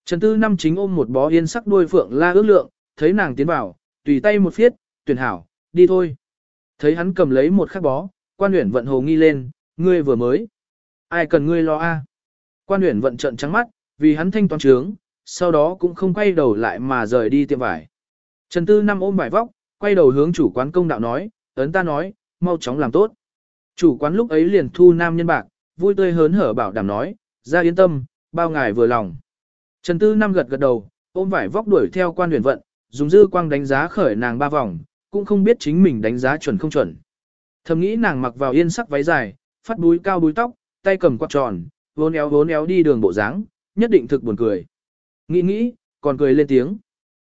Trần Tư Năm chính ôm một bó yên sắc đuôi phượng la ước lượng, thấy nàng tiến vào, tùy tay một phiết, tuyển hảo, đi thôi. Thấy hắn cầm lấy một khắc bó, quan huyển vận hồ nghi lên, ngươi vừa mới. Ai cần ngươi lo a? Quan huyển vận trận trắng mắt, vì hắn thanh toán trướng, sau đó cũng không quay đầu lại mà rời đi tiệm vải. Trần Tư Năm ôm vải vóc, quay đầu hướng chủ quán công đạo nói, ấn ta nói, mau chóng làm tốt. Chủ quán lúc ấy liền thu nam nhân bạc, vui tươi hớn hở bảo đảm nói, ra yên tâm, bao ngài vừa lòng. Trần Tư Năm gật gật đầu, ôm vải vóc đuổi theo quan huyền vận, dùng dư quang đánh giá khởi nàng ba vòng, cũng không biết chính mình đánh giá chuẩn không chuẩn. Thầm nghĩ nàng mặc vào yên sắc váy dài, phát búi cao búi tóc, tay cầm quạt tròn, vốn éo vốn éo đi đường bộ dáng, nhất định thực buồn cười. Nghĩ nghĩ, còn cười lên tiếng.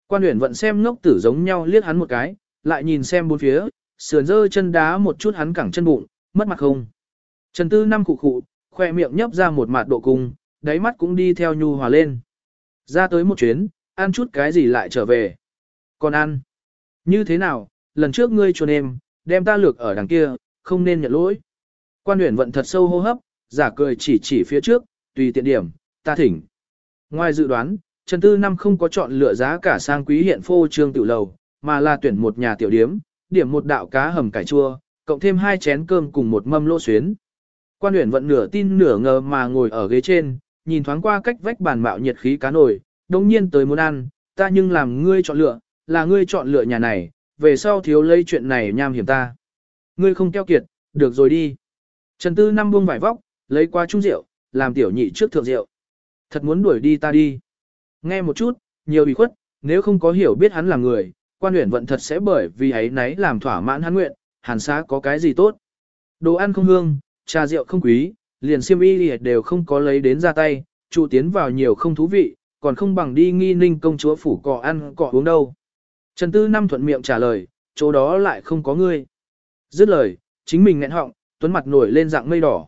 Quan huyền vận xem ngốc tử giống nhau liếc hắn một cái, lại nhìn xem bốn phía, sườn dơ chân đá một chút hắn cẳng chân bụng, mất mặt không. Trần Tư năm cụ cụ, khoe miệng nhấp ra một mạt độ cung, đáy mắt cũng đi theo nhu hòa lên. Ra tới một chuyến, ăn chút cái gì lại trở về. Còn ăn. Như thế nào, lần trước ngươi chuồn em, đem ta lược ở đằng kia, không nên nhận lỗi. Quan huyền vận thật sâu hô hấp, giả cười chỉ chỉ phía trước, tùy tiện điểm, ta thỉnh. Ngoài dự đoán, Trần Tư Năm không có chọn lựa giá cả sang quý hiện phô trương tiểu lầu, mà là tuyển một nhà tiểu điếm, điểm một đạo cá hầm cải chua, cộng thêm hai chén cơm cùng một mâm lô xuyến. Quan Uyển vận nửa tin nửa ngờ mà ngồi ở ghế trên, nhìn thoáng qua cách vách bàn mạo nhiệt khí cá nổi, đồng nhiên tới muốn ăn, ta nhưng làm ngươi chọn lựa, là ngươi chọn lựa nhà này, về sau thiếu lấy chuyện này nham hiểm ta. Ngươi không keo kiệt, được rồi đi. Trần Tư năm buông vải vóc, lấy qua chung rượu, làm tiểu nhị trước thượng rượu. Thật muốn đuổi đi ta đi. Nghe một chút, nhiều ủy khuất, nếu không có hiểu biết hắn là người, quan huyện vận thật sẽ bởi vì ấy nấy làm thỏa mãn hắn nguyện, hàn xá có cái gì tốt. Đồ ăn không hương, trà rượu không quý, liền siêm y đều không có lấy đến ra tay, trụ tiến vào nhiều không thú vị, còn không bằng đi nghi ninh công chúa phủ cọ ăn cọ uống đâu. Trần Tư Năm thuận miệng trả lời, chỗ đó lại không có ngươi. Dứt lời, chính mình nghẹn họng, tuấn mặt nổi lên dạng mây đỏ.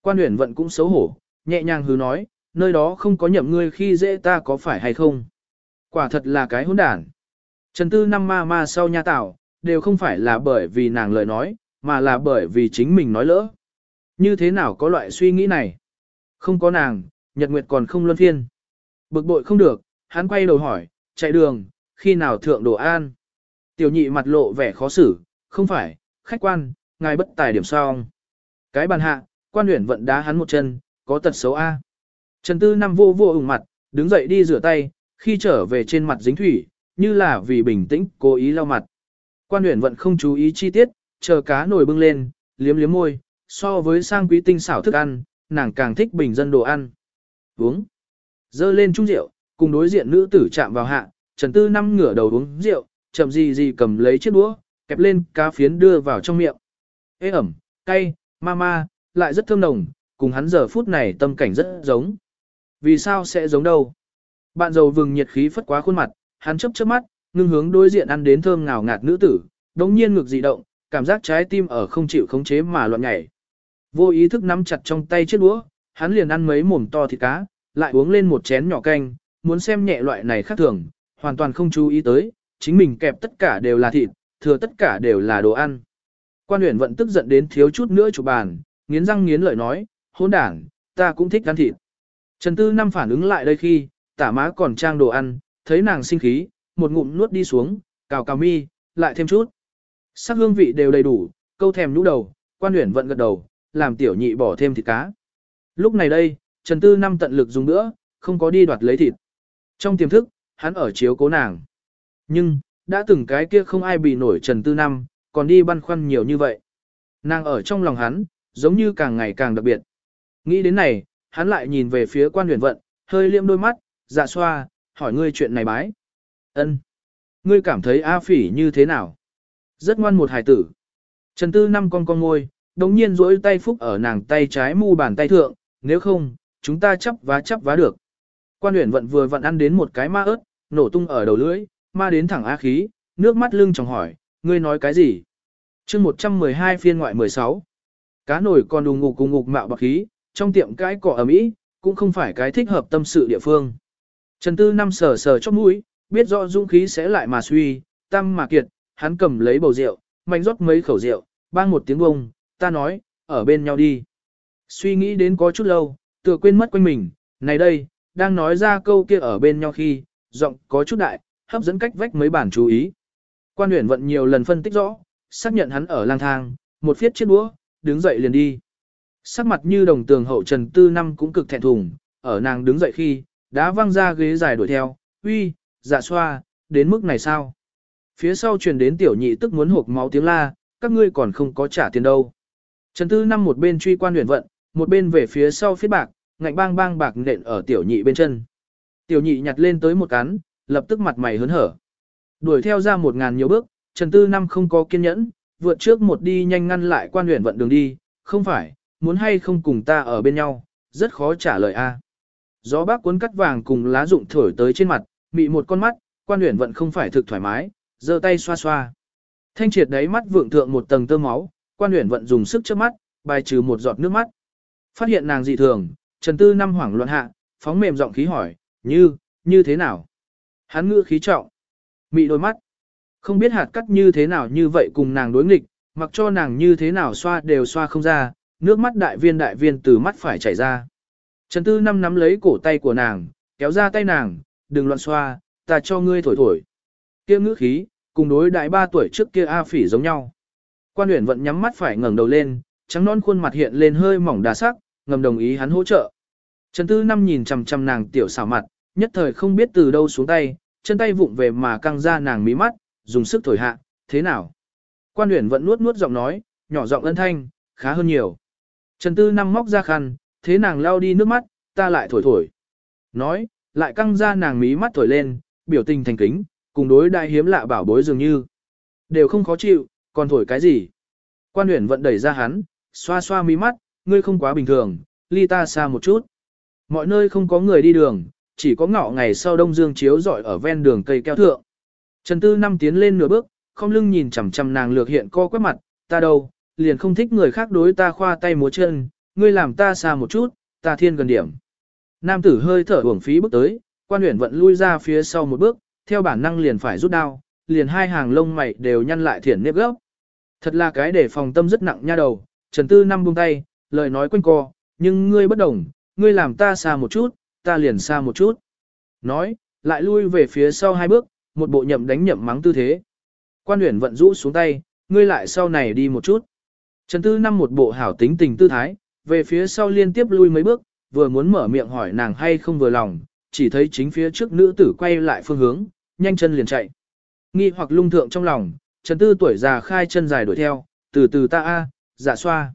Quan huyền vận cũng xấu hổ, nhẹ nhàng hứ nói, nơi đó không có nhậm ngươi khi dễ ta có phải hay không. Quả thật là cái hỗn đản. Trần Tư Năm ma ma sau nha tảo đều không phải là bởi vì nàng lời nói, mà là bởi vì chính mình nói lỡ. Như thế nào có loại suy nghĩ này? Không có nàng, Nhật Nguyệt còn không luân phiên. Bực bội không được, hắn quay đầu hỏi, chạy đường, khi nào thượng đồ an? Tiểu nhị mặt lộ vẻ khó xử, không phải, khách quan, ngài bất tài điểm sao Cái bàn hạ, quan huyển vận đá hắn một chân, có tật xấu A. Trần Tư Năm vô vô ủng mặt, đứng dậy đi rửa tay, khi trở về trên mặt dính thủy, như là vì bình tĩnh, cố ý lau mặt. Quan huyện vận không chú ý chi tiết, chờ cá nồi bưng lên, liếm liếm môi, so với sang quý tinh xảo thức ăn, nàng càng thích bình dân đồ ăn. Uống. Dơ lên chung rượu, cùng đối diện nữ tử chạm vào hạ, Trần Tư năm ngửa đầu uống rượu, chậm gì gì cầm lấy chiếc đũa, kẹp lên cá phiến đưa vào trong miệng. Ê ẩm, cay, ma ma, lại rất thơm nồng, cùng hắn giờ phút này tâm cảnh rất giống. Vì sao sẽ giống đâu? Bạn giàu vừng nhiệt khí phất quá khuôn mặt, hắn chớp chớp mắt, ngưng hướng đối diện ăn đến thơm ngào ngạt nữ tử, đống nhiên ngực dị động, cảm giác trái tim ở không chịu khống chế mà loạn nhảy. Vô ý thức nắm chặt trong tay chiếc đũa, hắn liền ăn mấy mồm to thịt cá, lại uống lên một chén nhỏ canh, muốn xem nhẹ loại này khác thường, hoàn toàn không chú ý tới, chính mình kẹp tất cả đều là thịt, thừa tất cả đều là đồ ăn. Quan huyền vận tức giận đến thiếu chút nữa chủ bàn, nghiến răng nghiến lợi nói, hôn đảng, ta cũng thích ăn thịt. Trần Tư Năm phản ứng lại đây khi, tả má còn trang đồ ăn, thấy nàng sinh khí, một ngụm nuốt đi xuống, cào cào mi, lại thêm chút. Sắc hương vị đều đầy đủ, câu thèm nhũ đầu, quan huyền vận gật đầu, làm tiểu nhị bỏ thêm thịt cá. Lúc này đây, Trần Tư Năm tận lực dùng nữa, không có đi đoạt lấy thịt. Trong tiềm thức, hắn ở chiếu cố nàng. Nhưng, đã từng cái kia không ai bị nổi Trần Tư Năm, còn đi băn khoăn nhiều như vậy. Nàng ở trong lòng hắn, giống như càng ngày càng đặc biệt. Nghĩ đến này, hắn lại nhìn về phía quan huyền vận, hơi liêm đôi mắt, dạ xoa, hỏi ngươi chuyện này bái ân Ngươi cảm thấy A phỉ như thế nào? Rất ngoan một hài tử. Trần Tư năm con con ngôi, đồng nhiên duỗi tay phúc ở nàng tay trái mu bàn tay thượng, nếu không, chúng ta chấp vá chấp vá được. Quan huyện vận vừa vận ăn đến một cái ma ớt, nổ tung ở đầu lưỡi, ma đến thẳng á khí, nước mắt lưng tròng hỏi, ngươi nói cái gì? chương 112 phiên ngoại 16. Cá nổi còn đùng ngục cùng ngục mạo bạc khí, trong tiệm cái cỏ ở Mỹ, cũng không phải cái thích hợp tâm sự địa phương. Trần Tư năm sờ sờ chóp mũi, biết rõ dũng khí sẽ lại mà suy, tâm mà kiệt, hắn cầm lấy bầu rượu, mạnh rót mấy khẩu rượu, bang một tiếng bông, ta nói, ở bên nhau đi. Suy nghĩ đến có chút lâu, tựa quên mất quanh mình, này đây, đang nói ra câu kia ở bên nhau khi, giọng có chút đại, hấp dẫn cách vách mấy bản chú ý. Quan huyền vận nhiều lần phân tích rõ, xác nhận hắn ở lang thang, một phiết chiếc đũa, đứng dậy liền đi. Sắc mặt như đồng tường hậu trần tư năm cũng cực thẹn thùng, ở nàng đứng dậy khi, đã văng ra ghế dài đuổi theo, uy, dạ xoa, đến mức này sao? Phía sau truyền đến tiểu nhị tức muốn hộp máu tiếng la, các ngươi còn không có trả tiền đâu. Trần tư năm một bên truy quan huyền vận, một bên về phía sau phía bạc, ngạnh bang bang bạc nện ở tiểu nhị bên chân. Tiểu nhị nhặt lên tới một cắn, lập tức mặt mày hớn hở. Đuổi theo ra một ngàn nhiều bước, Trần Tư Năm không có kiên nhẫn, vượt trước một đi nhanh ngăn lại quan huyền vận đường đi, không phải, muốn hay không cùng ta ở bên nhau, rất khó trả lời a. Gió bác cuốn cắt vàng cùng lá rụng thổi tới trên mặt, mị một con mắt, quan huyện vẫn không phải thực thoải mái, giơ tay xoa xoa. Thanh triệt đáy mắt vượng thượng một tầng tơ máu, quan huyện vận dùng sức trước mắt, bài trừ một giọt nước mắt. Phát hiện nàng dị thường, Trần Tư Năm hoảng loạn hạ, phóng mềm giọng khí hỏi, như, như thế nào? Hắn ngữ khí trọng, mị đôi mắt. Không biết hạt cắt như thế nào như vậy cùng nàng đối nghịch, mặc cho nàng như thế nào xoa đều xoa không ra, nước mắt đại viên đại viên từ mắt phải chảy ra. Trần Tư Năm nắm lấy cổ tay của nàng, kéo ra tay nàng, đừng loạn xoa, ta cho ngươi thổi thổi. Kia ngữ khí, cùng đối đại ba tuổi trước kia A phỉ giống nhau. Quan uyển vận nhắm mắt phải ngẩng đầu lên, trắng non khuôn mặt hiện lên hơi mỏng đà sắc, ngầm đồng ý hắn hỗ trợ. Trần Tư Năm nhìn chằm chằm nàng tiểu xảo mặt, nhất thời không biết từ đâu xuống tay, chân tay vụng về mà căng ra nàng mí mắt, dùng sức thổi hạ, thế nào? Quan uyển vẫn nuốt nuốt giọng nói, nhỏ giọng ân thanh, khá hơn nhiều. Trần Tư Năm móc ra khăn, thế nàng lau đi nước mắt, ta lại thổi thổi. Nói, lại căng ra nàng mí mắt thổi lên, biểu tình thành kính, cùng đối đại hiếm lạ bảo bối dường như. Đều không khó chịu, còn thổi cái gì? Quan huyển vận đẩy ra hắn, xoa xoa mí mắt, ngươi không quá bình thường, ly ta xa một chút. Mọi nơi không có người đi đường, chỉ có ngọ ngày sau đông dương chiếu rọi ở ven đường cây keo thượng. Trần Tư năm tiến lên nửa bước, không lưng nhìn chằm chằm nàng lược hiện co quét mặt, ta đâu, liền không thích người khác đối ta khoa tay múa chân, ngươi làm ta xa một chút, ta thiên gần điểm. Nam tử hơi thở uổng phí bước tới, quan huyền vận lui ra phía sau một bước, theo bản năng liền phải rút đao, liền hai hàng lông mày đều nhăn lại thiển nếp gốc. Thật là cái để phòng tâm rất nặng nha đầu, Trần Tư năm buông tay, lời nói quanh co, nhưng ngươi bất đồng, ngươi làm ta xa một chút, ta liền xa một chút. Nói, lại lui về phía sau hai bước, một bộ nhậm đánh nhậm mắng tư thế. Quan huyền vận rũ xuống tay, ngươi lại sau này đi một chút. Trần Tư năm một bộ hảo tính tình tư thái, về phía sau liên tiếp lui mấy bước, vừa muốn mở miệng hỏi nàng hay không vừa lòng, chỉ thấy chính phía trước nữ tử quay lại phương hướng, nhanh chân liền chạy. Nghi hoặc lung thượng trong lòng, Trần Tư tuổi già khai chân dài đuổi theo, từ từ ta a, dạ xoa.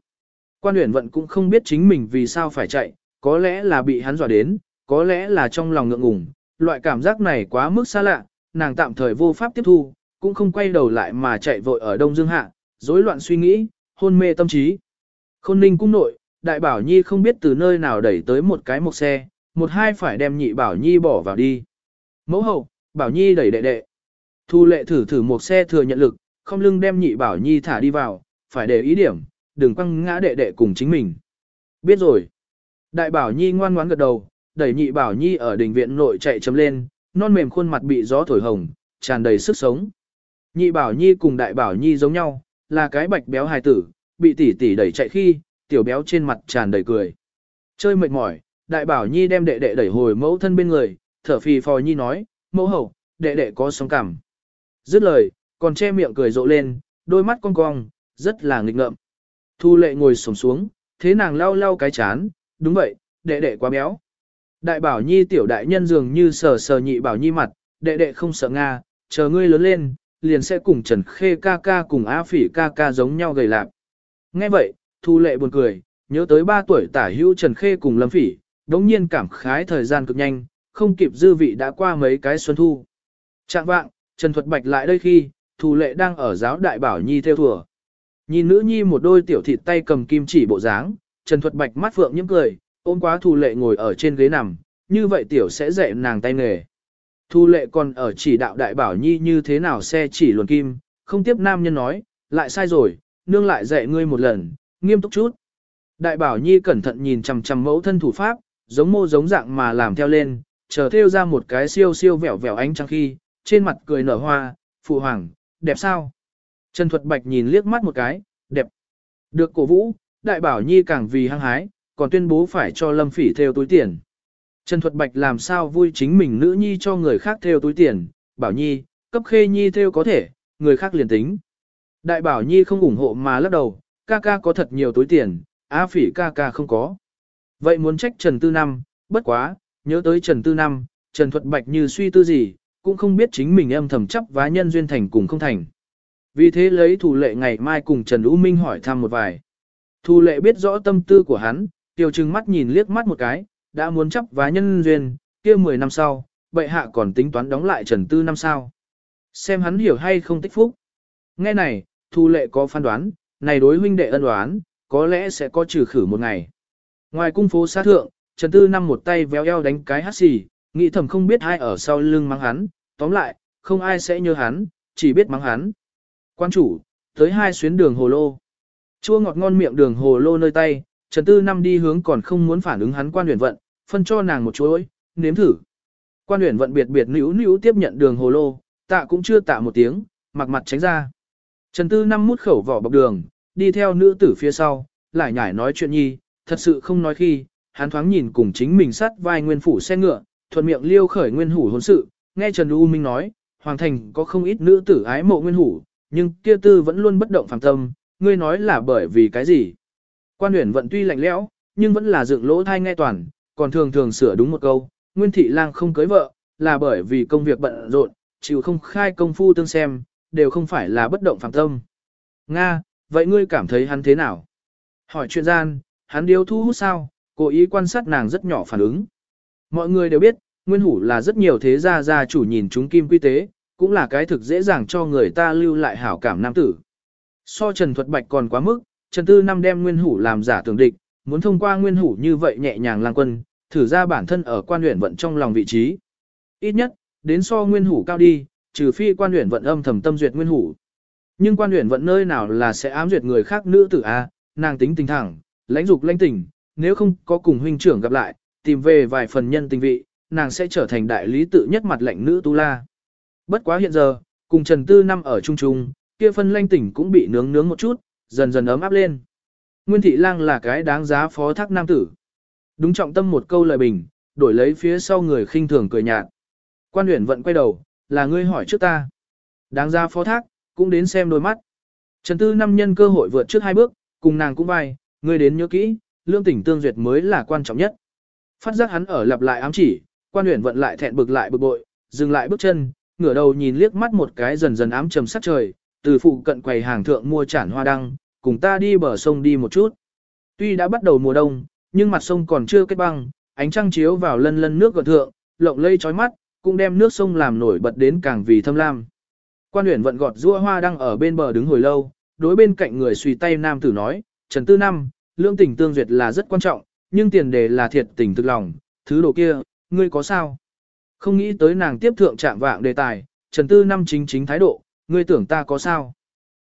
Quan huyền vận cũng không biết chính mình vì sao phải chạy, có lẽ là bị hắn dọa đến, có lẽ là trong lòng ngượng ngùng, loại cảm giác này quá mức xa lạ, nàng tạm thời vô pháp tiếp thu, cũng không quay đầu lại mà chạy vội ở Đông Dương Hạ, rối loạn suy nghĩ, hôn mê tâm trí. Khôn ninh cung nội, đại bảo nhi không biết từ nơi nào đẩy tới một cái một xe, một hai phải đem nhị bảo nhi bỏ vào đi. Mẫu hậu, bảo nhi đẩy đệ đệ. Thu lệ thử thử một xe thừa nhận lực, không lưng đem nhị bảo nhi thả đi vào, phải để ý điểm, đừng quăng ngã đệ đệ cùng chính mình. Biết rồi. Đại bảo nhi ngoan ngoãn gật đầu, đẩy nhị bảo nhi ở đình viện nội chạy chấm lên, non mềm khuôn mặt bị gió thổi hồng, tràn đầy sức sống. Nhị bảo nhi cùng đại bảo nhi giống nhau, là cái bạch béo hài tử, bị tỷ tỷ đẩy chạy khi, tiểu béo trên mặt tràn đầy cười. Chơi mệt mỏi, đại bảo nhi đem đệ đệ đẩy hồi mẫu thân bên người, thở phì phò nhi nói, mẫu hậu, đệ đệ có sóng cảm. Dứt lời, còn che miệng cười rộ lên, đôi mắt cong cong, rất là nghịch ngợm. Thu lệ ngồi sổng xuống, thế nàng lau lau cái chán, đúng vậy, đệ đệ quá béo. Đại bảo nhi tiểu đại nhân dường như sờ sờ nhị bảo nhi mặt, đệ đệ không sợ Nga, chờ ngươi lớn lên, liền sẽ cùng Trần Khê ca ca cùng Á Phỉ ca ca giống nhau gầy lạp. Nghe vậy, Thu Lệ buồn cười, nhớ tới 3 tuổi tả hữu Trần Khê cùng Lâm Phỉ, đống nhiên cảm khái thời gian cực nhanh, không kịp dư vị đã qua mấy cái xuân thu. Trạng vạng, Trần Thuật Bạch lại đây khi, Thu Lệ đang ở giáo đại bảo nhi theo thùa. Nhìn nữ nhi một đôi tiểu thịt tay cầm kim chỉ bộ dáng, Trần Thuật Bạch mắt phượng những cười, ôm quá Thu Lệ ngồi ở trên ghế nằm, như vậy tiểu sẽ dạy nàng tay nghề. Thu Lệ còn ở chỉ đạo đại bảo nhi như thế nào xe chỉ luồn kim, không tiếp nam nhân nói, lại sai rồi, nương lại dạy ngươi một lần, nghiêm túc chút. Đại bảo nhi cẩn thận nhìn chằm chằm mẫu thân thủ pháp, giống mô giống dạng mà làm theo lên, chờ theo ra một cái siêu siêu vẹo vẹo ánh trăng khi, trên mặt cười nở hoa, phụ hoàng, đẹp sao? Trần Thuật Bạch nhìn liếc mắt một cái, đẹp. Được cổ vũ, đại bảo nhi càng vì hăng hái, còn tuyên bố phải cho Lâm Phỉ theo túi tiền. Trần Thuật Bạch làm sao vui chính mình nữ nhi cho người khác theo túi tiền, bảo nhi, cấp khê nhi theo có thể, người khác liền tính. Đại bảo nhi không ủng hộ mà lắc đầu, ca ca có thật nhiều túi tiền, á phỉ ca ca không có. Vậy muốn trách Trần Tư Năm, bất quá, nhớ tới Trần Tư Năm, Trần Thuật Bạch như suy tư gì, cũng không biết chính mình âm thầm chấp vá nhân duyên thành cùng không thành. Vì thế lấy thủ lệ ngày mai cùng Trần U Minh hỏi thăm một vài. Thủ lệ biết rõ tâm tư của hắn, tiêu trừng mắt nhìn liếc mắt một cái, đã muốn chấp vá nhân duyên, kia 10 năm sau, bệ hạ còn tính toán đóng lại Trần Tư năm sao. Xem hắn hiểu hay không tích phúc. Nghe này, thủ Lệ có phán đoán, này đối huynh đệ ân oán, có lẽ sẽ có trừ khử một ngày. Ngoài cung phố sát thượng, Trần Tư năm một tay véo eo đánh cái hát xì, nghĩ thầm không biết ai ở sau lưng mắng hắn, tóm lại, không ai sẽ nhớ hắn, chỉ biết mắng hắn. Quan chủ, tới hai xuyến đường hồ lô. Chua ngọt ngon miệng đường hồ lô nơi tay, Trần Tư năm đi hướng còn không muốn phản ứng hắn quan huyền vận, phân cho nàng một chuỗi, nếm thử. Quan huyền vận biệt biệt nữu nữu tiếp nhận đường hồ lô, tạ cũng chưa tạ một tiếng, mặc mặt tránh ra. Trần Tư năm mút khẩu vỏ bọc đường, đi theo nữ tử phía sau, lại nhải nói chuyện nhi, thật sự không nói khi, hắn thoáng nhìn cùng chính mình sát vai nguyên phủ xe ngựa, thuận miệng liêu khởi nguyên hủ hôn sự, nghe Trần U Minh nói, Hoàng Thành có không ít nữ tử ái mộ nguyên hủ, nhưng kia tư vẫn luôn bất động phàm tâm, ngươi nói là bởi vì cái gì? Quan huyền vận tuy lạnh lẽo, nhưng vẫn là dựng lỗ thai nghe toàn, còn thường thường sửa đúng một câu, Nguyên Thị Lang không cưới vợ, là bởi vì công việc bận rộn, chịu không khai công phu tương xem, đều không phải là bất động phàm tâm. Nga, vậy ngươi cảm thấy hắn thế nào? Hỏi chuyện gian, hắn điếu thu hút sao, cố ý quan sát nàng rất nhỏ phản ứng. Mọi người đều biết, Nguyên Hủ là rất nhiều thế gia gia chủ nhìn chúng kim quy tế, cũng là cái thực dễ dàng cho người ta lưu lại hảo cảm nam tử. So Trần Thuật Bạch còn quá mức, Trần Tư Năm đem Nguyên Hủ làm giả tưởng địch, muốn thông qua Nguyên Hủ như vậy nhẹ nhàng lang quân, thử ra bản thân ở quan luyện vận trong lòng vị trí. Ít nhất, đến so Nguyên Hủ cao đi, trừ phi quan luyện vận âm thầm tâm duyệt Nguyên Hủ. Nhưng quan luyện vận nơi nào là sẽ ám duyệt người khác nữ tử a, nàng tính tình thẳng, lãnh dục lãnh tình, nếu không có cùng huynh trưởng gặp lại, tìm về vài phần nhân tình vị, nàng sẽ trở thành đại lý tự nhất mặt lệnh nữ tu la. Bất quá hiện giờ, cùng Trần Tư năm ở chung chung, kia phân lãnh tình cũng bị nướng nướng một chút, dần dần ấm áp lên. Nguyên Thị Lang là cái đáng giá phó thác nam tử. Đúng trọng tâm một câu lời bình, đổi lấy phía sau người khinh thường cười nhạt. Quan huyền vận quay đầu, là ngươi hỏi trước ta. Đáng ra phó thác, cũng đến xem đôi mắt. Trần Tư năm nhân cơ hội vượt trước hai bước, cùng nàng cũng vai, ngươi đến nhớ kỹ, lương tỉnh tương duyệt mới là quan trọng nhất. Phát giác hắn ở lặp lại ám chỉ, quan huyền vận lại thẹn bực lại bực bội, dừng lại bước chân, ngửa đầu nhìn liếc mắt một cái dần dần ám trầm sắc trời, từ phụ cận quầy hàng thượng mua chản hoa đăng, cùng ta đi bờ sông đi một chút. Tuy đã bắt đầu mùa đông, nhưng mặt sông còn chưa kết băng, ánh trăng chiếu vào lân lân nước gợn thượng, lộng lây chói mắt, cũng đem nước sông làm nổi bật đến càng vì thâm lam. Quan huyện vận gọt rua hoa đang ở bên bờ đứng hồi lâu, đối bên cạnh người suy tay nam tử nói, Trần Tư Năm, lương tình tương duyệt là rất quan trọng, nhưng tiền đề là thiệt tình thực lòng, thứ đồ kia, ngươi có sao? Không nghĩ tới nàng tiếp thượng trạng vạng đề tài, Trần Tư Năm chính chính thái độ, ngươi tưởng ta có sao?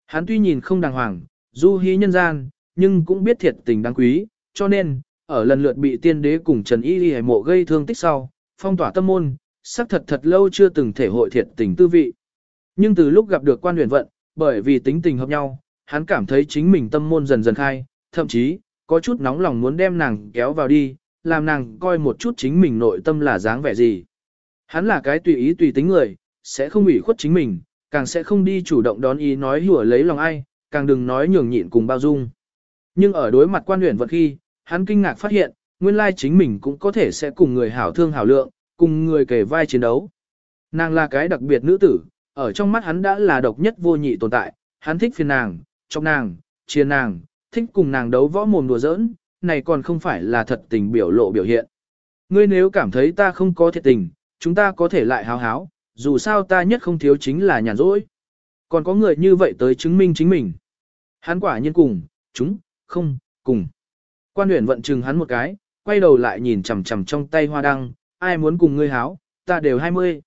Hắn tuy nhìn không đàng hoàng, du hí nhân gian, nhưng cũng biết thiệt tình đáng quý, cho nên, ở lần lượt bị tiên đế cùng Trần Y Y mộ gây thương tích sau, phong tỏa tâm môn, sắc thật thật lâu chưa từng thể hội thiệt tình tư vị. Nhưng từ lúc gặp được quan huyền vận, bởi vì tính tình hợp nhau, hắn cảm thấy chính mình tâm môn dần dần khai, thậm chí, có chút nóng lòng muốn đem nàng kéo vào đi, làm nàng coi một chút chính mình nội tâm là dáng vẻ gì. Hắn là cái tùy ý tùy tính người, sẽ không ủy khuất chính mình, càng sẽ không đi chủ động đón ý nói hùa lấy lòng ai, càng đừng nói nhường nhịn cùng bao dung. Nhưng ở đối mặt quan huyền vận khi, hắn kinh ngạc phát hiện, nguyên lai chính mình cũng có thể sẽ cùng người hảo thương hảo lượng, cùng người kể vai chiến đấu. Nàng là cái đặc biệt nữ tử, ở trong mắt hắn đã là độc nhất vô nhị tồn tại, hắn thích phiền nàng, trong nàng, chia nàng, thích cùng nàng đấu võ mồm đùa giỡn, này còn không phải là thật tình biểu lộ biểu hiện. Ngươi nếu cảm thấy ta không có thiệt tình, chúng ta có thể lại háo háo, dù sao ta nhất không thiếu chính là nhàn rỗi. Còn có người như vậy tới chứng minh chính mình. Hắn quả nhiên cùng, chúng, không, cùng. Quan huyền vận chừng hắn một cái, quay đầu lại nhìn chằm chằm trong tay hoa đăng, ai muốn cùng ngươi háo, ta đều hai mươi.